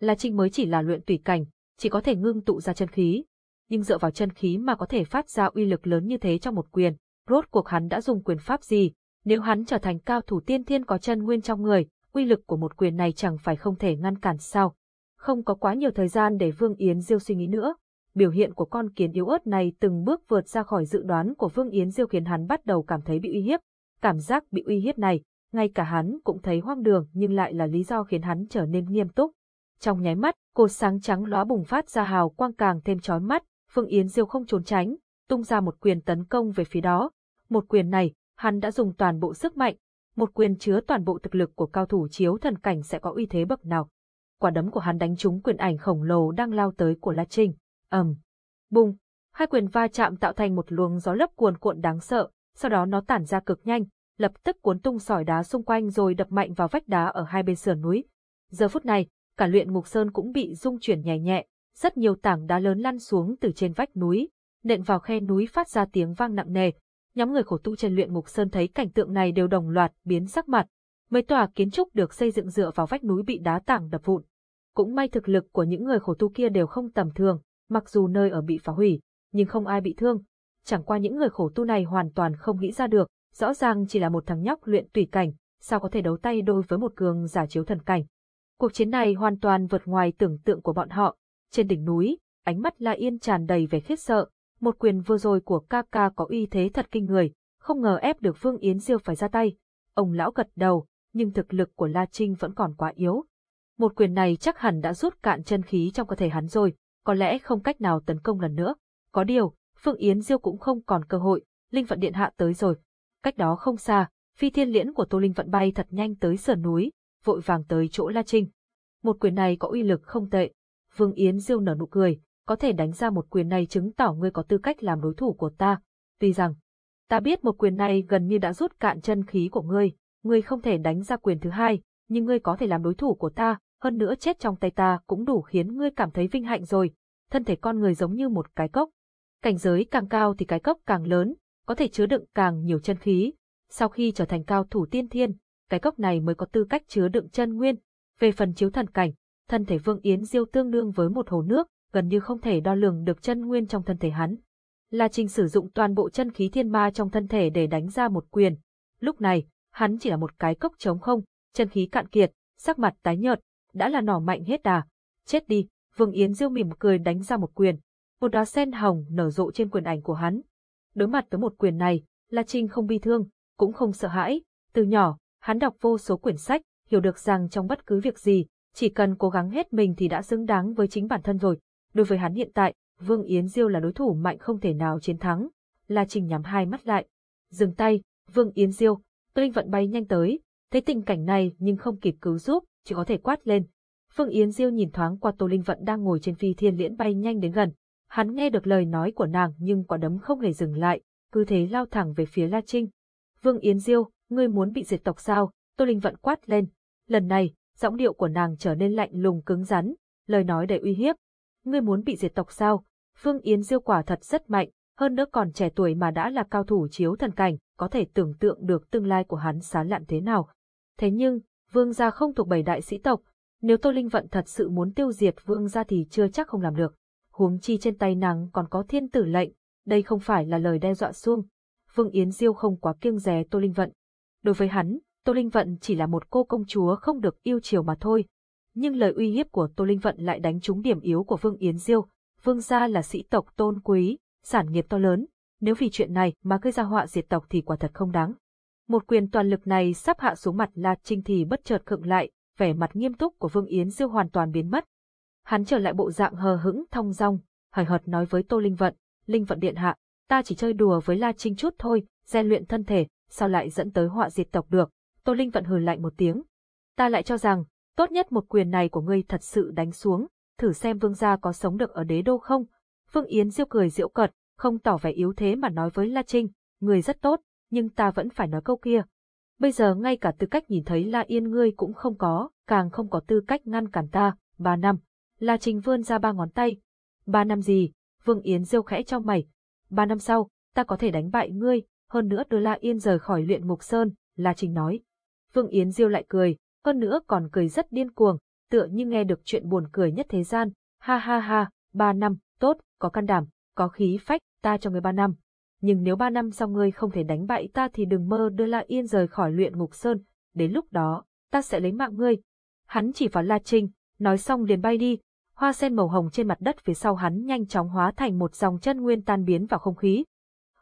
La Trinh mới chỉ là luyện tùy cảnh, chỉ có thể ngưng tụ ra chân khí, nhưng dựa vào chân khí mà có thể phát ra uy lực lớn như thế trong một quyền, rốt cuộc hắn đã dùng quyền pháp gì, nếu hắn trở thành cao thủ tiên thiên có chân nguyên trong người, uy lực của một quyền này chẳng phải không thể ngăn cản sao. Không có quá nhiều thời gian để Vương Yến Diêu suy nghĩ nữa, biểu hiện của con kiến yếu ớt này từng bước vượt ra khỏi dự đoán của Vương Yến Diêu khiến hắn bắt đầu cảm thấy bị uy hiếp. Cảm giác bị uy hiếp này, ngay cả hắn cũng thấy hoang đường nhưng lại là lý do khiến hắn trở nên nghiêm túc. Trong nháy mắt, cột sáng trắng lóa bùng phát ra hào quang càng thêm chói mắt, Phương Yến Diêu không trốn tránh, tung ra một quyền tấn công về phía đó. Một quyền này, hắn đã dùng toàn bộ sức mạnh, một quyền chứa toàn bộ thực lực của cao thủ chiếu thần cảnh sẽ có uy thế bậc nào. Quả đấm của hắn đánh trúng quyền ảnh khổng lồ đang lao tới của La Trinh. ầm, um. bùng, hai quyền va chạm tạo thành một luồng gió lấp cuồn cuộn đáng sợ, sau đó nó tản ra cực nhanh, lập tức cuốn tung sỏi đá xung quanh rồi đập mạnh vào vách đá ở hai bên sườn núi. Giờ phút này, cả luyện ngục sơn cũng bị rung chuyển nhẹ nhẹ, rất nhiều tảng đá lớn lăn xuống từ trên vách núi, nện vào khe núi phát ra tiếng vang nặng nề. Nhóm người khổ tu trên luyện ngục sơn thấy cảnh tượng này đều đồng loạt biến sắc mặt. Mấy tòa kiến trúc được xây dựng dựa vào vách núi bị đá tảng đập vụn. Cũng may thực lực của những người khổ tu kia đều không tầm thường, mặc dù nơi ở bị phá hủy, nhưng không ai bị thương. Chẳng qua những người khổ tu này hoàn toàn không nghĩ ra được, rõ ràng chỉ là một thằng nhóc luyện tùy cảnh, sao có thể đấu tay đôi với một cường giả chiếu thần cảnh. Cuộc chiến này hoàn toàn vượt ngoài tưởng tượng của bọn họ. Trên đỉnh núi, ánh mắt La Yên tràn đầy vẻ khiếp sợ, một quyền vừa rồi của Kaka có uy thế thật kinh người, không ngờ ép được Vương Yến Diêu phải ra tay. Ông lão gật đầu, nhưng thực lực của La Trinh vẫn còn quá yếu. Một quyền này chắc hẳn đã rút cạn chân khí trong cơ thể hắn rồi, có lẽ không cách nào tấn công lần nữa. Có điều, Phương Yến Diêu cũng không còn cơ hội, Linh Vận Điện hạ tới rồi. Cách đó không xa, phi thiên liễn của Tô Linh Vận bay thật nhanh tới sườn núi, vội vàng tới chỗ La Trinh. Một quyền này có uy lực không tệ. Vương Yến Diêu nở nụ cười, có thể đánh ra một quyền này chứng tỏ ngươi có tư cách làm đối thủ của ta. Tuy rằng, ta biết một quyền này gần như đã rút cạn chân khí của ngươi, ngươi không thể đánh ra quyền thứ hai, nhưng ngươi có thể làm đối thủ của ta, hơn nữa chết trong tay ta cũng đủ khiến ngươi cảm thấy vinh hạnh rồi. Thân thể con người giống như một cái cốc. Cảnh giới càng cao thì cái cốc càng lớn, có thể chứa đựng càng nhiều chân khí. Sau khi trở thành cao thủ tiên thiên, cái cốc này mới có tư cách chứa đựng chân nguyên. Về phần chiếu thần cảnh, thân thể Vương Yến Diêu tương đương với một hồ nước, gần như không thể đo lường được chân nguyên trong thân thể hắn. La Trinh sử dụng toàn bộ chân khí thiên ma trong thân thể để đánh ra một quyền. Lúc này, hắn chỉ là một cái cốc trống không, chân khí cạn kiệt, sắc mặt tái nhợt, đã là nỏ mạnh hết đà. Chết đi, Vương Yến Diêu mỉm cười đánh ra một quyền. Một đóa sen hồng nở rộ trên quyền ảnh của hắn. Đối mặt với một quyền này, La Trinh không bi thương, cũng không sợ hãi. Từ nhỏ, hắn đọc vô số quyển sách, hiểu được rằng trong bất cứ việc gì, chỉ cần cố gắng hết mình thì đã xứng đáng với chính bản thân rồi. Đối với hắn hiện tại, Vương Yến Diêu là đối thủ mạnh không thể nào chiến thắng. La Trình nhắm hai mắt lại. Dừng tay, Vương Yến Diêu, Tô Linh vận bay nhanh tới, thấy tình cảnh này nhưng không kịp cứu giúp, chỉ có thể quát lên. Vương Yến Diêu nhìn thoáng qua Tô Linh vận đang ngồi trên phi thiên liễn bay nhanh đến gần. Hắn nghe được lời nói của nàng nhưng quả đấm không hề dừng lại, cứ thế lao thẳng về phía La Trinh. Vương Yến Diêu, ngươi muốn bị diệt tộc sao? Tô Linh vận quát lên. Lần này, giọng điệu của nàng trở nên lạnh lùng cứng rắn, lời nói đầy uy hiếp, ngươi muốn bị diệt tộc sao? Phương Yến Diêu quả thật rất mạnh, hơn nữa còn trẻ tuổi mà đã là cao thủ chiếu thần cảnh, có thể tưởng tượng được tương lai của hắn xá lạn thế nào. Thế nhưng, vương gia không thuộc bảy đại sĩ tộc, nếu Tô Linh Vận thật sự muốn tiêu diệt vương gia thì chưa chắc không làm được. Huống chi trên tay nàng còn có thiên tử lệnh, đây không phải là lời đe dọa xuông. Vương Yến Diêu không quá kiêng dè Tô Linh Vận. Đối với hắn, Tô Linh Vận chỉ là một cô công chúa không được yêu chiều mà thôi, nhưng lời uy hiếp của Tô Linh Vận lại đánh trúng điểm yếu của Vương Yến Diêu. Vương gia là sĩ tộc tôn quý, sản nghiệp to lớn, nếu vì chuyện này mà gây ra họa diệt tộc thì quả thật không đáng. Một quyền toàn lực này sắp hạ xuống mặt La Trinh thì bất chợt khựng lại, vẻ mặt nghiêm túc của Vương Yến Diêu hoàn toàn biến mất. Hắn trở lại bộ dạng hờ hững thong dong, hời hợt nói với Tô Linh Vận, Linh Vận điện hạ, ta chỉ chơi đùa với La Trinh chút thôi, rèn luyện thân thể, sao lại dẫn tới họa diệt tộc được? Tô Linh Vận hừ lạnh một tiếng. Ta lại cho rằng, Tốt nhất một quyền này của ngươi thật sự đánh xuống, thử xem vương gia có sống được ở đế đô không. Vương Yến diêu cười diễu cợt, không tỏ vẻ yếu thế mà nói với La Trinh, người rất tốt, nhưng ta vẫn phải nói câu kia. Bây giờ ngay cả tư cách nhìn thấy La Yên ngươi cũng không có, càng không có tư cách ngăn cản ta, ba năm. La Trinh vươn ra ba ngón tay. Ba năm gì? Vương Yến diêu khẽ trong mày. Ba năm sau, ta có thể đánh bại ngươi, hơn nữa đưa La Yên rời khỏi luyện ngục sơn, La Trinh nói. Vương Yến diêu lại cười, hơn nữa còn cười rất điên cuồng, tựa như nghe được chuyện buồn cười nhất thế gian. Ha ha ha, ba năm, tốt, có can đảm, có khí phách, ta cho người ba năm. Nhưng nếu ba năm sau ngươi không thể đánh bại ta thì đừng mơ đưa La Yên rời khỏi luyện ngục sơn, đến lúc đó, ta sẽ lấy mạng ngươi. Hắn chỉ vào La Trinh, nói xong liền bay đi, hoa sen màu hồng trên mặt đất phía sau hắn nhanh chóng hóa thành một dòng chân nguyên tan biến vào không khí.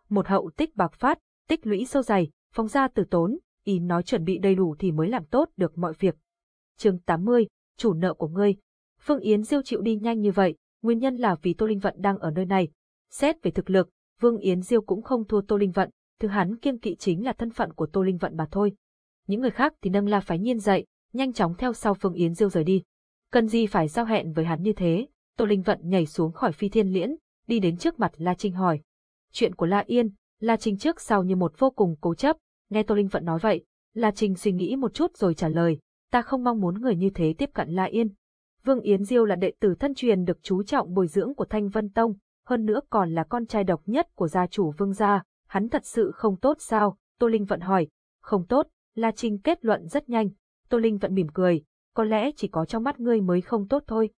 Một hậu tích bạc phát, tích lũy sâu dày, phóng ra từ tốn, y nói chuẩn bị đầy đủ thì mới làm tốt được mọi việc. chương 80, chủ nợ của ngươi. Phương Yến Diêu chịu đi nhanh như vậy, nguyên nhân là vì Tô Linh Vận đang ở nơi này. Xét về thực lực, Vương Yến Diêu cũng không thua Tô Linh Vận, thứ hắn kiêng kỵ chính là thân phận của Tô Linh Vận mà thôi. Những người khác thì nâng la phái nhiên dậy, nhanh chóng theo sau Phương Yến Diêu rời đi. Cần gì phải giao hẹn với hắn như thế? Tô Linh Vận nhảy xuống khỏi phi thiên liễn, đi đến trước mặt La Trinh hỏi. Chuyện của La Yên, La Trinh trước sau như một vô cùng cố chấp, Nghe Tô Linh Vận nói vậy, La Trinh suy nghĩ một chút rồi trả lời, ta không mong muốn người như thế tiếp cận La Yên. Vương Yến Diêu là đệ tử thân truyền được chú trọng bồi dưỡng của Thanh Vân Tông, hơn nữa còn là con trai độc nhất của gia chủ Vương gia, hắn thật sự không tốt sao? Tô Linh Vận hỏi, không tốt, La Trinh kết luận rất nhanh. Tô Linh Vận mỉm cười, có lẽ chỉ có trong mắt ngươi mới không tốt thôi.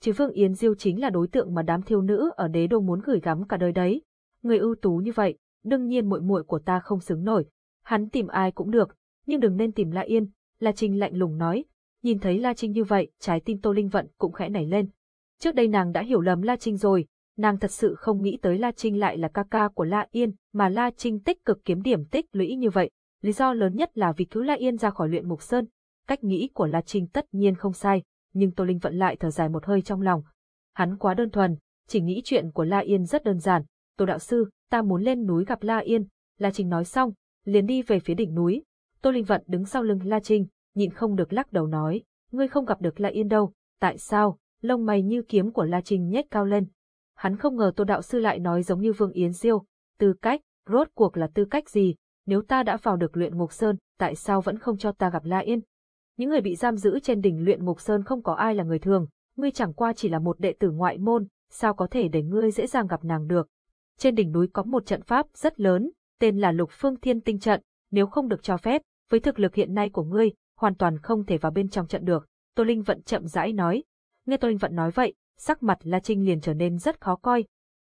Chứ Vương Yến Diêu chính là đối tượng mà đám thiêu nữ ở đế đô muốn gửi gắm cả đời đấy. Người ưu tú như vậy, đương nhiên muội muội của ta không xứng nổi. Hắn tìm ai cũng được, nhưng đừng nên tìm La Yên, La Trinh lạnh lùng nói. Nhìn thấy La Trinh như vậy, trái tim Tô Linh Vận cũng khẽ nảy lên. Trước đây nàng đã hiểu lầm La Trinh rồi, nàng thật sự không nghĩ tới La Trinh lại là ca ca của La Yên, mà La Trinh tích cực kiếm điểm tích lũy như vậy. Lý do lớn nhất là vì cứu La Yên ra khỏi luyện mục sơn. Cách nghĩ của La Trinh tất nhiên không sai, nhưng Tô Linh Vận lại thở dài một hơi trong lòng. Hắn quá đơn thuần, chỉ nghĩ chuyện của La Yên rất đơn giản. Tô đạo sư, ta muốn lên núi gặp La Yên. La Trinh nói xong, liền đi về phía đỉnh núi. Tô Linh Vận đứng sau lưng La Trinh, nhịn không được lắc đầu nói, ngươi không gặp được La Yên đâu, tại sao? Lông mày như kiếm của La Trinh nhếch cao lên. Hắn không ngờ Tô đạo sư lại nói giống như Vương Yến Diêu, tư cách, rốt cuộc là tư cách gì? Nếu ta đã vào được luyện ngục sơn, tại sao vẫn không cho ta gặp La Yên? Những người bị giam giữ trên đỉnh luyện ngục sơn không có ai là người thường, ngươi chẳng qua chỉ là một đệ tử ngoại môn, sao có thể để ngươi dễ dàng gặp nàng được. Trên đỉnh núi có một trận pháp rất lớn, tên là Lục Phương Thiên Tinh Trận, nếu không được cho phép, với thực lực hiện nay của ngươi, hoàn toàn không thể vào bên trong trận được. Tô Linh Vận chậm rãi nói. Nghe Tô Linh Vận nói vậy, sắc mặt La Trinh liền trở nên rất khó coi.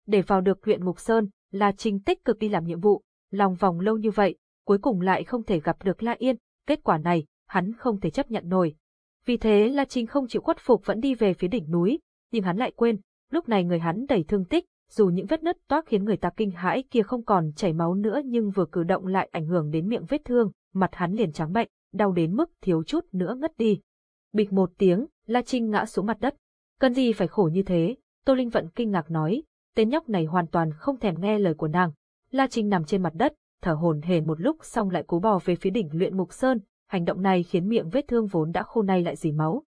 Để vào được huyện Mục Sơn, La Trinh tích cực đi làm nhiệm vụ, lòng vòng lâu như vậy, cuối cùng lại không thể gặp được La Yên, kết quả này, hắn không thể chấp nhận nổi. Vì thế La Trinh không chịu khuất phục vẫn đi về phía đỉnh núi, nhưng hắn lại quên, lúc này người hắn đầy thương tích, dù những vết nứt toác khiến người ta kinh hãi kia không còn chảy máu nữa nhưng vừa cử động lại ảnh hưởng đến miệng vết thương, mặt hắn liền trắng bệnh, đau đến mức thiếu chút nữa ngất đi. Bịch một tiếng, La Trinh ngã xuống mặt đất. Cần gì phải khổ như thế? Tô Linh Vận kinh ngạc nói, tên nhóc này hoàn toàn không thèm nghe lời của nàng. La Trinh nằm trên mặt đất, thở hổn hển một lúc xong lại cố bò về phía đỉnh luyện mục sơn, hành động này khiến miệng vết thương vốn đã khô nay lại dì máu.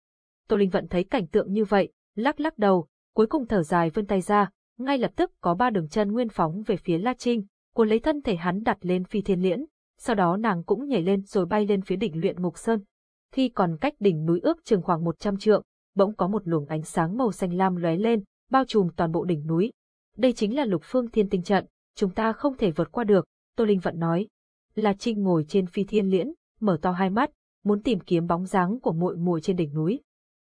Tô Linh Vận thấy cảnh tượng như vậy, lắc lắc đầu, cuối cùng thở dài vươn tay ra, ngay lập tức có ba đường chân nguyên phóng về phía La Trinh, cuốn lấy thân thể hắn đặt lên phi thiên liễn, sau đó nàng cũng nhảy lên rồi bay lên phía đỉnh luyện ngục sơn. Khi còn cách đỉnh núi ước chừng khoảng 100 trượng, bỗng có một luồng ánh sáng màu xanh lam lóe lên, bao trùm toàn bộ đỉnh núi. Đây chính là lục phương thiên tinh trận, chúng ta không thể vượt qua được, Tô Linh Vận nói. La Trinh ngồi trên phi thiên liễn, mở to hai mắt, muốn tìm kiếm bóng dáng của muội muội trên đỉnh núi.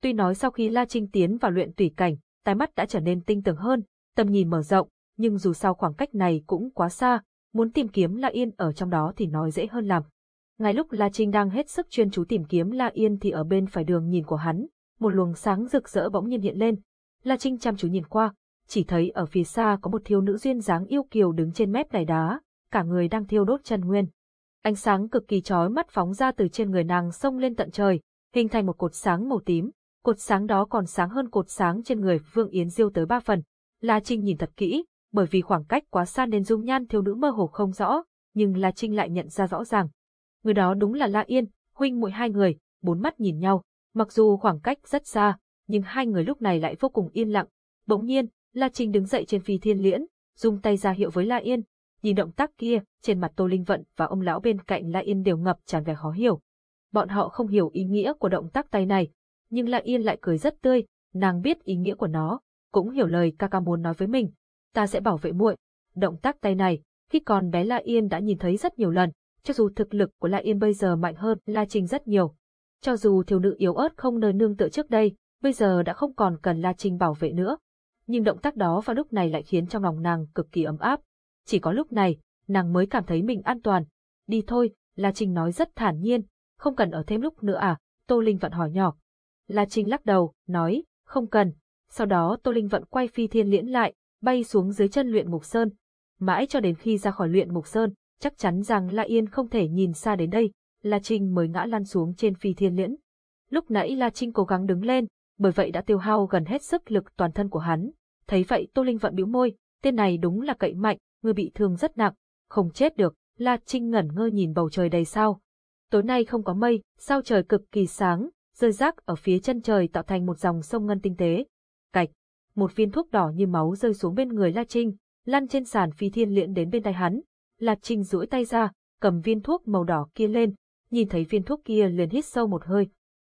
Tuy nói sau khi La Trinh tiến vào luyện tùy cảnh, tai mắt đã trở nên tinh tường hơn, tầm nhìn mở rộng, nhưng dù sao khoảng cách này cũng quá xa, muốn tìm kiếm La Yên ở trong đó thì nói dễ hơn làm. Ngay lúc La Trinh đang hết sức chuyên chú tìm kiếm La Yên thì ở bên phải đường nhìn của hắn, một luồng sáng rực rỡ bỗng nhiên hiện lên. La Trinh chăm chú nhìn qua, chỉ thấy ở phía xa có một thiếu nữ duyên dáng yêu kiều đứng trên mép đài đá, cả người đang thiêu đốt chân nguyên. Ánh sáng cực kỳ chói mắt phóng ra từ trên người nàng xông lên tận trời, hình thành một cột sáng màu tím. Cột sáng đó còn sáng hơn cột sáng trên người Vương Yến Diêu tới ba phần. La Trinh nhìn thật kỹ, bởi vì khoảng cách quá xa nên dung nhan thiếu nữ mơ hồ không rõ, nhưng La Trinh lại nhận ra rõ ràng. Người đó đúng là La Yên, huynh muội hai người, bốn mắt nhìn nhau, mặc dù khoảng cách rất xa, nhưng hai người lúc này lại vô cùng yên lặng. Bỗng nhiên, La Trinh đứng dậy trên phi thiên liễn, dùng tay ra hiệu với La Yên. Nhìn động tác kia, trên mặt Tô Linh Vận và ông lão bên cạnh La Yên đều ngập tràn vẻ khó hiểu. Bọn họ không hiểu ý nghĩa của động tác tay này, nhưng La Yên lại cười rất tươi, nàng biết ý nghĩa của nó, cũng hiểu lời ca ca muốn nói với mình. Ta sẽ bảo vệ muội. Động tác tay này, khi còn bé La Yên đã nhìn thấy rất nhiều lần, cho dù thực lực của La Yên bây giờ mạnh hơn La Trinh rất nhiều. Cho dù thiếu nữ yếu ớt không nơi nương tựa trước đây, bây giờ đã không còn cần La Trinh bảo vệ nữa. Nhưng động tác đó vào lúc này lại khiến trong lòng nàng cực kỳ ấm áp. Chỉ có lúc này, nàng mới cảm thấy mình an toàn. Đi thôi, La Trinh nói rất thản nhiên, không cần ở thêm lúc nữa à, Tô Linh vẫn hỏi nhỏ. La Trinh lắc đầu, nói, không cần, sau đó Tô Linh Vận quay phi thiên liễn lại, bay xuống dưới chân luyện mục sơn. Mãi cho đến khi ra khỏi luyện mục sơn, chắc chắn rằng La Yên không thể nhìn xa đến đây, La Trinh mới ngã lăn xuống trên phi thiên liễn. Lúc nãy La Trinh cố gắng đứng lên, bởi vậy đã tiêu hao gần hết sức lực toàn thân của hắn. Thấy vậy Tô Linh Vận bĩu môi, tên này đúng là cậy mạnh, người bị thương rất nặng, không chết được, La Trinh ngẩn ngơ nhìn bầu trời đầy sao. Tối nay không có mây, sao trời cực kỳ sáng, rơi rác ở phía chân trời tạo thành một dòng sông ngân tinh tế, cạch, một viên thuốc đỏ như máu rơi xuống bên người La Trinh, lăn trên sàn phi thiên liễn đến bên tay hắn. La Trinh duỗi tay ra, cầm viên thuốc màu đỏ kia lên, nhìn thấy viên thuốc kia liền hít sâu một hơi.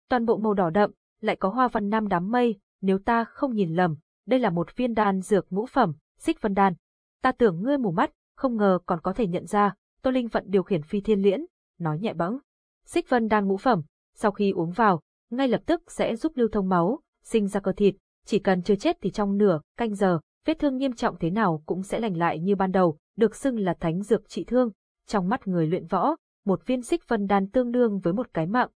Toàn bộ màu đỏ đậm, lại có hoa văn năm đám mây, nếu ta không nhìn lầm, đây là một viên đan dược ngũ phẩm, xích vân đan. Ta tưởng ngươi mù mắt, không ngờ còn có thể nhận ra, Tô Linh vận điều khiển phi thiên liễn, nói nhẹ bẫng. Xích vân đan ngũ phẩm, sau khi uống vào, ngay lập tức sẽ giúp lưu thông máu, sinh ra cơ thịt, chỉ cần chưa chết thì trong nửa canh giờ, vết thương nghiêm trọng thế nào cũng sẽ lành lại như ban đầu, được xưng là thánh dược trị thương. Trong mắt người luyện võ, một viên xích vân đan tương đương với một cái mạng.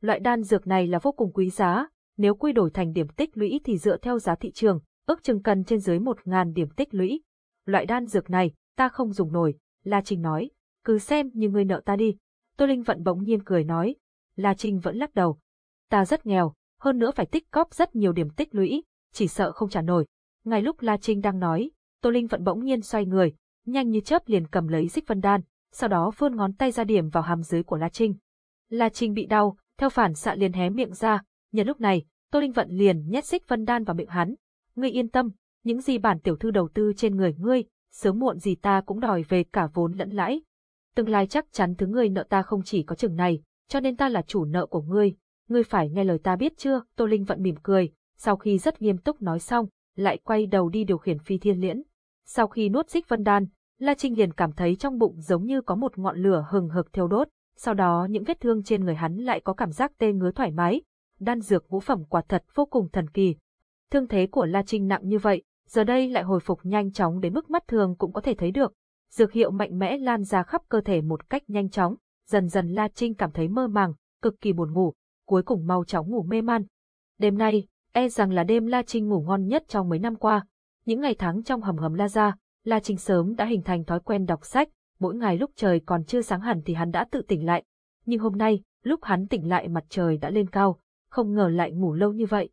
Loại đan dược này là vô cùng quý giá, nếu quy đổi thành điểm tích lũy thì dựa theo giá thị trường, ước chừng cần trên dưới một ngàn điểm tích lũy. Loại đan dược này, ta không dùng nổi, La Trình nói, cứ xem như ngươi nợ ta đi. Tô Linh Vận bỗng nhiên cười nói, La Trình vẫn lắc đầu. Ta rất nghèo, hơn nữa phải tích cóp rất nhiều điểm tích lũy, chỉ sợ không trả nổi. Ngay lúc La Trinh đang nói, Tô Linh Vận bỗng nhiên xoay người, nhanh như chớp liền cầm lấy xích vân đan, sau đó vươn ngón tay ra điểm vào hàm dưới của La Trinh. La Trinh bị đau, theo phản xạ liền hé miệng ra, nhân lúc này, Tô Linh Vận liền nhét xích vân đan vào miệng hắn. Ngươi yên tâm, những gì bản tiểu thư đầu tư trên người ngươi, sớm muộn gì ta cũng đòi về cả vốn lẫn lãi. Tương lai chắc chắn thứ ngươi nợ ta không chỉ có chừng này, cho nên ta là chủ nợ của ngươi. Ngươi phải nghe lời ta biết chưa? Tô Linh Vận mỉm cười, sau khi rất nghiêm túc nói xong, lại quay đầu đi điều khiển phi thiên liễn. Sau khi nuốt xích vân đan, La Trinh liền cảm thấy trong bụng giống như có một ngọn lửa hừng hực thiêu đốt, sau đó những vết thương trên người hắn lại có cảm giác tê ngứa thoải mái. Đan dược ngũ phẩm quả thật vô cùng thần kỳ. Thương thế của La Trinh nặng như vậy, giờ đây lại hồi phục nhanh chóng đến mức mắt thường cũng có thể thấy được. Dược hiệu mạnh mẽ lan ra khắp cơ thể một cách nhanh chóng, dần dần La Trinh cảm thấy mơ màng, cực kỳ buồn ngủ, cuối cùng mau chóng ngủ mê man. Đêm nay, e rằng là đêm La Trinh ngủ ngon nhất trong mấy năm qua. Những ngày tháng trong hầm hầm La Gia, La Trinh sớm đã hình thành thói quen đọc sách, mỗi ngày lúc trời còn chưa sáng hẳn thì hắn đã tự tỉnh lại. Nhưng hôm nay, lúc hắn tỉnh lại mặt trời đã lên cao, không ngờ lại ngủ lâu như vậy.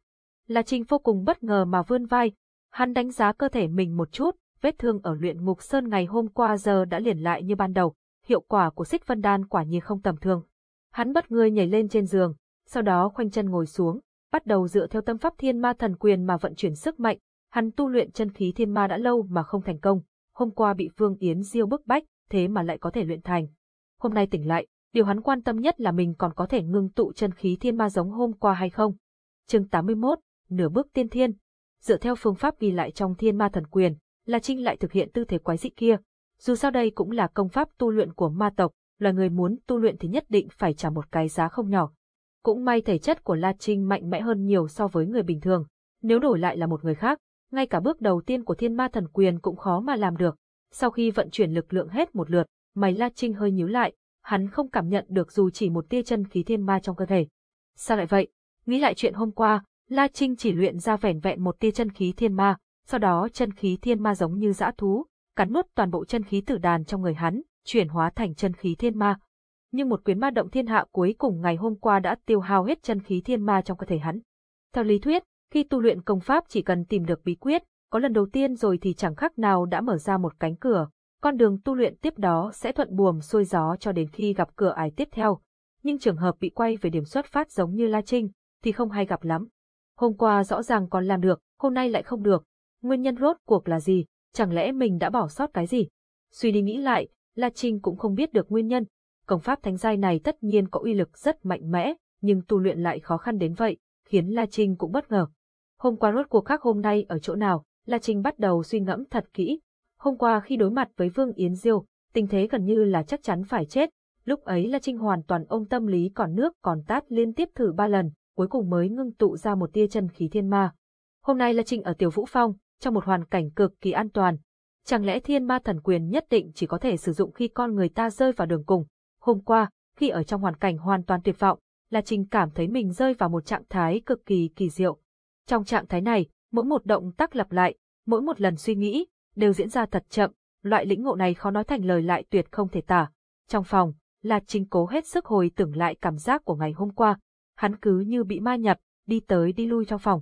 La Trinh vô cùng bất ngờ mà vươn vai, hắn đánh giá cơ thể mình một chút, vết thương ở luyện ngục sơn ngày hôm qua giờ đã liền lại như ban đầu, hiệu quả của xích vân đan quả nhiên không tầm thường. Hắn bất ngờ nhảy lên trên giường, sau đó khoanh chân ngồi xuống, bắt đầu dựa theo tâm pháp thiên ma thần quyền mà vận chuyển sức mạnh, hắn tu luyện chân khí thiên ma đã lâu mà không thành công, hôm qua bị Phương Yến Diêu bức bách, thế mà lại có thể luyện thành. Hôm nay tỉnh lại, điều hắn quan tâm nhất là mình còn có thể ngưng tụ chân khí thiên ma giống hôm qua hay không. Chương 81, nửa bước tiên thiên. Dựa theo phương pháp ghi lại trong thiên ma thần quyền, là Trinh lại thực hiện tư thế quái dị kia. Dù sao đây cũng là công pháp tu luyện của ma tộc, loài người muốn tu luyện thì nhất định phải trả một cái giá không nhỏ. Cũng may thể chất của La Trinh mạnh mẽ hơn nhiều so với người bình thường. Nếu đổi lại là một người khác, ngay cả bước đầu tiên của thiên ma thần quyền cũng khó mà làm được. Sau khi vận chuyển lực lượng hết một lượt, mày La Trinh hơi nhíu lại, hắn không cảm nhận được dù chỉ một tia chân khí thiên ma trong cơ thể. Sao lại vậy? Nghĩ lại chuyện hôm qua, La Trinh chỉ luyện ra vẻn vẹn một tia chân khí thiên ma, sau đó chân khí thiên ma giống như dã thú, cắn nuốt toàn bộ chân khí tử đàn trong người hắn, chuyển hóa thành chân khí thiên ma. Nhưng một quyến ma động thiên hạ cuối cùng ngày hôm qua đã tiêu hao hết chân khí thiên ma trong cơ thể hắn. Theo lý thuyết, khi tu luyện công pháp chỉ cần tìm được bí quyết, có lần đầu tiên rồi thì chẳng khác nào đã mở ra một cánh cửa, con đường tu luyện tiếp đó sẽ thuận buồm xuôi gió cho đến khi gặp cửa ải tiếp theo. Nhưng trường hợp bị quay về điểm xuất phát giống như La Trinh, thì không hay gặp lắm. Hôm qua rõ ràng còn làm được, hôm nay lại không được. Nguyên nhân rốt cuộc là gì? Chẳng lẽ mình đã bỏ sót cái gì? Suy đi nghĩ lại, La Trinh cũng không biết được nguyên nhân. Công pháp thánh giai này tất nhiên có uy lực rất mạnh mẽ, nhưng tu luyện lại khó khăn đến vậy, khiến La Trinh cũng bất ngờ. Hôm qua rốt cuộc khác hôm nay ở chỗ nào, La Trinh bắt đầu suy ngẫm thật kỹ. Hôm qua khi đối mặt với Vương Yến Diêu, tình thế gần như là chắc chắn phải chết. Lúc ấy La Trinh hoàn toàn ông tâm lý còn nước còn tát liên tiếp thử ba lần, cuối cùng mới ngưng tụ ra một tia chân khí thiên ma. Hôm nay La Trinh ở Tiểu Vũ Phong, trong một hoàn cảnh cực kỳ an toàn. Chẳng lẽ thiên ma thần quyền nhất định chỉ có thể sử dụng khi con người ta rơi vào đường cùng? Hôm qua, khi ở trong hoàn cảnh hoàn toàn tuyệt vọng, La Trinh cảm thấy mình rơi vào một trạng thái cực kỳ kỳ diệu. Trong trạng thái này, mỗi một động tác lặp lại, mỗi một lần suy nghĩ, đều diễn ra thật chậm, loại lĩnh ngộ này khó nói thành lời lại tuyệt không thể tả. Trong phòng, La Trinh cố hết sức hồi tưởng lại cảm giác của ngày hôm qua, hắn cứ như bị ma nhập, đi tới đi lui trong phòng.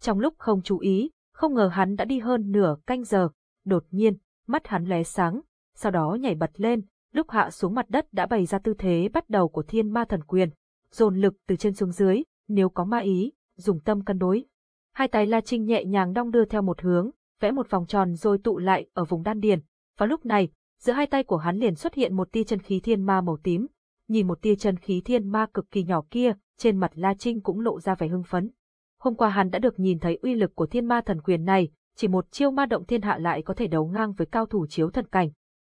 Trong lúc không chú ý, không ngờ hắn đã đi hơn nửa canh giờ, đột nhiên, mắt hắn lóe sáng, sau đó nhảy bật lên, lúc hạ xuống mặt đất đã bày ra tư thế bắt đầu của thiên ma thần quyền, dồn lực từ trên xuống dưới, nếu có ma ý, dùng tâm cân đối. Hai tay La Trinh nhẹ nhàng đong đưa theo một hướng, vẽ một vòng tròn rồi tụ lại ở vùng đan điền. Và lúc này, giữa hai tay của hắn liền xuất hiện một tia chân khí thiên ma màu tím. Nhìn một tia chân khí thiên ma cực kỳ nhỏ kia, trên mặt La Trinh cũng lộ ra vẻ hưng phấn. Hôm qua hắn đã được nhìn thấy uy lực của thiên ma thần quyền này, chỉ một chiêu ma động thiên hạ lại có thể đấu ngang với cao thủ chiếu thần cảnh.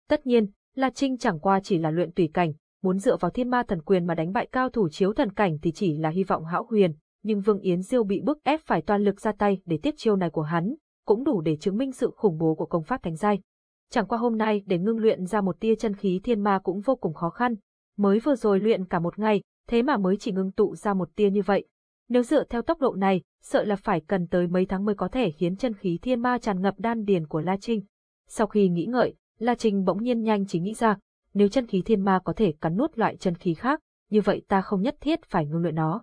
Tất nhiên, La Trinh chẳng qua chỉ là luyện tùy cảnh, muốn dựa vào thiên ma thần quyền mà đánh bại cao thủ chiếu thần cảnh thì chỉ là hy vọng hão huyền, nhưng Vương Yến Diêu bị bức ép phải toàn lực ra tay để tiếp chiêu này của hắn, cũng đủ để chứng minh sự khủng bố của công pháp thánh giai. Chẳng qua hôm nay để ngưng luyện ra một tia chân khí thiên ma cũng vô cùng khó khăn, mới vừa rồi luyện cả một ngày, thế mà mới chỉ ngưng tụ ra một tia như vậy. Nếu dựa theo tốc độ này, sợ là phải cần tới mấy tháng mới có thể khiến chân khí thiên ma tràn ngập đan điền của La Trinh. Sau khi nghĩ ngợi, La Trinh bỗng nhiên nhanh chỉ nghĩ ra, nếu chân khí thiên ma có thể cắn nuốt loại chân khí khác, như vậy ta không nhất thiết phải ngưng luyện nó.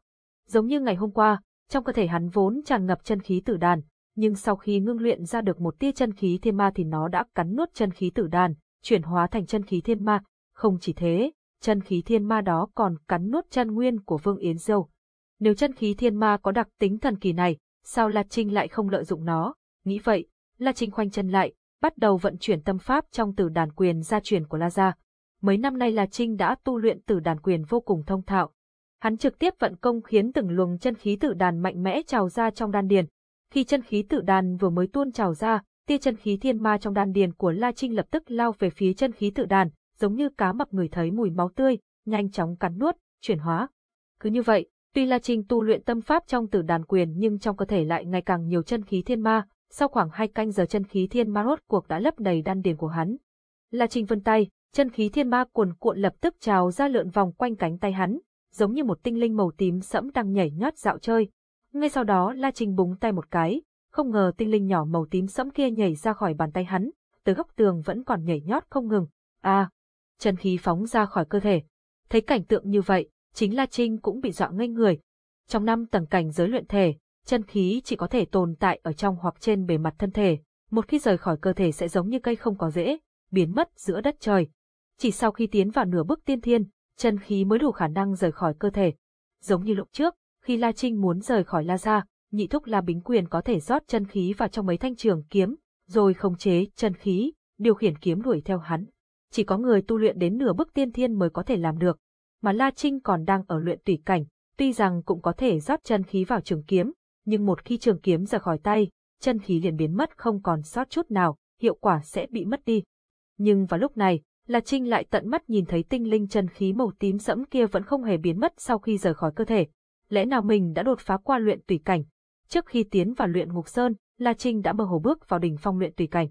Giống như ngày hôm qua, trong cơ thể hắn vốn tràn ngập chân khí tử đàn, nhưng sau khi ngưng luyện ra được một tia chân khí thiên ma thì nó đã cắn nuốt chân khí tử đàn, chuyển hóa thành chân khí thiên ma. Không chỉ thế, chân khí thiên ma đó còn cắn nuốt chân nguyên của Vương Yến Dâu. Nếu chân khí thiên ma có đặc tính thần kỳ này, sao La Trinh lại không lợi dụng nó? Nghĩ vậy, La Trinh khoanh chân lại, bắt đầu vận chuyển tâm pháp trong tử đàn quyền gia truyền của La Gia. Mấy năm nay La Trinh đã tu luyện tử đàn quyền vô cùng thông thạo. Hắn trực tiếp vận công khiến từng luồng chân khí tử đàn mạnh mẽ trào ra trong đan điền. Khi chân khí tử đàn vừa mới tuôn trào ra, tia chân khí thiên ma trong đan điền của La Trinh lập tức lao về phía chân khí tử đàn, giống như cá mập người thấy mùi máu tươi, nhanh chóng cắn nuốt, chuyển hóa. Cứ như vậy, tuy La Trinh tu luyện tâm pháp trong tử đàn quyền nhưng trong cơ thể lại ngày càng nhiều chân khí thiên ma, sau khoảng hai canh giờ chân khí thiên ma rốt cuộc đã lấp đầy đan điền của hắn. La Trinh vươn tay, chân khí thiên ma cuồn cuộn lập tức trào ra lượn vòng quanh cánh tay hắn, giống như một tinh linh màu tím sẫm đang nhảy nhót dạo chơi. Ngay sau đó La Trinh búng tay một cái, không ngờ tinh linh nhỏ màu tím sẫm kia nhảy ra khỏi bàn tay hắn, từ góc tường vẫn còn nhảy nhót không ngừng. À, chân khí phóng ra khỏi cơ thể. Thấy cảnh tượng như vậy, chính La Trinh cũng bị dọa ngây người. Trong năm tầng cảnh giới luyện thể, chân khí chỉ có thể tồn tại ở trong hoặc trên bề mặt thân thể, một khi rời khỏi cơ thể sẽ giống như cây không có rễ, biến mất giữa đất trời. Chỉ sau khi tiến vào nửa bước tiên thiên, chân khí mới đủ khả năng rời khỏi cơ thể. Giống như lúc trước, khi La Trinh muốn rời khỏi La Gia, nhị thúc La Bính Quyền có thể rót chân khí vào trong mấy thanh trường kiếm, rồi khống chế chân khí, điều khiển kiếm đuổi theo hắn. Chỉ có người tu luyện đến nửa bước tiên thiên mới có thể làm được. Mà La Trinh còn đang ở luyện tùy cảnh, tuy rằng cũng có thể rót chân khí vào trường kiếm, nhưng một khi trường kiếm rời khỏi tay, chân khí liền biến mất không còn sót chút nào, hiệu quả sẽ bị mất đi. Nhưng vào lúc này, La Trinh lại tận mắt nhìn thấy tinh linh chân khí màu tím sẫm kia vẫn không hề biến mất sau khi rời khỏi cơ thể. Lẽ nào mình đã đột phá qua luyện tùy cảnh? Trước khi tiến vào luyện ngục sơn, La Trinh đã mơ hồ bước vào đỉnh phong luyện tùy cảnh.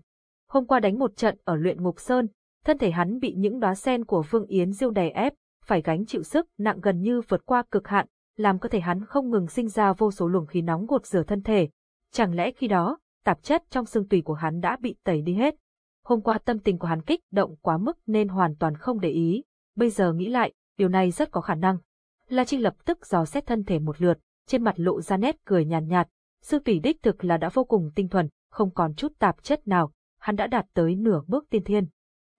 Hôm qua đánh một trận ở luyện ngục sơn, thân thể hắn bị những đóa sen của Vương Yến Diêu đè ép, phải gánh chịu sức nặng gần như vượt qua cực hạn, làm cơ thể hắn không ngừng sinh ra vô số luồng khí nóng gột rửa thân thể. Chẳng lẽ khi đó, tạp chất trong xương tủy của hắn đã bị tẩy đi hết? Hôm qua tâm tình của hắn kích động quá mức nên hoàn toàn không để ý, bây giờ nghĩ lại, điều này rất có khả năng. La Trinh lập tức dò xét thân thể một lượt, trên mặt lộ ra nét cười nhàn nhạt, nhạt. Sư tỷ đích thực là đã vô cùng tinh thuần, không còn chút tạp chất nào, hắn đã đạt tới nửa bước tiên thiên.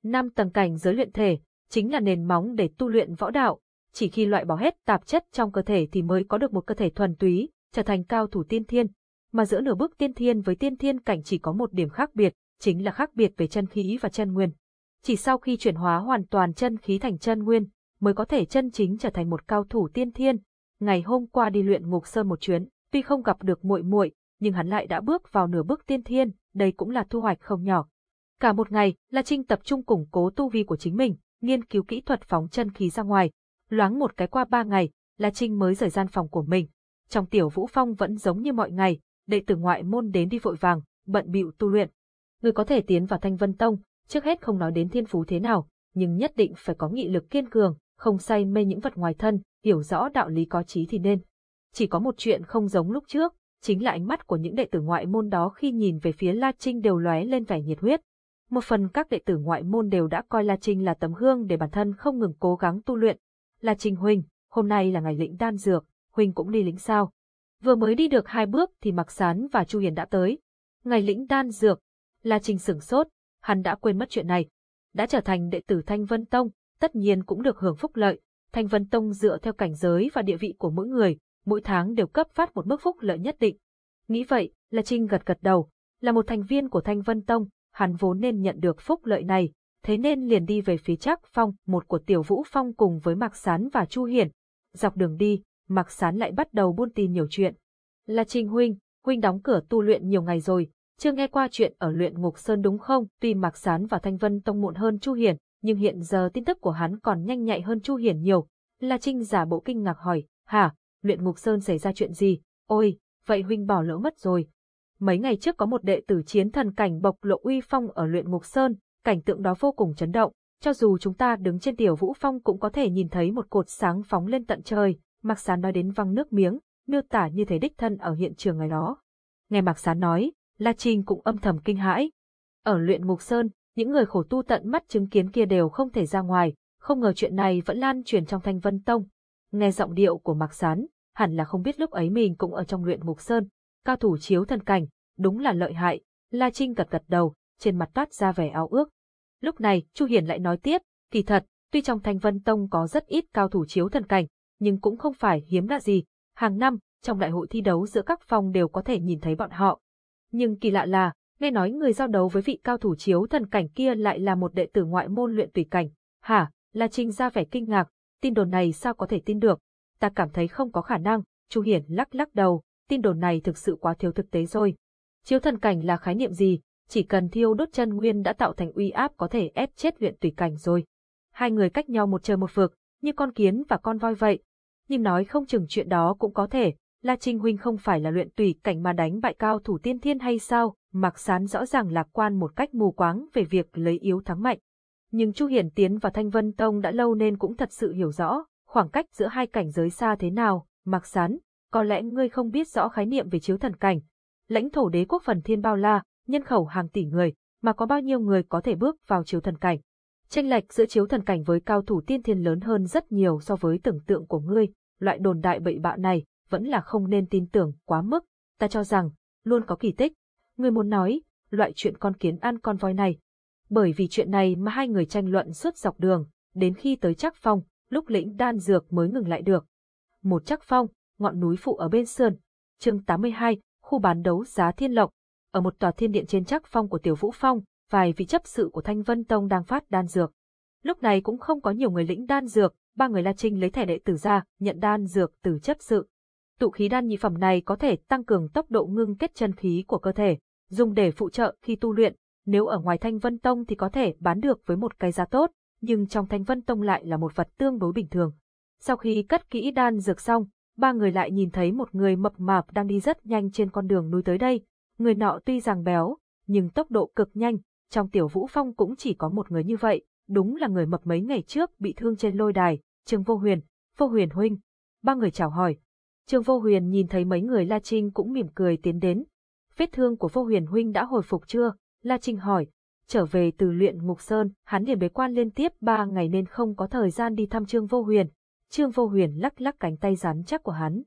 Năm tầng cảnh giới luyện thể, chính là nền móng để tu luyện võ đạo, chỉ khi loại bỏ hết tạp chất trong cơ thể thì mới có được một cơ thể thuần túy, trở thành cao thủ tiên thiên. Mà giữa nửa bước tiên thiên với tiên thiên cảnh chỉ có một điểm khác biệt, chính là khác biệt về chân khí và chân nguyên. Chỉ sau khi chuyển hóa hoàn toàn chân khí thành chân nguyên, mới có thể chân chính trở thành một cao thủ tiên thiên. Ngày hôm qua đi luyện ngục sơn một chuyến, tuy không gặp được muội muội, nhưng hắn lại đã bước vào nửa bước tiên thiên, đây cũng là thu hoạch không nhỏ. Cả một ngày, La Trinh tập trung củng cố tu vi của chính mình, nghiên cứu kỹ thuật phóng chân khí ra ngoài. Loáng một cái qua ba ngày, La Trinh mới rời gian phòng của mình. Trong tiểu vũ phong vẫn giống như mọi ngày, đệ tử ngoại môn đến đi vội vàng, bận bịu tu luyện. Người có thể tiến vào Thanh Vân Tông, trước hết không nói đến thiên phú thế nào, nhưng nhất định phải có nghị lực kiên cường, không say mê những vật ngoài thân, hiểu rõ đạo lý có trí thì nên. Chỉ có một chuyện không giống lúc trước, chính là ánh mắt của những đệ tử ngoại môn đó khi nhìn về phía La Trinh đều lóe lên vẻ nhiệt huyết. Một phần các đệ tử ngoại môn đều đã coi La Trinh là tấm gương để bản thân không ngừng cố gắng tu luyện là Trình huynh, hôm nay là ngày lĩnh đan dược, huynh cũng đi lĩnh sao? Vừa mới đi được hai bước thì Mặc Sán và Chu Hiền đã tới. Ngày lĩnh đan dược, là Trình sửng sốt, hắn đã quên mất chuyện này. Đã trở thành đệ tử Thanh Vân Tông, tất nhiên cũng được hưởng phúc lợi. Thanh Vân Tông dựa theo cảnh giới và địa vị của mỗi người, mỗi tháng đều cấp phát một mức phúc lợi nhất định. Nghĩ vậy, là Trinh gật gật đầu, là một thành viên của Thanh Vân Tông, hắn vốn nên nhận được phúc lợi này, thế nên liền đi về phía Trác Phong, một của Tiểu Vũ Phong cùng với Mạc Sán và Chu Hiển. Dọc đường đi, Mạc Sán lại bắt đầu buôn tin nhiều chuyện. là Trinh huynh, huynh đóng cửa tu luyện nhiều ngày rồi, chưa nghe qua chuyện ở luyện ngục sơn đúng không? Tuy Mạc Sán và Thanh Vân Tông muộn hơn Chu Hiển, nhưng hiện giờ tin tức của hắn còn nhanh nhạy hơn Chu Hiển nhiều. La Trinh giả bộ kinh ngạc hỏi, hả, luyện ngục sơn xảy ra chuyện gì? Ôi, vậy huynh bỏ lỡ mất rồi. Mấy ngày trước có một đệ tử chiến thần cảnh bộc lộ uy phong ở luyện ngục sơn, cảnh tượng đó vô cùng chấn động. Cho dù chúng ta đứng trên tiểu vũ phong cũng có thể nhìn thấy một cột sáng phóng lên tận trời, Mạc Sán nói đến văng nước miếng, miêu tả như thế đích thân ở hiện trường ngày đó. Nghe Mạc Sán nói, La Trinh cũng âm thầm kinh hãi. Ở luyện ngục sơn, những người khổ tu tận mắt chứng kiến kia đều không thể ra ngoài, không ngờ chuyện này vẫn lan truyền trong thanh vân tông. Nghe giọng điệu của Mạc Sán, hẳn là không biết lúc ấy mình cũng ở trong luyện ngục sơn, cao thủ chiếu thần cảnh, đúng là lợi hại. La Trinh gật gật đầu, trên mặt toát ra vẻ ao ước. Lúc này, Chu Hiền lại nói tiếp, kỳ thật, tuy trong Thanh Vân Tông có rất ít cao thủ chiếu thần cảnh, nhưng cũng không phải hiếm lạ gì. Hàng năm, trong đại hội thi đấu giữa các phòng đều có thể nhìn thấy bọn họ. Nhưng kỳ lạ là, nghe nói người giao đấu với vị cao thủ chiếu thần cảnh kia lại là một đệ tử ngoại môn luyện tùy cảnh. Hả, La Trinh ra vẻ kinh ngạc, tin đồn này sao có thể tin được? Ta cảm thấy không có khả năng, Chu Hiển lắc lắc đầu, tin đồn này thực sự quá thiếu thực tế rồi. Chiếu thần cảnh là khái niệm gì? Chỉ cần thiêu đốt chân nguyên đã tạo thành uy áp có thể ép chết luyện tùy cảnh rồi. Hai người cách nhau một trời một vực, như con kiến và con voi vậy. Nhưng nói không chừng chuyện đó cũng có thể, La Trinh Huynh không phải là luyện tùy cảnh mà đánh bại cao thủ tiên thiên hay sao, Mạc Sán rõ ràng lạc quan một cách mù quáng về việc lấy yếu thắng mạnh. Nhưng Chu Hiển Tiến và Thanh Vân Tông đã lâu nên cũng thật sự hiểu rõ, khoảng cách giữa hai cảnh giới xa thế nào, Mạc Sán, có lẽ ngươi không biết rõ khái niệm về chiếu thần cảnh. Lãnh thổ đế quốc phần thiên bao la, nhân khẩu hàng tỷ người, mà có bao nhiêu người có thể bước vào chiếu thần cảnh. Tranh lệch giữa chiếu thần cảnh với cao thủ tiên thiên lớn hơn rất nhiều so với tưởng tượng của ngươi, loại đồn đại bậy bạ này, vẫn là không nên tin tưởng quá mức, ta cho rằng, luôn có kỳ tích. Ngươi muốn nói, loại chuyện con kiến ăn con voi này. Bởi vì chuyện này mà hai người tranh luận suốt dọc đường, đến khi tới chắc phong, lúc lĩnh đan dược mới ngừng lại được. Một chắc phong, ngọn núi phụ ở bên sườn. chương 82, khu bán đấu giá thiên lộc. Ở một tòa thiên điện trên chắc phong của Tiểu Vũ Phong, vài vị chấp sự của Thanh Vân Tông đang phát đan dược. Lúc này cũng không có nhiều người lĩnh đan dược, ba người La Trinh lấy thẻ đệ tử ra, nhận đan dược từ chấp sự. Tụ khí đan nhị phẩm này có thể tăng cường tốc độ ngưng kết chân khí của cơ thể, dùng để phụ trợ khi tu luyện, nếu ở ngoài Thanh Vân Tông thì có thể bán được với một cái giá tốt, nhưng trong Thanh Vân Tông lại là một vật tương đối bình thường. Sau khi cất kỹ đan dược xong, ba người lại nhìn thấy một người mập mạp đang đi rất nhanh trên con đường núi tới đây. Người nọ tuy rằng béo, nhưng tốc độ cực nhanh, trong tiểu vũ phong cũng chỉ có một người như vậy, đúng là người mập mấy ngày trước bị thương trên lôi đài, Trương Vô Huyền, Vô Huyền huynh. Ba người chào hỏi. Trương Vô Huyền nhìn thấy mấy người La Trinh cũng mỉm cười tiến đến. Vết thương của Vô Huyền huynh đã hồi phục chưa? La Trinh hỏi. Trở về từ luyện ngục sơn, hắn liền bế quan liên tiếp ba ngày nên không có thời gian đi thăm Trương Vô Huyền. Trương Vô Huyền lắc lắc cánh tay rắn chắc của hắn.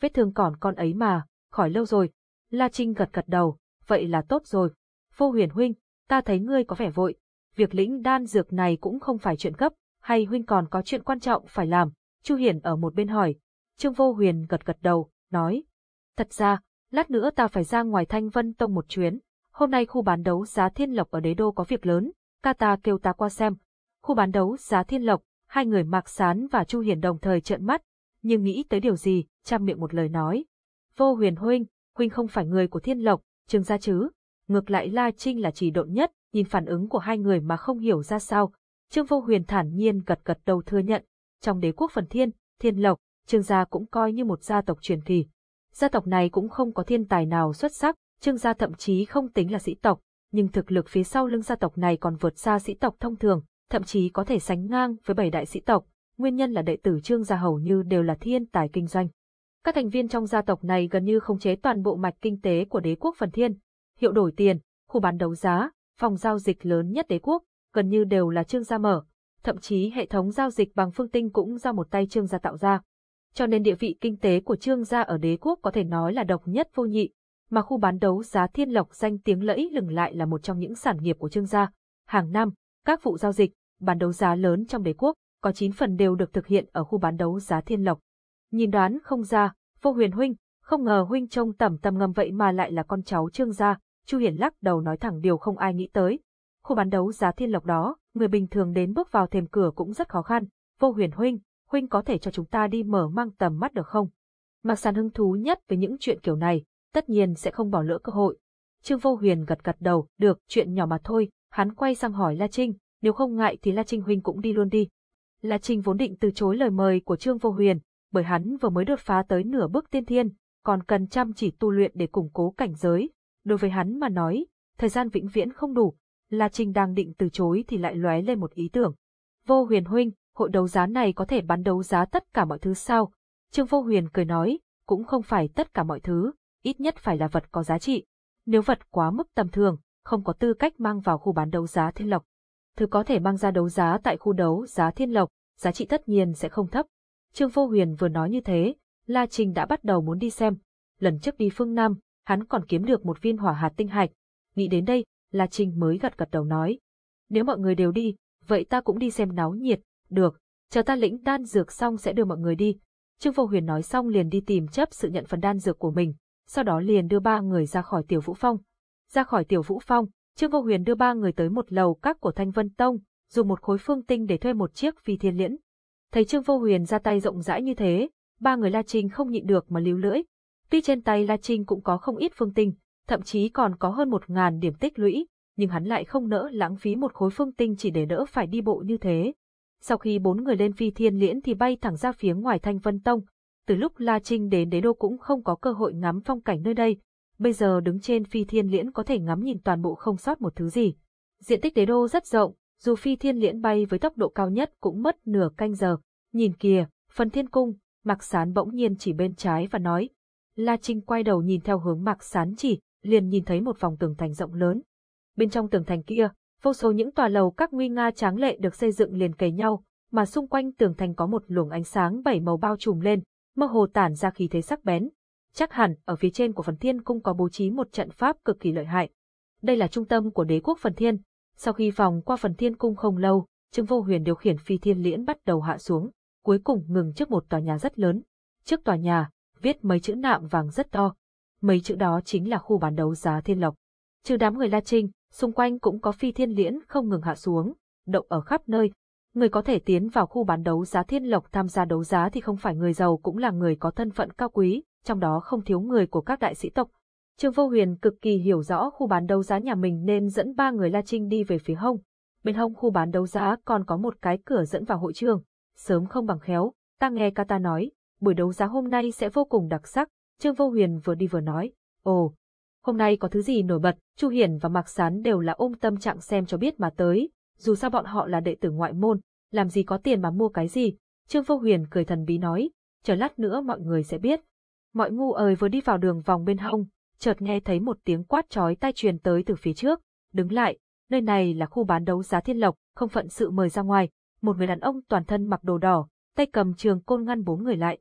Vết thương còn con ấy mà, khỏi lâu rồi. La Trinh gật gật đầu, vậy là tốt rồi. Phô Huyền huynh, ta thấy ngươi có vẻ vội. Việc lĩnh đan dược này cũng không phải chuyện gấp, hay huynh còn có chuyện quan trọng phải làm. Chu Hiển ở một bên hỏi. Trương Vô Huyền gật gật đầu, nói. Thật ra, lát nữa ta phải ra ngoài Thanh Vân Tông một chuyến. Hôm nay khu bán đấu giá thiên lộc ở đế đô có việc lớn, ca ta kêu ta qua xem. Khu bán đấu giá thiên lộc, hai người Mạc Sán và Chu Hiển đồng thời trợn mắt, nhưng nghĩ tới điều gì, chăm miệng một lời nói. Vô huyền huynh, huynh không phải người của thiên lộc, trương gia chứ. Ngược lại La Trinh là chỉ độn nhất, nhìn phản ứng của hai người mà không hiểu ra sao. Trương vô huyền thản nhiên gật gật đầu thừa nhận, trong đế quốc phần thiên, thiên lộc, trương gia cũng coi như một gia tộc truyền kỳ. Gia tộc này cũng không có thiên tài nào xuất sắc, trương gia thậm chí không tính là sĩ tộc, nhưng thực lực phía sau lưng gia tộc này còn vượt xa sĩ tộc thông thường, thậm chí có thể sánh ngang với bảy đại sĩ tộc, nguyên nhân là đệ tử Trương gia hầu như đều là thiên tài kinh doanh. Các thành viên trong gia tộc này gần như khống chế toàn bộ mạch kinh tế của đế quốc phần thiên. Hiệu đổi tiền, khu bán đấu giá, phòng giao dịch lớn nhất đế quốc, gần như đều là Trương gia mở. Thậm chí hệ thống giao dịch bằng phương tinh cũng do một tay Trương gia tạo ra. Cho nên địa vị kinh tế của Trương gia ở đế quốc có thể nói là độc nhất vô nhị, mà khu bán đấu giá Thiên Lộc danh tiếng lẫy lừng lại là một trong những sản nghiệp của Trương gia. Hàng năm, các vụ giao dịch, bán đấu giá lớn trong đế quốc, có 9 phần đều được thực hiện ở khu bán đấu giá Thiên Lộc. Nhìn đoán không ra, vô huyền huynh, không ngờ huynh trông tầm tầm ngầm vậy mà lại là con cháu trương gia, Chu Hiển lắc đầu nói thẳng điều không ai nghĩ tới. Khu bán đấu giá Thiên Lộc đó, người bình thường đến bước vào thềm cửa cũng rất khó khăn, vô huyền huynh, huynh có thể cho chúng ta đi mở mang tầm mắt được không? Mạc Sàn hứng thú nhất với những chuyện kiểu này, tất nhiên sẽ không bỏ lỡ cơ hội. Trương Vô Huyền gật gật đầu, được, chuyện nhỏ mà thôi, hắn quay sang hỏi La Trinh, nếu không ngại thì La Trinh huynh cũng đi luôn đi. La Trinh vốn định từ chối lời mời của Trương Vô Huyền, bởi hắn vừa mới đột phá tới nửa bước tiên thiên, còn cần chăm chỉ tu luyện để củng cố cảnh giới. Đối với hắn mà nói, thời gian vĩnh viễn không đủ, La Trinh đang định từ chối thì lại lóe lên một ý tưởng. Vô Huyền huynh, hội đấu giá này có thể bán đấu giá tất cả mọi thứ sao? Trương Vô Huyền cười nói, cũng không phải tất cả mọi thứ, ít nhất phải là vật có giá trị. Nếu vật quá mức tầm thường, không có tư cách mang vào khu bán đấu giá thiên lộc. Thứ có thể mang ra đấu giá tại khu đấu giá thiên lộc, giá trị tất nhiên sẽ không thấp. Trương Vô Huyền vừa nói như thế, La Trình đã bắt đầu muốn đi xem. Lần trước đi phương Nam, hắn còn kiếm được một viên hỏa hạt tinh hạch. Nghĩ đến đây, La Trình mới gật gật đầu nói. Nếu mọi người đều đi, vậy ta cũng đi xem náo nhiệt, được, chờ ta lĩnh đan dược xong sẽ đưa mọi người đi. Trương Vô Huyền nói xong liền đi tìm chấp sự nhận phần đan dược của mình, sau đó liền đưa ba người ra khỏi tiểu vũ phong. Ra khỏi tiểu vũ phong, Trương Vô Huyền đưa ba người tới một lầu các của Thanh Vân Tông, dùng một khối phương tinh để thuê một chiếc phi thiên liễn. Thấy Trương Vô Huyền ra tay rộng rãi như thế, ba người La Trinh không nhịn được mà líu lưỡi. Tuy trên tay La Trinh cũng có không ít phương tinh, thậm chí còn có hơn một ngàn điểm tích lũy, nhưng hắn lại không nỡ lãng phí một khối phương tinh chỉ để đỡ phải đi bộ như thế. Sau khi bốn người lên phi thiên liễn thì bay thẳng ra phía ngoài Thanh Vân Tông. Từ lúc La Trinh đến đế đô cũng không có cơ hội ngắm phong cảnh nơi đây, bây giờ đứng trên phi thiên liễn có thể ngắm nhìn toàn bộ không sót một thứ gì. Diện tích đế đô rất rộng, dù phi thiên liễn bay với tốc độ cao nhất cũng mất nửa canh giờ. Nhìn kìa, phần thiên cung, Mạc Sán bỗng nhiên chỉ bên trái và nói. La Trinh quay đầu nhìn theo hướng Mạc Sán chỉ, liền nhìn thấy một vòng tường thành rộng lớn. Bên trong tường thành kia, vô số những tòa lầu các nguy nga tráng lệ được xây dựng liền kề nhau, mà xung quanh tường thành có một luồng ánh sáng bảy màu bao trùm lên, mơ hồ tản ra khí thế sắc bén. Chắc hẳn ở phía trên của phần thiên cung có bố trí một trận pháp cực kỳ lợi hại. Đây là trung tâm của đế quốc phần thiên. Sau khi vòng qua phần thiên cung không lâu, Trương Vô Huyền điều khiển phi thiên liễn bắt đầu hạ xuống, cuối cùng ngừng trước một tòa nhà rất lớn. Trước tòa nhà, viết mấy chữ nạm vàng rất to. Mấy chữ đó chính là khu bán đấu giá thiên lộc. Trừ đám người La Trinh, xung quanh cũng có phi thiên liễn không ngừng hạ xuống, động ở khắp nơi. Người có thể tiến vào khu bán đấu giá thiên lộc tham gia đấu giá thì không phải người giàu cũng là người có thân phận cao quý, trong đó không thiếu người của các đại sĩ tộc. Trương Vô Huyền cực kỳ hiểu rõ khu bán đấu giá nhà mình nên dẫn ba người La Trinh đi về phía hông. Bên hông khu bán đấu giá còn có một cái cửa dẫn vào hội trường. Sớm không bằng khéo, ta nghe Kata nói, buổi đấu giá hôm nay sẽ vô cùng đặc sắc. Trương Vô Huyền vừa đi vừa nói, ồ, Hôm nay có thứ gì nổi bật, Chu Hiển và Mạc Sán đều là ôm tâm trạng xem cho biết mà tới, dù sao bọn họ là đệ tử ngoại môn, làm gì có tiền mà mua cái gì. Trương Vô Huyền cười thần bí nói, chờ lát nữa mọi người sẽ biết. Mọi ngu ơi vừa đi vào đường vòng bên hông, chợt nghe thấy một tiếng quát chói tai truyền tới từ phía trước, đứng lại, nơi này là khu bán đấu giá thiên lộc, không phận sự mời ra ngoài, một người đàn ông toàn thân mặc đồ đỏ, tay cầm trường côn ngăn bốn người lại.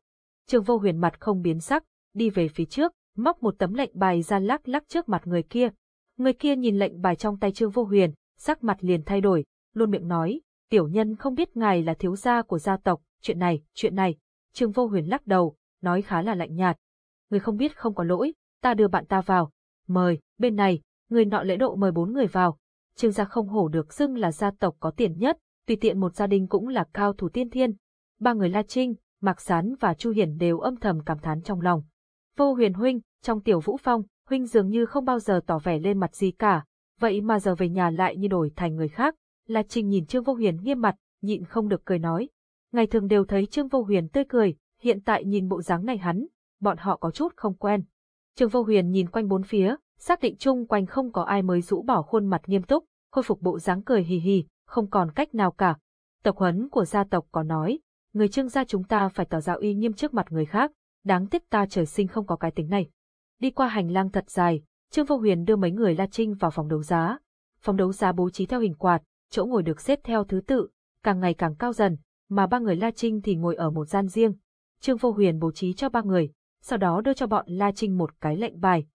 Trương Vô Huyền mặt không biến sắc, đi về phía trước, móc một tấm lệnh bài ra lắc lắc trước mặt người kia. Người kia nhìn lệnh bài trong tay Trương Vô Huyền, sắc mặt liền thay đổi, luôn miệng nói, tiểu nhân không biết ngài là thiếu gia của gia tộc, chuyện này, chuyện này. Trương Vô Huyền lắc đầu, nói khá là lạnh nhạt. Người không biết không có lỗi, ta đưa bạn ta vào. Mời, bên này, người nọ lễ độ mời bốn người vào. Trương gia không hổ được xưng là gia tộc có tiền nhất, tùy tiện một gia đình cũng là cao thủ tiên thiên. Ba người La Trinh, Mạc Sán và Chu Hiển đều âm thầm cảm thán trong lòng. Vô huyền huynh, trong tiểu vũ phong, huynh dường như không bao giờ tỏ vẻ lên mặt gì cả, vậy mà giờ về nhà lại như đổi thành người khác. La Trinh nhìn Trương Vô Huyền nghiêm mặt, nhịn không được cười nói. Ngày thường đều thấy Trương Vô Huyền tươi cười, hiện tại nhìn bộ dáng này hắn, bọn họ có chút không quen. Trương Vô Huyền nhìn quanh bốn phía, xác định chung quanh không có ai mới rũ bỏ khuôn mặt nghiêm túc, khôi phục bộ dáng cười hì hì, không còn cách nào cả. Tập huấn của gia tộc có nói, người trương gia chúng ta phải tỏ ra uy nghiêm trước mặt người khác, đáng tiếc ta trời sinh không có cái tính này. Đi qua hành lang thật dài, Trương Vô Huyền đưa mấy người La Trinh vào phòng đấu giá. Phòng đấu giá bố trí theo hình quạt, chỗ ngồi được xếp theo thứ tự, càng ngày càng cao dần, mà ba người La Trinh thì ngồi ở một gian riêng. Trương Vô Huyền bố trí cho ba người, sau đó đưa cho bọn La Trinh một cái lệnh bài.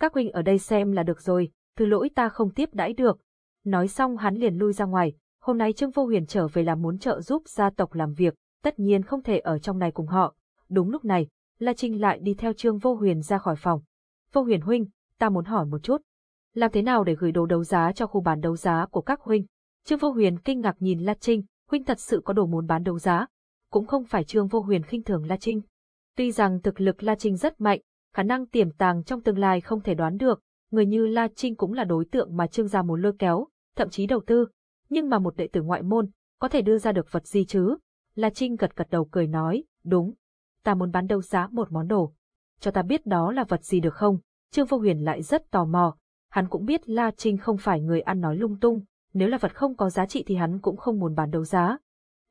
Các huynh ở đây xem là được rồi, thứ lỗi ta không tiếp đãi được. Nói xong hắn liền lui ra ngoài, hôm nay Trương Vô Huyền trở về là muốn trợ giúp gia tộc làm việc, tất nhiên không thể ở trong này cùng họ. Đúng lúc này, La Trinh lại đi theo Trương Vô Huyền ra khỏi phòng. Vô Huyền huynh, ta muốn hỏi một chút. Làm thế nào để gửi đồ đấu giá cho khu bán đấu giá của các huynh? Trương Vô Huyền kinh ngạc nhìn La Trinh, huynh thật sự có đồ muốn bán đấu giá. Cũng không phải Trương Vô Huyền khinh thường La Trinh. Tuy rằng thực lực La Trinh rất mạnh, khả năng tiềm tàng trong tương lai không thể đoán được, người như La Trinh cũng là đối tượng mà Trương gia muốn lôi kéo, thậm chí đầu tư. Nhưng mà một đệ tử ngoại môn, có thể đưa ra được vật gì chứ? La Trinh gật gật đầu cười nói, đúng. Ta muốn bán đấu giá một món đồ. Cho ta biết đó là vật gì được không? Trương Vô Huyền lại rất tò mò. Hắn cũng biết La Trinh không phải người ăn nói lung tung, nếu là vật không có giá trị thì hắn cũng không muốn bán đấu giá.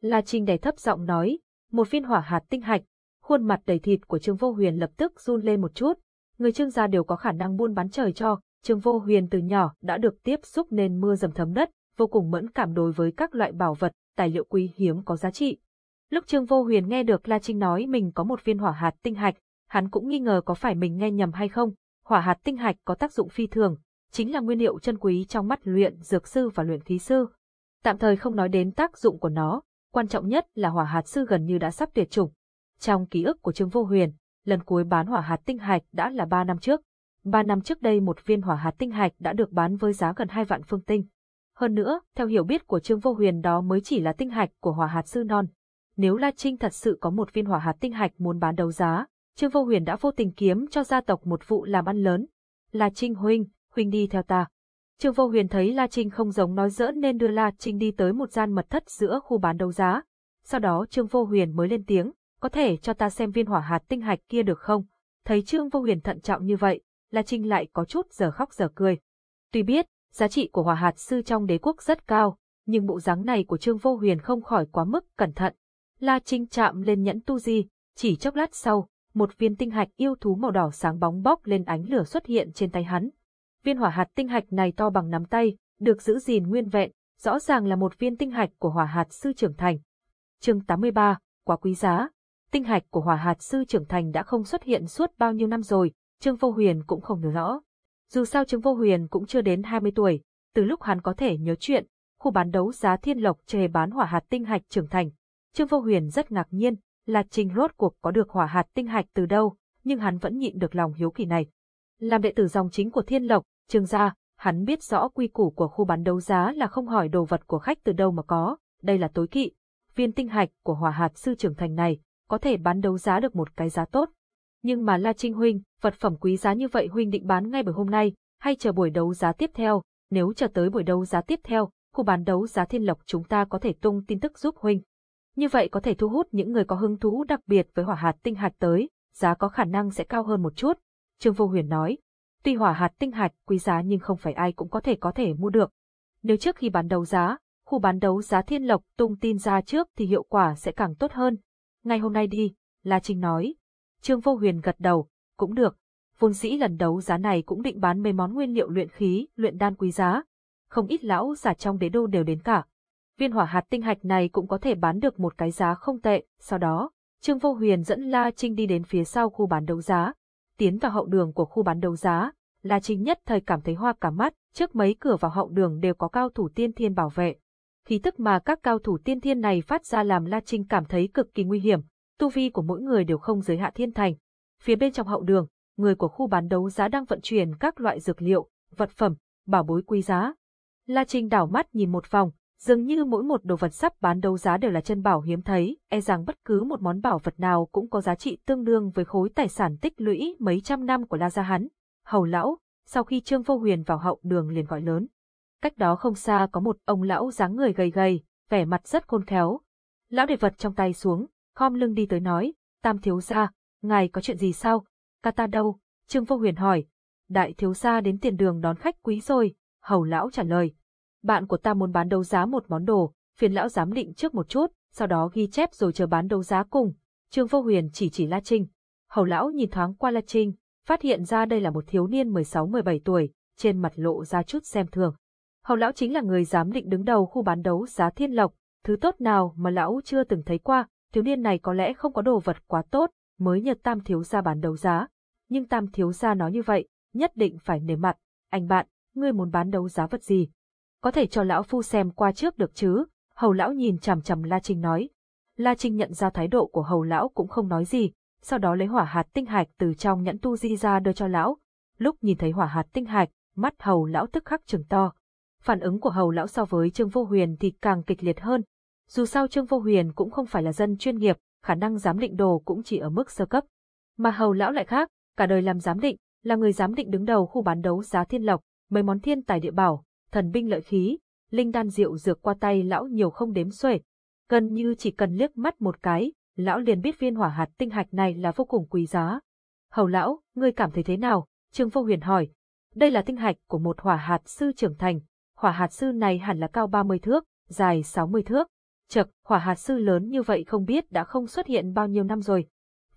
La Trinh đè thấp giọng nói, một viên hỏa hạt tinh hạch, khuôn mặt đầy thịt của Trương Vô Huyền lập tức run lên một chút. Người Trương gia đều có khả năng buôn bán trời cho, Trương Vô Huyền từ nhỏ đã được tiếp xúc nên mưa dầm thấm đất, vô cùng mẫn cảm đối với các loại bảo vật, tài liệu quý hiếm có giá trị. Lúc Trương Vô Huyền nghe được La Trinh nói mình có một viên hỏa hạt tinh hạch, hắn cũng nghi ngờ có phải mình nghe nhầm hay không. Hỏa hạt tinh hạch có tác dụng phi thường, chính là nguyên liệu chân quý trong mắt luyện dược sư và luyện khí sư. Tạm thời không nói đến tác dụng của nó, quan trọng nhất là hỏa hạt sư gần như đã sắp tuyệt chủng. Trong ký ức của Trương Vô Huyền, lần cuối bán hỏa hạt tinh hạch đã là 3 năm trước. 3 năm trước đây một viên hỏa hạt tinh hạch đã được bán với giá gần 2 vạn phương tinh. Hơn nữa, theo hiểu biết của Trương Vô Huyền đó mới chỉ là tinh hạch của hỏa hạt sư non. Nếu La Trinh thật sự có một viên hỏa hạt tinh hạch muốn bán đấu giá, Trương Vô Huyền đã vô tình kiếm cho gia tộc một vụ làm ăn lớn. La Trinh huynh, huynh đi theo ta. Trương Vô Huyền thấy La Trinh không giống nói giỡn nên đưa La Trinh đi tới một gian mật thất giữa khu bán đấu giá. Sau đó Trương Vô Huyền mới lên tiếng, có thể cho ta xem viên hỏa hạt tinh hạch kia được không? Thấy Trương Vô Huyền thận trọng như vậy, La Trinh lại có chút giờ khóc giờ cười. Tuy biết, giá trị của hỏa hạt sư trong đế quốc rất cao, nhưng bộ dáng này của Trương Vô Huyền không khỏi quá mức cẩn thận. La Trinh chạm lên nhẫn tu di, chỉ chốc lát sau, một viên tinh hạch yêu thú màu đỏ sáng bóng bóc lên ánh lửa xuất hiện trên tay hắn. Viên hỏa hạt tinh hạch này to bằng nắm tay, được giữ gìn nguyên vẹn, rõ ràng là một viên tinh hạch của hỏa hạt sư trưởng thành. Chương 83, quá quý giá. Tinh hạch của hỏa hạt sư trưởng thành đã không xuất hiện suốt bao nhiêu năm rồi, Trương Vô Huyền cũng không nhớ rõ. Dù sao Trương Vô Huyền cũng chưa đến 20 tuổi, từ lúc hắn có thể nhớ chuyện, khu bán đấu giá thiên lộc chề bán hỏa hạt tinh hạch trưởng thành. Trương Vô Huyền rất ngạc nhiên, là trình rốt cuộc có được hỏa hạt tinh hạch từ đâu, nhưng hắn vẫn nhịn được lòng hiếu kỳ này. Làm đệ tử dòng chính của thiên lộc, trương gia, hắn biết rõ quy củ của khu bán đấu giá là không hỏi đồ vật của khách từ đâu mà có, đây là tối kỵ. Viên tinh hạch của hỏa hạt sư trưởng thành này, có thể bán đấu giá được một cái giá tốt, nhưng mà La Trinh huynh, vật phẩm quý giá như vậy huynh định bán ngay buổi hôm nay, hay chờ buổi đấu giá tiếp theo, nếu chờ tới buổi đấu giá tiếp theo, khu bán đấu giá thiên lộc chúng ta có thể tung tin tức giúp huynh. Như vậy có thể thu hút những người có hứng thú đặc biệt với hỏa hạt tinh hạch tới, giá có khả năng sẽ cao hơn một chút. Trương Vô Huyền nói, tuy hỏa hạt tinh hạch quý giá nhưng không phải ai cũng có thể có thể mua được. Nếu trước khi bán đấu giá, khu bán đấu giá thiên lộc tung tin ra trước thì hiệu quả sẽ càng tốt hơn. Ngày hôm nay đi, La Trinh nói, Trương Vô Huyền gật đầu, cũng được. Vốn dĩ lần đấu giá này cũng định bán mấy món nguyên liệu luyện khí, luyện đan quý giá. Không ít lão giả trong đế đô đều đến cả. Viên hỏa hạt tinh hạch này cũng có thể bán được một cái giá không tệ, sau đó, Trương Vô Huyền dẫn La Trinh đi đến phía sau khu bán đấu giá. Tiến vào hậu đường của khu bán đấu giá, La Trinh nhất thời cảm thấy hoa cả mắt, trước mấy cửa vào hậu đường đều có cao thủ tiên thiên bảo vệ. Khí tức mà các cao thủ tiên thiên này phát ra làm La Trinh cảm thấy cực kỳ nguy hiểm, tu vi của mỗi người đều không giới hạn thiên thành. Phía bên trong hậu đường, người của khu bán đấu giá đang vận chuyển các loại dược liệu, vật phẩm, bảo bối quý giá. La Trinh đảo mắt nhìn một vòng, dường như mỗi một đồ vật sắp bán đấu giá đều là chân bảo hiếm thấy, e rằng bất cứ một món bảo vật nào cũng có giá trị tương đương với khối tài sản tích lũy mấy trăm năm của La Gia hắn. Hầu lão, sau khi Trương Vô Huyền vào hậu đường liền gọi lớn. Cách đó không xa có một ông lão dáng người gầy gầy, vẻ mặt rất khôn khéo. Lão để vật trong tay xuống, khom lưng đi tới nói, tam thiếu gia, ngài có chuyện gì sao? Kata đâu? Trương Vô Huyền hỏi. Đại thiếu gia đến tiền đường đón khách quý rồi, hầu lão trả lời. Bạn của ta muốn bán đấu giá một món đồ, phiền lão giám định trước một chút, sau đó ghi chép rồi chờ bán đấu giá cùng. Trương Vô Huyền chỉ chỉ La Trinh. Hầu lão nhìn thoáng qua La Trinh, phát hiện ra đây là một thiếu niên 16-17 tuổi, trên mặt lộ ra chút xem thường. Hầu lão chính là người giám định đứng đầu khu bán đấu giá thiên lộc, thứ tốt nào mà lão chưa từng thấy qua, thiếu niên này có lẽ không có đồ vật quá tốt, mới nhờ tam thiếu gia bán đấu giá. Nhưng tam thiếu gia nói như vậy, nhất định phải nề mặt. Anh bạn, ngươi muốn bán đấu giá vật gì? Có thể cho lão phu xem qua trước được chứ? Hầu lão nhìn chằm chằm La Trinh nói. La Trinh nhận ra thái độ của hầu lão cũng không nói gì, sau đó lấy hỏa hạt tinh hạch từ trong nhẫn tu di ra đưa cho lão. Lúc nhìn thấy hỏa hạt tinh hạch, mắt hầu lão tức khắc trừng to. Phản ứng của hầu lão so với Trương Vô Huyền thì càng kịch liệt hơn, dù sao Trương Vô Huyền cũng không phải là dân chuyên nghiệp, khả năng giám định đồ cũng chỉ ở mức sơ cấp. Mà hầu lão lại khác, cả đời làm giám định, là người giám định đứng đầu khu bán đấu giá thiên lộc, mấy món thiên tài địa bảo, thần binh lợi khí, linh đan rượu dược qua tay lão nhiều không đếm xuể. Gần như chỉ cần liếc mắt một cái, lão liền biết viên hỏa hạt tinh hạch này là vô cùng quý giá. Hầu lão, ngươi cảm thấy thế nào? Trương Vô Huyền hỏi. Đây là tinh hạch của một hỏa hạt sư trưởng thành. Hỏa hạt sư này hẳn là cao 30 thước, dài 60 thước. Chật, hỏa hạt sư lớn như vậy không biết đã không xuất hiện bao nhiêu năm rồi.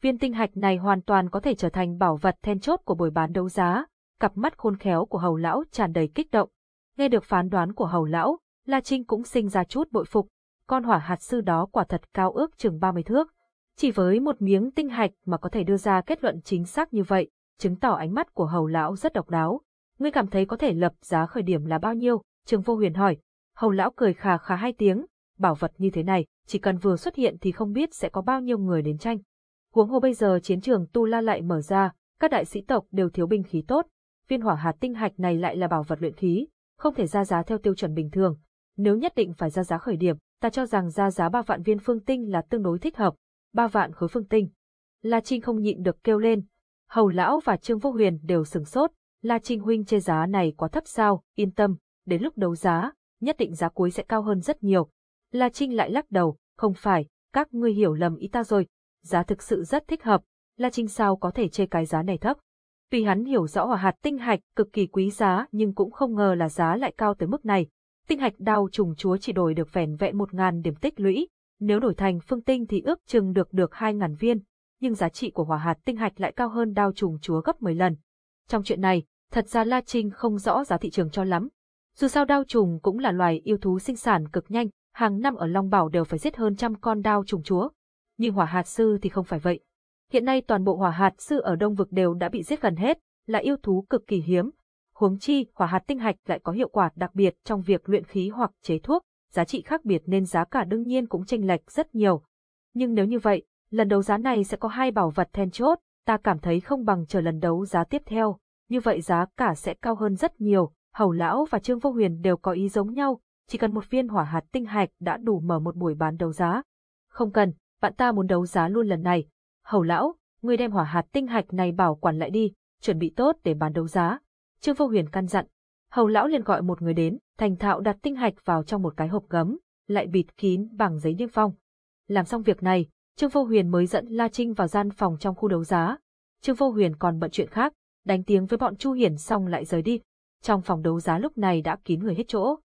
Viên tinh hạch này hoàn toàn có thể trở thành bảo vật then chốt của buổi bán đấu giá. Cặp mắt khôn khéo của hầu lão tràn đầy kích động. Nghe được phán đoán của hầu lão, La Trinh cũng sinh ra chút bội phục. Con hỏa hạt sư đó quả thật cao ước chừng 30 thước. Chỉ với một miếng tinh hạch mà có thể đưa ra kết luận chính xác như vậy, chứng tỏ ánh mắt của hầu lão rất độc đáo. Ngươi cảm thấy có thể lập giá khởi điểm là bao nhiêu? Trương Vô Huyền hỏi. Hầu lão cười khà khà hai tiếng, bảo vật như thế này, chỉ cần vừa xuất hiện thì không biết sẽ có bao nhiêu người đến tranh. Huống hồ bây giờ chiến trường Tu La lại mở ra, các đại sĩ tộc đều thiếu binh khí tốt, viên hỏa hạt tinh hạch này lại là bảo vật luyện khí, không thể ra giá theo tiêu chuẩn bình thường. Nếu nhất định phải ra giá khởi điểm, ta cho rằng ra giá ba vạn viên phương tinh là tương đối thích hợp, ba vạn khối phương tinh. La Trinh không nhịn được kêu lên. Hầu lão và Trương Vô Huyền đều sừng sốt, La Trinh huynh chê giá này quá thấp sao, yên tâm, đến lúc đấu giá, nhất định giá cuối sẽ cao hơn rất nhiều. La Trinh lại lắc đầu, không phải, các ngươi hiểu lầm ý ta rồi, giá thực sự rất thích hợp, La Trinh sao có thể chê cái giá này thấp. Tuy hắn hiểu rõ hỏa hạt tinh hạch cực kỳ quý giá nhưng cũng không ngờ là giá lại cao tới mức này. Tinh hạch đao trùng chúa chỉ đổi được vẻn vẹn một ngàn điểm tích lũy, nếu đổi thành phương tinh thì ước chừng được được hai ngàn viên, nhưng giá trị của hỏa hạt tinh hạch lại cao hơn đao trùng chúa gấp 10 lần. Trong chuyện này, thật ra La Trinh không rõ giá thị trường cho lắm. Dù sao đao trùng cũng là loài yêu thú sinh sản cực nhanh, hàng năm ở Long Bảo đều phải giết hơn trăm con đao trùng chúa. Nhưng hỏa hạt sư thì không phải vậy. Hiện nay toàn bộ hỏa hạt sư ở Đông Vực đều đã bị giết gần hết, là yêu thú cực kỳ hiếm. Huống chi, hỏa hạt tinh hạch lại có hiệu quả đặc biệt trong việc luyện khí hoặc chế thuốc, giá trị khác biệt nên giá cả đương nhiên cũng chênh lệch rất nhiều. Nhưng nếu như vậy, lần đấu giá này sẽ có hai bảo vật then chốt, ta cảm thấy không bằng chờ lần đấu giá tiếp theo, như vậy giá cả sẽ cao hơn rất nhiều. Hầu lão và Trương Vô Huyền đều có ý giống nhau, chỉ cần một viên hỏa hạt tinh hạch đã đủ mở một buổi bán đấu giá. Không cần, bạn ta muốn đấu giá luôn lần này. Hầu lão, ngươi đem hỏa hạt tinh hạch này bảo quản lại đi, chuẩn bị tốt để bán đấu giá. Trương Vô Huyền căn dặn. Hầu lão liền gọi một người đến, thành thạo đặt tinh hạch vào trong một cái hộp gấm, lại bịt kín bằng giấy niêm phong. Làm xong việc này, Trương Vô Huyền mới dẫn La Trinh vào gian phòng trong khu đấu giá. Trương Vô Huyền còn bận chuyện khác, đánh tiếng với bọn Chu Hiển xong lại rời đi. Trong phòng đấu giá lúc này đã kín người hết chỗ.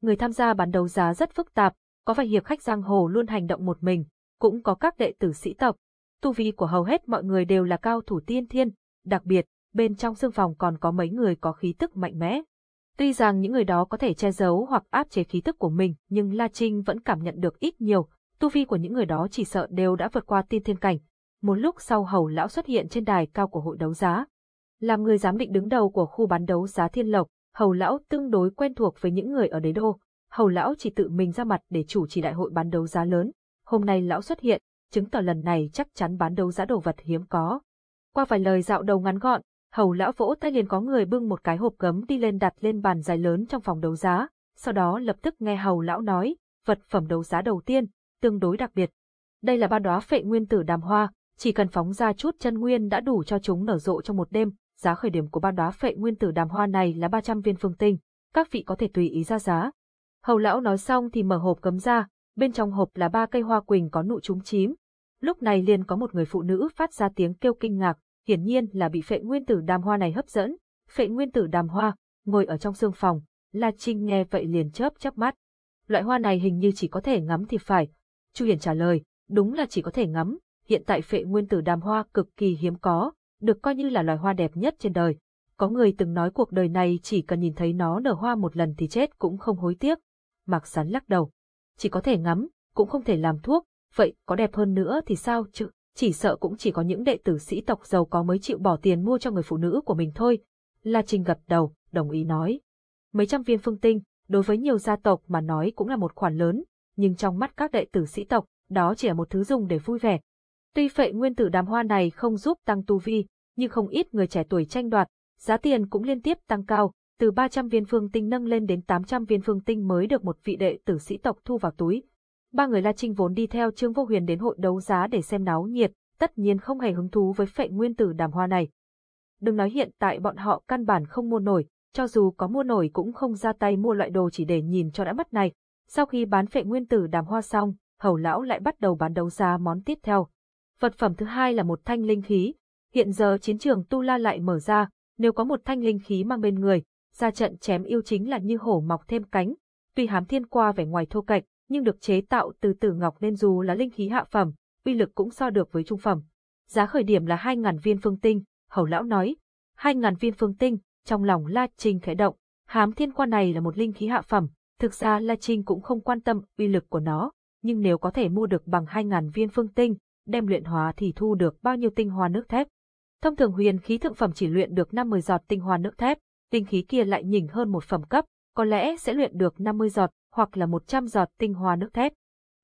Người tham gia bán đấu giá rất phức tạp, có vài hiệp khách giang hồ luôn hành động một mình, cũng có các đệ tử sĩ tộc. Tu vi của hầu hết mọi người đều là cao thủ tiên thiên, đặc biệt, bên trong sương phòng còn có mấy người có khí tức mạnh mẽ. Tuy rằng những người đó có thể che giấu hoặc áp chế khí tức của mình, nhưng La Trinh vẫn cảm nhận được ít nhiều, tu vi của những người đó chỉ sợ đều đã vượt qua tiên thiên cảnh. Một lúc sau hầu lão xuất hiện trên đài cao của hội đấu giá. Làm người giám định đứng đầu của khu bán đấu giá thiên lộc, hầu lão tương đối quen thuộc với những người ở đế đô. Hầu lão chỉ tự mình ra mặt để chủ trì đại hội bán đấu giá lớn. Hôm nay lão xuất hiện, chứng tỏ lần này chắc chắn bán đấu giá đồ vật hiếm có. Qua vài lời dạo đầu ngắn gọn, hầu lão vỗ tay liền có người bưng một cái hộp gấm đi lên đặt lên bàn dài lớn trong phòng đấu giá, sau đó lập tức nghe hầu lão nói, vật phẩm đấu giá đầu tiên, tương đối đặc biệt. Đây là ba đóa phệ nguyên tử đàm hoa, chỉ cần phóng ra chút chân nguyên đã đủ cho chúng nở rộ trong một đêm, giá khởi điểm của ba đóa phệ nguyên tử đàm hoa này là 300 viên phương tinh, các vị có thể tùy ý ra giá. Hầu lão nói xong thì mở hộp cấm ra, bên trong hộp là ba cây hoa quỳnh có nụ trúng chím. Lúc này liền có một người phụ nữ phát ra tiếng kêu kinh ngạc, hiển nhiên là bị phệ nguyên tử đàm hoa này hấp dẫn. Phệ nguyên tử đàm hoa, ngồi ở trong sương phòng, La Trinh nghe vậy liền chớp chớp mắt. Loại hoa này hình như chỉ có thể ngắm thì phải. Chu Hiển trả lời, đúng là chỉ có thể ngắm, hiện tại phệ nguyên tử đàm hoa cực kỳ hiếm có, được coi như là loài hoa đẹp nhất trên đời. Có người từng nói cuộc đời này chỉ cần nhìn thấy nó nở hoa một lần thì chết cũng không hối tiếc. Mạc Sán lắc đầu. Chỉ có thể ngắm, cũng không thể làm thuốc, vậy có đẹp hơn nữa thì sao chứ? Chỉ sợ cũng chỉ có những đệ tử sĩ tộc giàu có mới chịu bỏ tiền mua cho người phụ nữ của mình thôi. La Trinh gật đầu, đồng ý nói. Mấy trăm viên phương tinh, đối với nhiều gia tộc mà nói cũng là một khoản lớn, nhưng trong mắt các đệ tử sĩ tộc, đó chỉ là một thứ dùng để vui vẻ, Tuy phệ nguyên tử đàm hoa này không giúp tăng tu vi, nhưng không ít người trẻ tuổi tranh đoạt, giá tiền cũng liên tiếp tăng cao, từ 300 viên phương tinh nâng lên đến 800 viên phương tinh mới được một vị đệ tử sĩ tộc thu vào túi. Ba người La Trinh vốn đi theo Trương Vô Huyền đến hội đấu giá để xem náo nhiệt, tất nhiên không hề hứng thú với phệ nguyên tử đàm hoa này. Đừng nói hiện tại bọn họ căn bản không mua nổi, cho dù có mua nổi cũng không ra tay mua loại đồ chỉ để nhìn cho đã mắt này. Sau khi bán phệ nguyên tử đàm hoa xong, hầu lão lại bắt đầu bán đấu giá món tiếp theo. Vật phẩm thứ hai là một thanh linh khí. Hiện giờ chiến trường Tu La lại mở ra, nếu có một thanh linh khí mang bên người, ra trận chém yêu chính là như hổ mọc thêm cánh. Tuy hám thiên qua vẻ ngoài thô kệch, nhưng được chế tạo từ tử ngọc nên dù là linh khí hạ phẩm, uy lực cũng so được với trung phẩm. Giá khởi điểm là 2.000 viên phương tinh, hầu lão nói. 2.000 viên phương tinh, trong lòng La Trinh khẽ động. Hám thiên qua này là một linh khí hạ phẩm, thực ra La Trinh cũng không quan tâm uy lực của nó, nhưng nếu có thể mua được bằng 2.000 viên phương tinh, đem luyện hóa thì thu được bao nhiêu tinh hoa nước thép. Thông thường huyền khí thượng phẩm chỉ luyện được 50 giọt tinh hoa nước thép, tinh khí kia lại nhỉnh hơn một phẩm cấp, có lẽ sẽ luyện được 50 giọt hoặc là 100 giọt tinh hoa nước thép.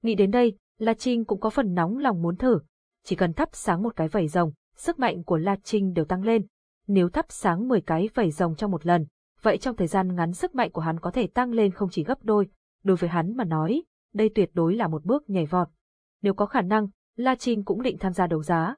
Nghĩ đến đây, La Trinh cũng có phần nóng lòng muốn thử. Chỉ cần thắp sáng một cái vẩy rồng, sức mạnh của La Trinh đều tăng lên. Nếu thắp sáng 10 cái vẩy rồng trong một lần, vậy trong thời gian ngắn sức mạnh của hắn có thể tăng lên không chỉ gấp đôi. Đối với hắn mà nói, đây tuyệt đối là một bước nhảy vọt. Nếu có khả năng, La Trinh cũng định tham gia đấu giá.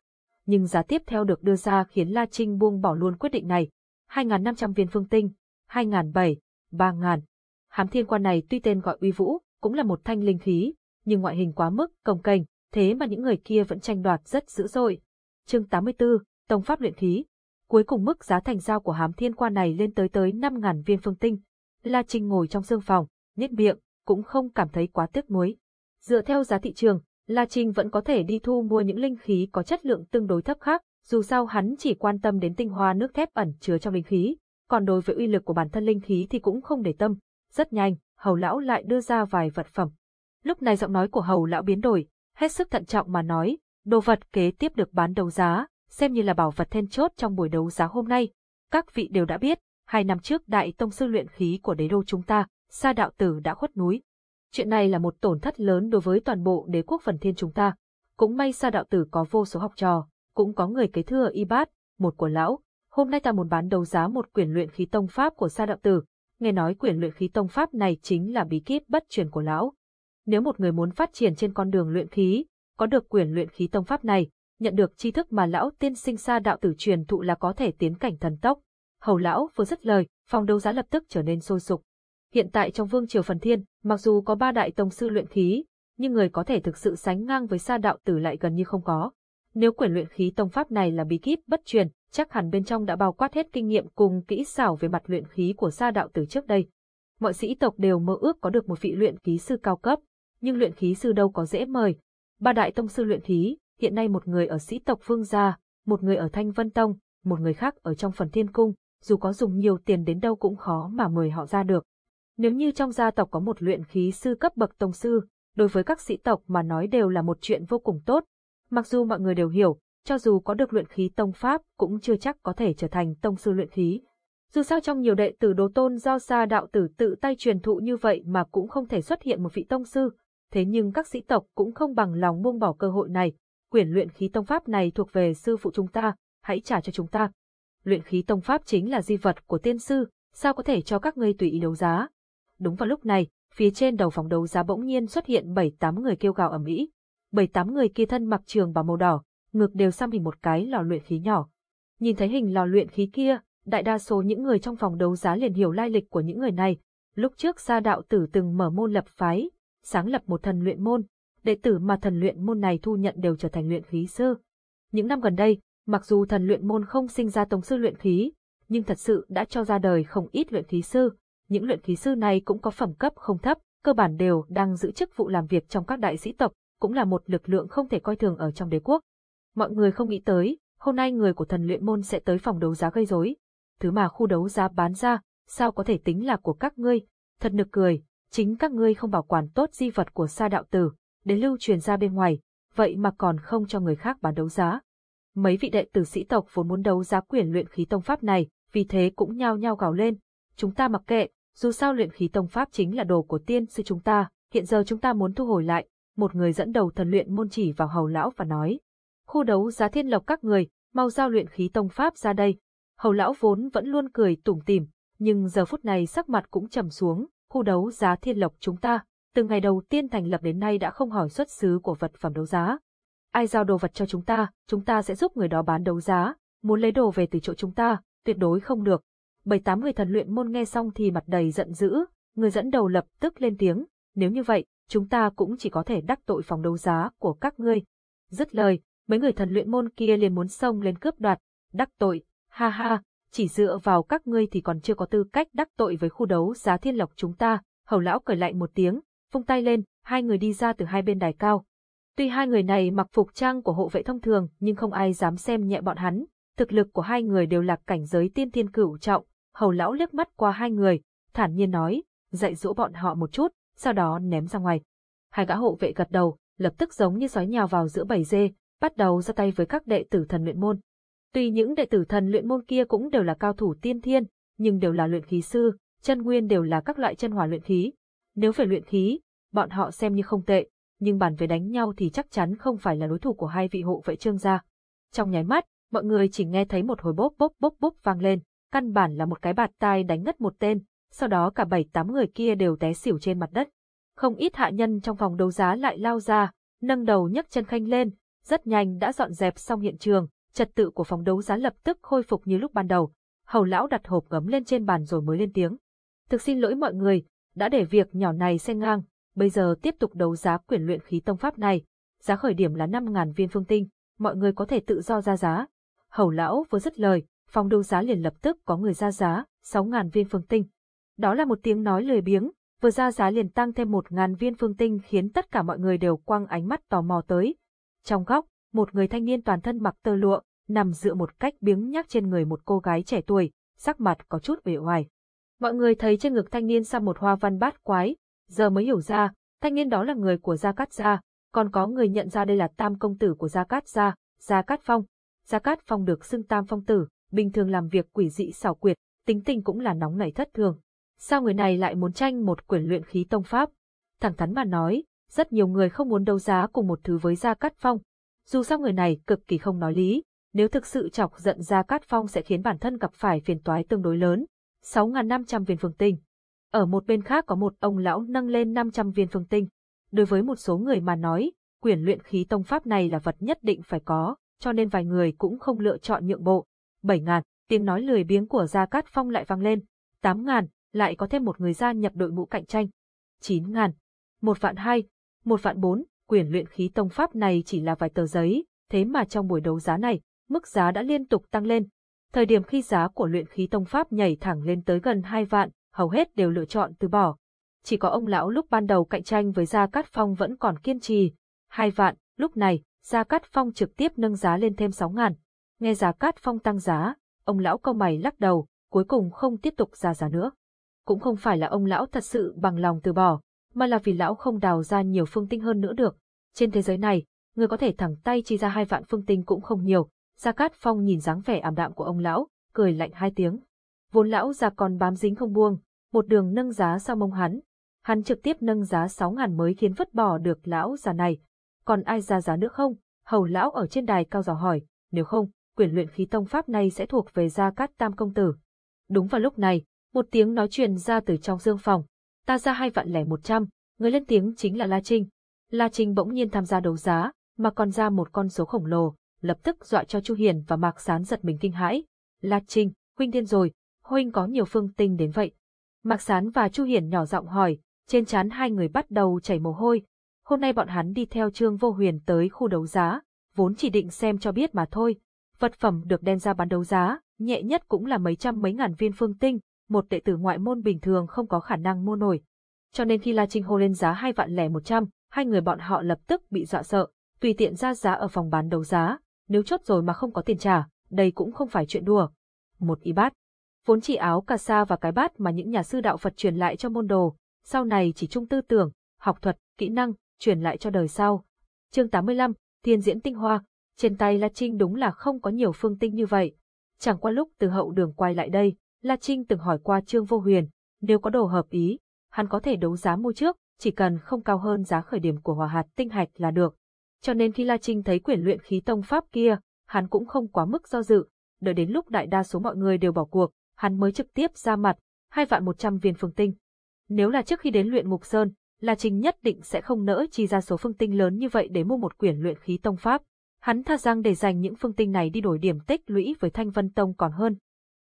Nhưng giá tiếp theo được đưa ra khiến La Trinh buông bỏ luôn quyết định này. 2.500 viên phương tinh, 2.700, 3.000. Hám thiên quan này tuy tên gọi uy vũ, cũng là một thanh linh khí, nhưng ngoại hình quá mức cồng kềnh, thế mà những người kia vẫn tranh đoạt rất dữ dội. Chương 84, Tông pháp luyện khí. Cuối cùng mức giá thành giao của hám thiên quan này lên tới tới 5.000 viên phương tinh. La Trinh ngồi trong sương phòng, nhếch miệng, cũng không cảm thấy quá tiếc nuối. Dựa theo giá thị trường, La Trinh vẫn có thể đi thu mua những linh khí có chất lượng tương đối thấp khác, dù sao hắn chỉ quan tâm đến tinh hoa nước thép ẩn chứa trong linh khí, còn đối với uy lực của bản thân linh khí thì cũng không để tâm. Rất nhanh, hầu lão lại đưa ra vài vật phẩm. Lúc này giọng nói của hầu lão biến đổi, hết sức thận trọng mà nói, đồ vật kế tiếp được bán đấu giá, xem như là bảo vật then chốt trong buổi đấu giá hôm nay. Các vị đều đã biết, hai năm trước đại tông sư luyện khí của đế đô chúng ta, Sa đạo tử đã khuất núi. Chuyện này là một tổn thất lớn đối với toàn bộ đế quốc phần thiên chúng ta. Cũng may Sa đạo tử có vô số học trò, cũng có người kế thừa y bát, một của lão. Hôm nay ta muốn bán đấu giá một quyển luyện khí tông pháp của Sa đạo tử. Nghe nói quyển luyện khí tông pháp này chính là bí kíp bất truyền của lão. Nếu một người muốn phát triển trên con đường luyện khí, có được quyển luyện khí tông pháp này, nhận được tri thức mà lão tiên sinh Sa đạo tử truyền thụ là có thể tiến cảnh thần tốc. Hầu lão vừa dứt lời, phòng đấu giá lập tức trở nên sôi sục. Hiện tại trong vương triều phần thiên, mặc dù có ba đại tông sư luyện khí, nhưng người có thể thực sự sánh ngang với sa đạo tử lại gần như không có. Nếu quyển luyện khí tông pháp này là bí kíp bất truyền, chắc hẳn bên trong đã bao quát hết kinh nghiệm cùng kỹ xảo về mặt luyện khí của sa đạo tử trước đây. Mọi sĩ tộc đều mơ ước có được một vị luyện khí sư cao cấp, nhưng luyện khí sư đâu có dễ mời. Ba đại tông sư luyện khí, hiện nay một người ở sĩ tộc Vương gia, một người ở Thanh Vân Tông, một người khác ở trong phần thiên cung, dù có dùng nhiều tiền đến đâu cũng khó mà mời họ ra được. Nếu như trong gia tộc có một luyện khí sư cấp bậc tông sư, đối với các sĩ tộc mà nói đều là một chuyện vô cùng tốt. Mặc dù mọi người đều hiểu, cho dù có được luyện khí tông pháp cũng chưa chắc có thể trở thành tông sư luyện khí. Dù sao trong nhiều đệ tử đồ tôn do xa đạo tử tự tay truyền thụ như vậy mà cũng không thể xuất hiện một vị tông sư, thế nhưng các sĩ tộc cũng không bằng lòng buông bỏ cơ hội này, quyển luyện khí tông pháp này thuộc về sư phụ chúng ta, hãy trả cho chúng ta. Luyện khí tông pháp chính là di vật của tiên sư, sao có thể cho các ngươi tùy ý đấu giá. Đúng vào lúc này, phía trên đầu phòng đấu giá bỗng nhiên xuất hiện bảy tám người kêu gào ầm ĩ. Bảy tám người kia thân mặc trường bào màu đỏ, ngực đều xăm hình một cái lò luyện khí nhỏ. Nhìn thấy hình lò luyện khí kia, đại đa số những người trong phòng đấu giá liền hiểu lai lịch của những người này. Lúc trước gia đạo tử từng mở môn lập phái, sáng lập một thần luyện môn, đệ tử mà thần luyện môn này thu nhận đều trở thành luyện khí sư. Những năm gần đây, mặc dù thần luyện môn không sinh ra tông sư luyện khí, nhưng thật sự đã cho ra đời không ít luyện khí sư, những luyện khí sư này cũng có phẩm cấp không thấp, cơ bản đều đang giữ chức vụ làm việc trong các đại sĩ tộc, cũng là một lực lượng không thể coi thường ở trong đế quốc. Mọi người không nghĩ tới, hôm nay người của thần luyện môn sẽ tới phòng đấu giá gây rối. Thứ mà khu đấu giá bán ra, sao có thể tính là của các ngươi? Thật nực cười, chính các ngươi không bảo quản tốt di vật của sa đạo tử, để lưu truyền ra bên ngoài, vậy mà còn không cho người khác bán đấu giá. Mấy vị đệ tử sĩ tộc vốn muốn đấu giá quyền luyện khí tông pháp này, vì thế cũng nhao nhao gào lên. Chúng ta mặc kệ, dù sao luyện khí tông pháp chính là đồ của tiên sư chúng ta, hiện giờ chúng ta muốn thu hồi lại. Một người dẫn đầu thần luyện môn chỉ vào hầu lão và nói. Khu đấu giá thiên lộc các người, mau giao luyện khí tông pháp ra đây. Hầu lão vốn vẫn luôn cười tủm tỉm, nhưng giờ phút này sắc mặt cũng trầm xuống, khu đấu giá thiên lộc chúng ta, từ ngày đầu tiên thành lập đến nay đã không hỏi xuất xứ của vật phẩm đấu giá. Ai giao đồ vật cho chúng ta, chúng ta sẽ giúp người đó bán đấu giá, muốn lấy đồ về từ chỗ chúng ta, tuyệt đối không được. Bảy tám người thần luyện môn nghe xong thì mặt đầy giận dữ, người dẫn đầu lập tức lên tiếng, nếu như vậy, chúng ta cũng chỉ có thể đắc tội phòng đấu giá của các ngươi. Dứt lời, mấy người thần luyện môn kia liền muốn xông lên cướp đoạt, đắc tội, ha ha, chỉ dựa vào các ngươi thì còn chưa có tư cách đắc tội với khu đấu giá thiên lộc chúng ta, hầu lão cười lạnh một tiếng, vung tay lên, hai người đi ra từ hai bên đài cao. Tuy hai người này mặc phục trang của hộ vệ thông thường nhưng không ai dám xem nhẹ bọn hắn, thực lực của hai người đều là cảnh giới tiên thiên cửu trọng, hầu lão liếc mắt qua hai người, thản nhiên nói, dạy dỗ bọn họ một chút, sau đó ném ra ngoài. Hai gã hộ vệ gật đầu, lập tức giống như sói nhào vào giữa bầy dê, bắt đầu ra tay với các đệ tử thần luyện môn. Tuy những đệ tử thần luyện môn kia cũng đều là cao thủ tiên thiên, nhưng đều là luyện khí sư, chân nguyên đều là các loại chân hỏa luyện khí. Nếu về luyện khí, bọn họ xem như không tệ, nhưng bàn về đánh nhau thì chắc chắn không phải là đối thủ của hai vị hộ vệ trương gia. Trong nháy mắt, mọi người chỉ nghe thấy một hồi bốp bốp bốp bốp vang lên, căn bản là một cái bạt tai đánh ngất một tên, sau đó cả bảy tám người kia đều té xỉu trên mặt đất. Không ít hạ nhân trong phòng đấu giá lại lao ra, nâng đầu nhấc chân khanh lên, rất nhanh đã dọn dẹp xong hiện trường, trật tự của phòng đấu giá lập tức khôi phục như lúc ban đầu. Hầu lão đặt hộp gấm lên trên bàn rồi mới lên tiếng. Thực xin lỗi mọi người, đã để việc nhỏ này xen ngang, bây giờ tiếp tục đấu giá quyển luyện khí tông pháp này. Giá khởi điểm là 5.000 viên phương tinh, mọi người có thể tự do ra giá. Hầu lão vừa dứt lời, phòng đấu giá liền lập tức có người ra giá, 6.000 viên phương tinh. Đó là một tiếng nói lười biếng, vừa ra giá liền tăng thêm 1.000 viên phương tinh khiến tất cả mọi người đều quăng ánh mắt tò mò tới. Trong góc, một người thanh niên toàn thân mặc tơ lụa, nằm dựa một cách biếng nhác trên người một cô gái trẻ tuổi, sắc mặt có chút uể oải. Mọi người thấy trên ngực thanh niên xăm một hoa văn bát quái, giờ mới hiểu ra, thanh niên đó là người của Gia Cát Gia, còn có người nhận ra đây là tam công tử của Gia Cát Gia, Gia Cát Phong. Gia Cát Phong được xưng tam phong tử, bình thường làm việc quỷ dị xảo quyệt, tính tình cũng là nóng nảy thất thường. Sao người này lại muốn tranh một quyển luyện khí tông pháp? Thẳng thắn mà nói, rất nhiều người không muốn đấu giá cùng một thứ với Gia Cát Phong. Dù sao người này cực kỳ không nói lý, nếu thực sự chọc giận Gia Cát Phong sẽ khiến bản thân gặp phải phiền toái tương đối lớn. 6.500 viên phương tinh. Ở một bên khác có một ông lão nâng lên 500 viên phương tinh. Đối với một số người mà nói, quyển luyện khí tông pháp này là vật nhất định phải có, cho nên vài người cũng không lựa chọn nhượng bộ. 7.000, tiếng nói lười biếng của Gia Cát Phong lại vang lên. 8.000, lại có thêm một người gia nhập đội ngũ cạnh tranh. 9.000, một vạn hai, một vạn bốn, quyển luyện khí tông pháp này chỉ là vài tờ giấy, thế mà trong buổi đấu giá này, mức giá đã liên tục tăng lên. Thời điểm khi giá của luyện khí tông pháp nhảy thẳng lên tới gần hai vạn, hầu hết đều lựa chọn từ bỏ. Chỉ có ông lão lúc ban đầu cạnh tranh với Gia Cát Phong vẫn còn kiên trì. Hai vạn, lúc này, Gia Cát Phong trực tiếp nâng giá lên thêm sáu ngàn. Nghe giá Cát Phong tăng giá, ông lão cau mày lắc đầu, cuối cùng không tiếp tục ra giá nữa. Cũng không phải là ông lão thật sự bằng lòng từ bỏ, mà là vì lão không đào ra nhiều phương tinh hơn nữa được. Trên thế giới này, người có thể thẳng tay chi ra hai vạn phương tinh cũng không nhiều, Gia Cát Phong nhìn dáng vẻ ảm đạm của ông lão, cười lạnh hai tiếng. Vốn lão già còn bám dính không buông, một đường nâng giá sau mông hắn. Hắn trực tiếp nâng giá sáu ngàn mới khiến vứt bỏ được lão già này. Còn ai ra giá nữa không? Hầu lão ở trên đài cao dò hỏi, nếu không, quyển luyện khí tông pháp này sẽ thuộc về Gia Cát Tam Công Tử. Đúng vào lúc này, một tiếng nói truyền ra từ trong dương phòng. Ta ra hai vạn lẻ một trăm, người lên tiếng chính là La Trinh. La Trinh bỗng nhiên tham gia đấu giá, mà còn ra một con số khổng lồ, lập tức dọa cho Chu Hiền và Mạc Sán giật mình kinh hãi. La Trinh, huynh điên rồi, huynh có nhiều phương tinh đến vậy. Mạc Sán và Chu Hiền nhỏ giọng hỏi, trên trán hai người bắt đầu chảy mồ hôi. Hôm nay bọn hắn đi theo Trương Vô Huyền tới khu đấu giá, vốn chỉ định xem cho biết mà thôi. Vật phẩm được đem ra bán đấu giá, nhẹ nhất cũng là mấy trăm mấy ngàn viên phương tinh, một đệ tử ngoại môn bình thường không có khả năng mua nổi. Cho nên khi La Trinh hô lên giá hai vạn lẻ một trăm, hai người bọn họ lập tức bị dọa sợ, tùy tiện ra giá ở phòng bán đấu giá, nếu chốt rồi mà không có tiền trả, đây cũng không phải chuyện đùa. Một y bát. Vốn chỉ áo cà sa và cái bát mà những nhà sư đạo Phật truyền lại cho môn đồ, sau này chỉ trung tư tưởng, học thuật, kỹ năng, truyền lại cho đời sau. Chương 85, Thiên diễn tinh hoa, trên tay La Trinh đúng là không có nhiều phương tinh như vậy. Chẳng qua lúc từ hậu đường quay lại đây, La Trinh từng hỏi qua Trương Vô Huyền, nếu có đồ hợp ý, hắn có thể đấu giá mua trước, chỉ cần không cao hơn giá khởi điểm của hỏa hạt tinh hạch là được. Cho nên khi La Trinh thấy quyển luyện khí tông pháp kia, hắn cũng không quá mức do dự, đợi đến lúc đại đa số mọi người đều bỏ cuộc, hắn mới trực tiếp ra mặt, hai vạn một trăm viên phương tinh. Nếu là trước khi đến luyện ngục sơn, La Trinh nhất định sẽ không nỡ chi ra số phương tinh lớn như vậy để mua một quyển luyện khí tông pháp. Hắn tha giang để dành những phương tinh này đi đổi điểm tích lũy với Thanh Vân Tông còn hơn.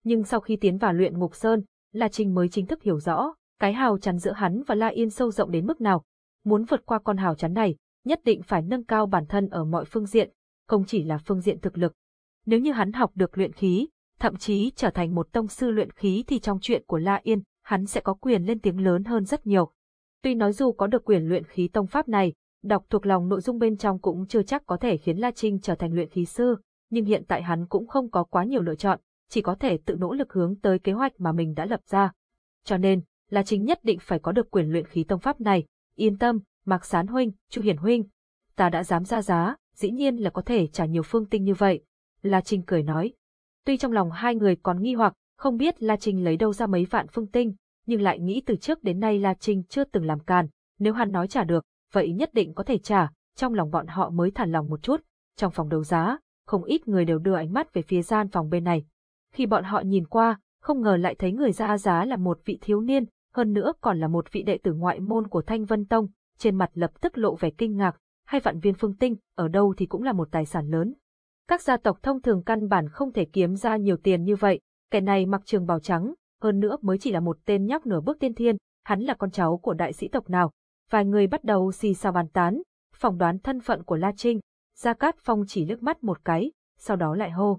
Nhưng sau khi tiến vào luyện ngục sơn, La Trinh mới chính thức hiểu rõ, cái hào chắn giữa hắn và La Yên sâu rộng đến mức nào. Muốn vượt qua con hào chắn này, nhất định phải nâng cao bản thân ở mọi phương diện, không chỉ là phương diện thực lực. Nếu như hắn học được luyện khí, thậm chí trở thành một tông sư luyện khí thì trong chuyện của La Yên, hắn sẽ có quyền lên tiếng lớn hơn rất nhiều. Tuy nói dù có được quyền luyện khí tông pháp này, đọc thuộc lòng nội dung bên trong cũng chưa chắc có thể khiến La Trinh trở thành luyện khí sư, nhưng hiện tại hắn cũng không có quá nhiều lựa chọn, chỉ có thể tự nỗ lực hướng tới kế hoạch mà mình đã lập ra. Cho nên, La Trinh nhất định phải có được quyền luyện khí tông pháp này, yên tâm, Mạc Sán huynh, Chu Hiển huynh, ta đã dám ra giá, dĩ nhiên là có thể trả nhiều phương tinh như vậy. La Trinh cười nói. Tuy trong lòng hai người còn nghi hoặc, không biết La Trinh lấy đâu ra mấy vạn phương tinh, nhưng lại nghĩ từ trước đến nay La Trinh chưa từng làm càn, nếu hắn nói trả được, vậy nhất định có thể trả, trong lòng bọn họ mới thản lòng một chút. Trong phòng đấu giá, không ít người đều đưa ánh mắt về phía gian phòng bên này. Khi bọn họ nhìn qua, không ngờ lại thấy người ra giá là một vị thiếu niên, hơn nữa còn là một vị đệ tử ngoại môn của Thanh Vân Tông, trên mặt lập tức lộ vẻ kinh ngạc, hay vạn viên phương tinh, ở đâu thì cũng là một tài sản lớn. Các gia tộc thông thường căn bản không thể kiếm ra nhiều tiền như vậy, kẻ này mặc trường bào trắng, hơn nữa mới chỉ là một tên nhóc nửa bước tiên thiên, hắn là con cháu của đại sĩ tộc nào. Vài người bắt đầu xì xào bàn tán, phỏng đoán thân phận của La Trinh, Gia Cát Phong chỉ liếc mắt một cái, sau đó lại hô.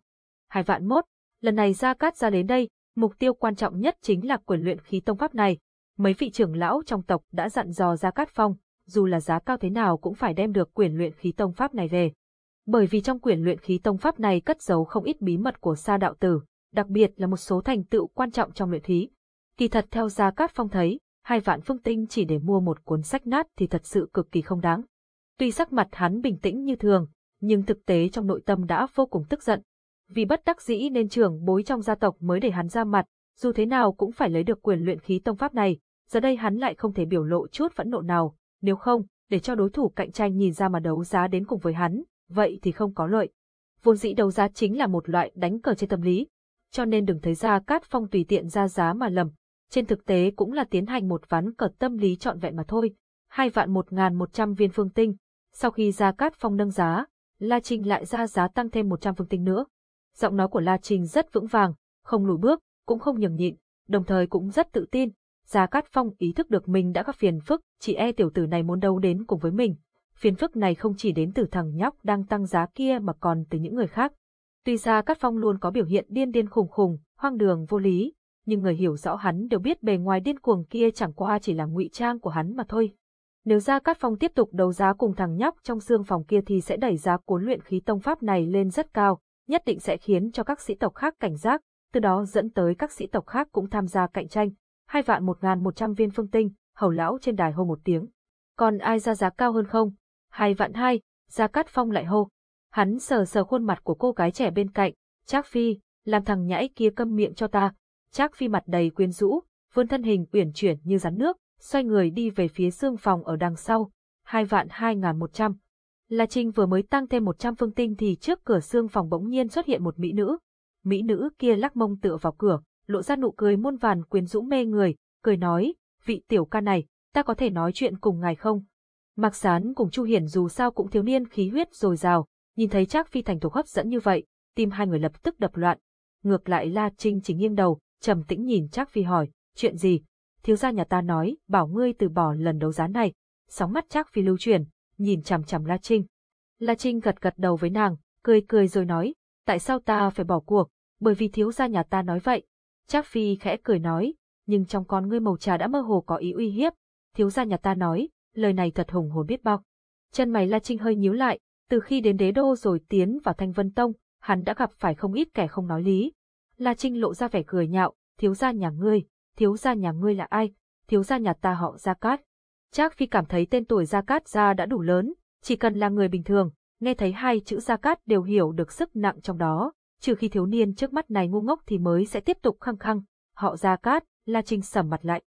Hai vạn mốt, lần này Gia Cát ra đến đây, mục tiêu quan trọng nhất chính là quyền luyện khí tông pháp này. Mấy vị trưởng lão trong tộc đã dặn dò Gia Cát Phong, dù là giá cao thế nào cũng phải đem được quyền luyện khí tông pháp này về. Bởi vì trong quyền luyện khí tông pháp này cất giấu không ít bí mật của sa đạo tử, đặc biệt là một số thành tựu quan trọng trong luyện khí. Kỳ thật theo Gia Cát Phong thấy, hai vạn phương tinh chỉ để mua một cuốn sách nát thì thật sự cực kỳ không đáng. Tuy sắc mặt hắn bình tĩnh như thường, nhưng thực tế trong nội tâm đã vô cùng tức giận. Vì bất đắc dĩ nên trưởng bối trong gia tộc mới để hắn ra mặt, dù thế nào cũng phải lấy được quyền luyện khí tông pháp này, giờ đây hắn lại không thể biểu lộ chút phẫn nộ nào, nếu không, để cho đối thủ cạnh tranh nhìn ra mà đấu giá đến cùng với hắn, vậy thì không có lợi. Vốn dĩ đấu giá chính là một loại đánh cờ trên tâm lý, cho nên đừng thấy ra cát phong tùy tiện ra giá mà lầm. Trên thực tế cũng là tiến hành một ván cờ tâm lý trọn vẹn mà thôi. Hai vạn một ngàn một trăm viên phương tinh. Sau khi gia cát phong nâng giá, La Trinh lại ra giá tăng thêm một trăm phương tinh nữa. Giọng nói của La Trinh rất vững vàng, không lùi bước, cũng không nhường nhịn, đồng thời cũng rất tự tin. Gia Cát Phong ý thức được mình đã gặp phiền phức, chỉ e tiểu tử này muốn đâu đến cùng với mình. Phiền phức này không chỉ đến từ thằng nhóc đang tăng giá kia mà còn từ những người khác. Tuy Gia Cát Phong luôn có biểu hiện điên điên khùng khùng, hoang đường vô lý, nhưng người hiểu rõ hắn đều biết bề ngoài điên cuồng kia chẳng qua chỉ là ngụy trang của hắn mà thôi. Nếu Gia Cát Phong tiếp tục đấu giá cùng thằng nhóc trong xương phòng kia thì sẽ đẩy giá cuốn luyện khí tông pháp này lên rất cao, nhất định sẽ khiến cho các sĩ tộc khác cảnh giác, từ đó dẫn tới các sĩ tộc khác cũng tham gia cạnh tranh. Hai vạn một ngàn một trăm viên phương tinh, hầu lão trên đài hô một tiếng. Còn ai ra giá cao hơn không? Hai vạn hai, Gia Cát Phong lại hô. Hắn sờ sờ khuôn mặt của cô gái trẻ bên cạnh, Trác Phi, làm thằng nhãi kia câm miệng cho ta. Trác Phi mặt đầy quyến rũ, vươn thân hình uyển chuyển như rắn nước, xoay người đi về phía xương phòng ở đằng sau. Hai vạn hai ngàn một trăm. La Trinh vừa mới tăng thêm một trăm phương tinh thì trước cửa xương phòng bỗng nhiên xuất hiện một mỹ nữ. Mỹ nữ kia lắc mông tựa vào cửa, lộ ra nụ cười muôn vàn quyến rũ mê người, cười nói, vị tiểu ca này, ta có thể nói chuyện cùng ngài không? Mạc Sán cùng Chu Hiển dù sao cũng thiếu niên khí huyết dồi dào, nhìn thấy Trác Phi thành thục hấp dẫn như vậy, tim hai người lập tức đập loạn. Ngược lại La Trinh chỉ nghiêng đầu, trầm tĩnh nhìn Trác Phi hỏi, chuyện gì? Thiếu gia nhà ta nói, bảo ngươi từ bỏ lần đấu giá này. Sóng mắt Trác Phi lưu chuyển, nhìn chằm chằm La Trinh. La Trinh gật gật đầu với nàng, cười cười rồi nói, tại sao ta phải bỏ cuộc? Bởi vì thiếu gia nhà ta nói vậy. Trác Phi khẽ cười nói, nhưng trong con ngươi màu trà đã mơ hồ có ý uy hiếp. Thiếu gia nhà ta nói, lời này thật hùng hồn biết bao. Chân mày La Trinh hơi nhíu lại, từ khi đến đế đô rồi tiến vào Thanh Vân Tông, hắn đã gặp phải không ít kẻ không nói lý. La Trinh lộ ra vẻ cười nhạo, thiếu gia nhà ngươi, thiếu gia nhà ngươi là ai, thiếu gia nhà ta họ Gia Cát. Trác Phi cảm thấy tên tuổi Gia Cát gia đã đủ lớn, chỉ cần là người bình thường, nghe thấy hai chữ Gia Cát đều hiểu được sức nặng trong đó, trừ khi thiếu niên trước mắt này ngu ngốc thì mới sẽ tiếp tục khăng khăng. Họ Gia Cát, La Trinh sầm mặt lại.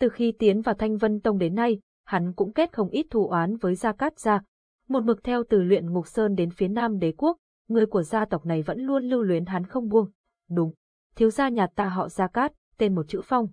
Từ khi tiến vào Thanh Vân Tông đến nay, hắn cũng kết không ít thù oán với Gia Cát gia. Một mực theo từ luyện ngục sơn đến phía nam đế quốc, người của gia tộc này vẫn luôn lưu luyến hắn không buông. Đúng, thiếu gia nhà ta họ Gia Cát, tên một chữ Phong.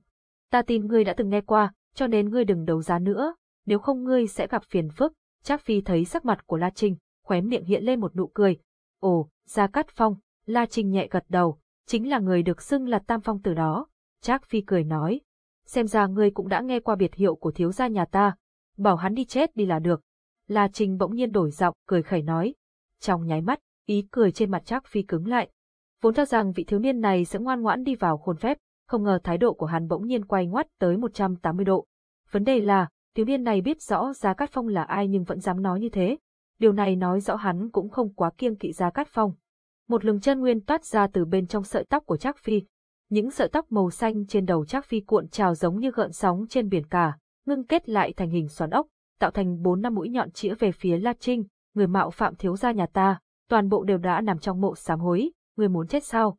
Ta tin ngươi đã từng nghe qua, cho nên ngươi đừng đấu giá nữa, nếu không ngươi sẽ gặp phiền phức. Trác Phi thấy sắc mặt của La Trinh, khóe miệng hiện lên một nụ cười. Ồ, Gia Cát Phong, La Trinh nhẹ gật đầu, chính là người được xưng là Tam Phong Tử đó. Trác Phi cười nói, xem ra ngươi cũng đã nghe qua biệt hiệu của thiếu gia nhà ta, bảo hắn đi chết đi là được. La Trinh bỗng nhiên đổi giọng, cười khẩy nói. Trong nháy mắt, ý cười trên mặt Trác Phi cứng lại. Vốn cho rằng vị thiếu niên này sẽ ngoan ngoãn đi vào khuôn phép, không ngờ thái độ của hắn bỗng nhiên quay ngoắt tới 180 độ. Vấn đề là, thiếu niên này biết rõ Gia Cát Phong là ai nhưng vẫn dám nói như thế. Điều này nói rõ hắn cũng không quá kiêng kỵ Gia Cát Phong. Một lừng chân nguyên toát ra từ bên trong sợi tóc của Trác Phi. Những sợi tóc màu xanh trên đầu Trác Phi cuộn trào giống như gợn sóng trên biển cả, ngưng kết lại thành hình xoắn ốc, tạo thành bốn năm mũi nhọn chĩa về phía La Trinh, người mạo phạm thiếu gia nhà ta, toàn bộ đều đã nằm trong mộ sám hối, người muốn chết sao?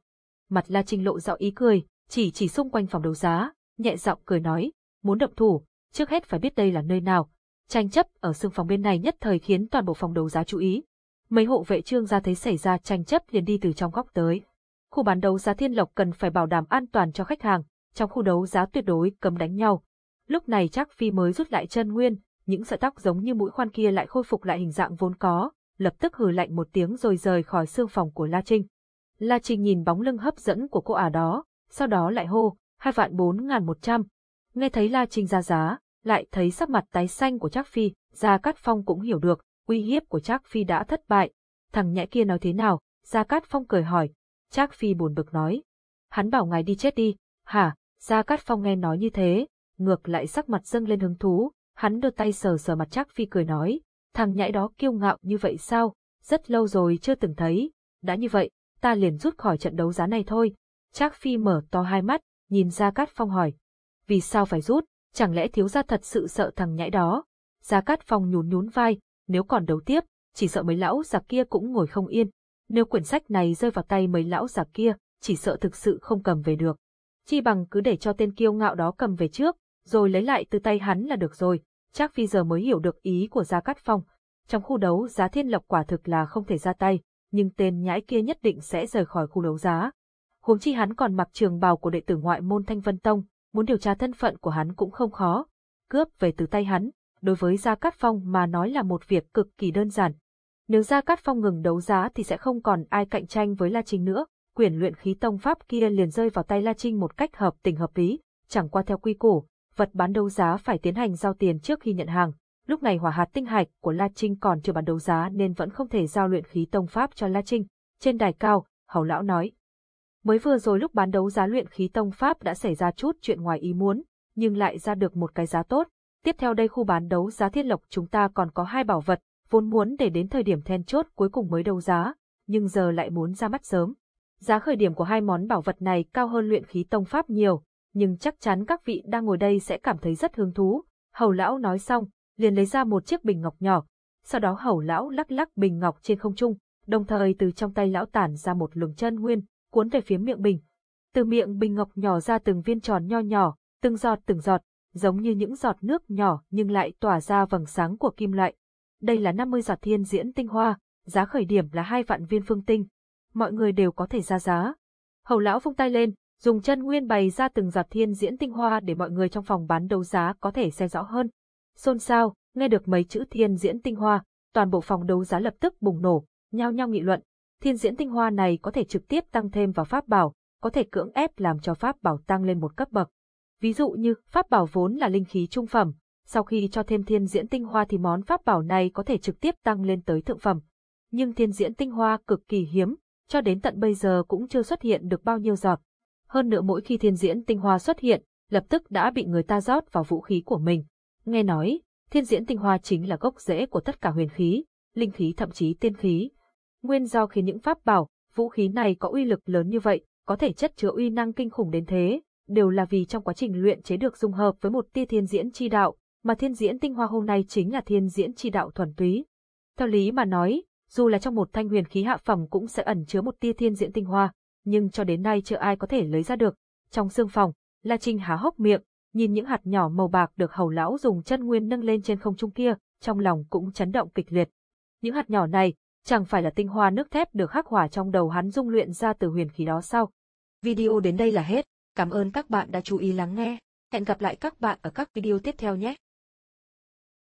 Mặt La Trinh lộ rõ ý cười, chỉ chỉ xung quanh phòng đấu giá, nhẹ giọng cười nói, muốn động thủ, trước hết phải biết đây là nơi nào. Tranh chấp ở xương phòng bên này nhất thời khiến toàn bộ phòng đấu giá chú ý. Mấy hộ vệ trương gia thấy xảy ra tranh chấp liền đi từ trong góc tới. Khu bán đấu giá Thiên Lộc cần phải bảo đảm an toàn cho khách hàng, trong khu đấu giá tuyệt đối cấm đánh nhau. Lúc này chắc Phi mới rút lại chân nguyên, những sợi tóc giống như mũi khoan kia lại khôi phục lại hình dạng vốn có, lập tức hừ lạnh một tiếng rồi rời khỏi xương phòng của La Trinh. La Trinh nhìn bóng lưng hấp dẫn của cô ả đó, sau đó lại hô, hai vạn bốn ngàn một trăm. Nghe thấy La Trinh ra giá, lại thấy sắc mặt tái xanh của Trác Phi, Gia Cát Phong cũng hiểu được, uy hiếp của Trác Phi đã thất bại. Thằng nhãi kia nói thế nào? Gia Cát Phong cười hỏi. Trác Phi buồn bực nói. Hắn bảo ngài đi chết đi. Hả? Gia Cát Phong nghe nói như thế, ngược lại sắc mặt dâng lên hứng thú, hắn đưa tay sờ sờ mặt Trác Phi cười nói. Thằng nhãi đó kiêu ngạo như vậy sao? Rất lâu rồi chưa từng thấy. Đã như vậy, ta liền rút khỏi trận đấu giá này thôi. Trác Phi mở to hai mắt, nhìn Gia Cát Phong hỏi. Vì sao phải rút? Chẳng lẽ thiếu gia thật sự sợ thằng nhãi đó? Gia Cát Phong nhún nhún vai, nếu còn đấu tiếp, chỉ sợ mấy lão già kia cũng ngồi không yên. Nếu quyển sách này rơi vào tay mấy lão già kia, chỉ sợ thực sự không cầm về được. Chi bằng cứ để cho tên kiêu ngạo đó cầm về trước, rồi lấy lại từ tay hắn là được rồi. Trác phi giờ mới hiểu được ý của Gia Cát Phong. Trong khu đấu giá thiên lộc quả thực là không thể ra tay, nhưng tên nhãi kia nhất định sẽ rời khỏi khu đấu giá. Huống chi hắn còn mặc trường bào của đệ tử ngoại môn Thanh Vân Tông, muốn điều tra thân phận của hắn cũng không khó. Cướp về từ tay hắn, đối với Gia Cát Phong mà nói là một việc cực kỳ đơn giản. Nếu Gia Cát Phong ngừng đấu giá thì sẽ không còn ai cạnh tranh với La Trinh nữa, quyển luyện khí tông pháp kia liền rơi vào tay La Trinh một cách hợp tình hợp lý, chẳng qua theo quy củ, vật bán đấu giá phải tiến hành giao tiền trước khi nhận hàng. Lúc này hỏa hạt tinh hạch của La Trinh còn chưa bán đấu giá nên vẫn không thể giao luyện khí tông pháp cho La Trinh. Trên đài cao, Hầu lão nói: Mới vừa rồi lúc bán đấu giá luyện khí tông pháp đã xảy ra chút chuyện ngoài ý muốn, nhưng lại ra được một cái giá tốt. Tiếp theo đây khu bán đấu giá thiên lộc chúng ta còn có hai bảo vật, vốn muốn để đến thời điểm then chốt cuối cùng mới đấu giá, nhưng giờ lại muốn ra mắt sớm. Giá khởi điểm của hai món bảo vật này cao hơn luyện khí tông pháp nhiều, nhưng chắc chắn các vị đang ngồi đây sẽ cảm thấy rất hứng thú. Hầu lão nói xong, liền lấy ra một chiếc bình ngọc nhỏ, sau đó hầu lão lắc lắc bình ngọc trên không trung, đồng thời từ trong tay lão tản ra một luồng chân nguyên, cuốn về phía miệng bình. Từ miệng bình ngọc nhỏ ra từng viên tròn nho nhỏ, từng giọt từng giọt, giống như những giọt nước nhỏ nhưng lại tỏa ra vầng sáng của kim loại. Đây là 50 giọt thiên diễn tinh hoa, giá khởi điểm là hai vạn viên phương tinh. Mọi người đều có thể ra giá. Hầu lão vung tay lên, dùng chân nguyên bày ra từng giọt thiên diễn tinh hoa để mọi người trong phòng bán đấu giá có thể xem rõ hơn. Xôn xao, nghe được mấy chữ thiên diễn tinh hoa, toàn bộ phòng đấu giá lập tức bùng nổ, nhao nhao nghị luận, thiên diễn tinh hoa này có thể trực tiếp tăng thêm vào pháp bảo, có thể cưỡng ép làm cho pháp bảo tăng lên một cấp bậc. Ví dụ như pháp bảo vốn là linh khí trung phẩm, sau khi cho thêm thiên diễn tinh hoa thì món pháp bảo này có thể trực tiếp tăng lên tới thượng phẩm. Nhưng thiên diễn tinh hoa cực kỳ hiếm, cho đến tận bây giờ cũng chưa xuất hiện được bao nhiêu giọt. Hơn nữa mỗi khi thiên diễn tinh hoa xuất hiện, lập tức đã bị người ta rót vào vũ khí của mình. Nghe nói, thiên diễn tinh hoa chính là gốc rễ của tất cả huyền khí, linh khí thậm chí tiên khí. Nguyên do khiến những pháp bảo, vũ khí này có uy lực lớn như vậy, có thể chất chứa uy năng kinh khủng đến thế, đều là vì trong quá trình luyện chế được dung hợp với một tia thiên diễn chi đạo, mà thiên diễn tinh hoa hôm nay chính là thiên diễn chi đạo thuần túy. Theo lý mà nói, dù là trong một thanh huyền khí hạ phẩm cũng sẽ ẩn chứa một tia thiên diễn tinh hoa, nhưng cho đến nay chưa ai có thể lấy ra được. Trong xương phòng, La Trinh há hốc miệng, nhìn những hạt nhỏ màu bạc được hầu lão dùng chân nguyên nâng lên trên không trung kia, trong lòng cũng chấn động kịch liệt. Những hạt nhỏ này, chẳng phải là tinh hoa nước thép được khắc hỏa trong đầu hắn dung luyện ra từ huyền khí đó sao? Video đến đây là hết. Cảm ơn các bạn đã chú ý lắng nghe. Hẹn gặp lại các bạn ở các video tiếp theo nhé.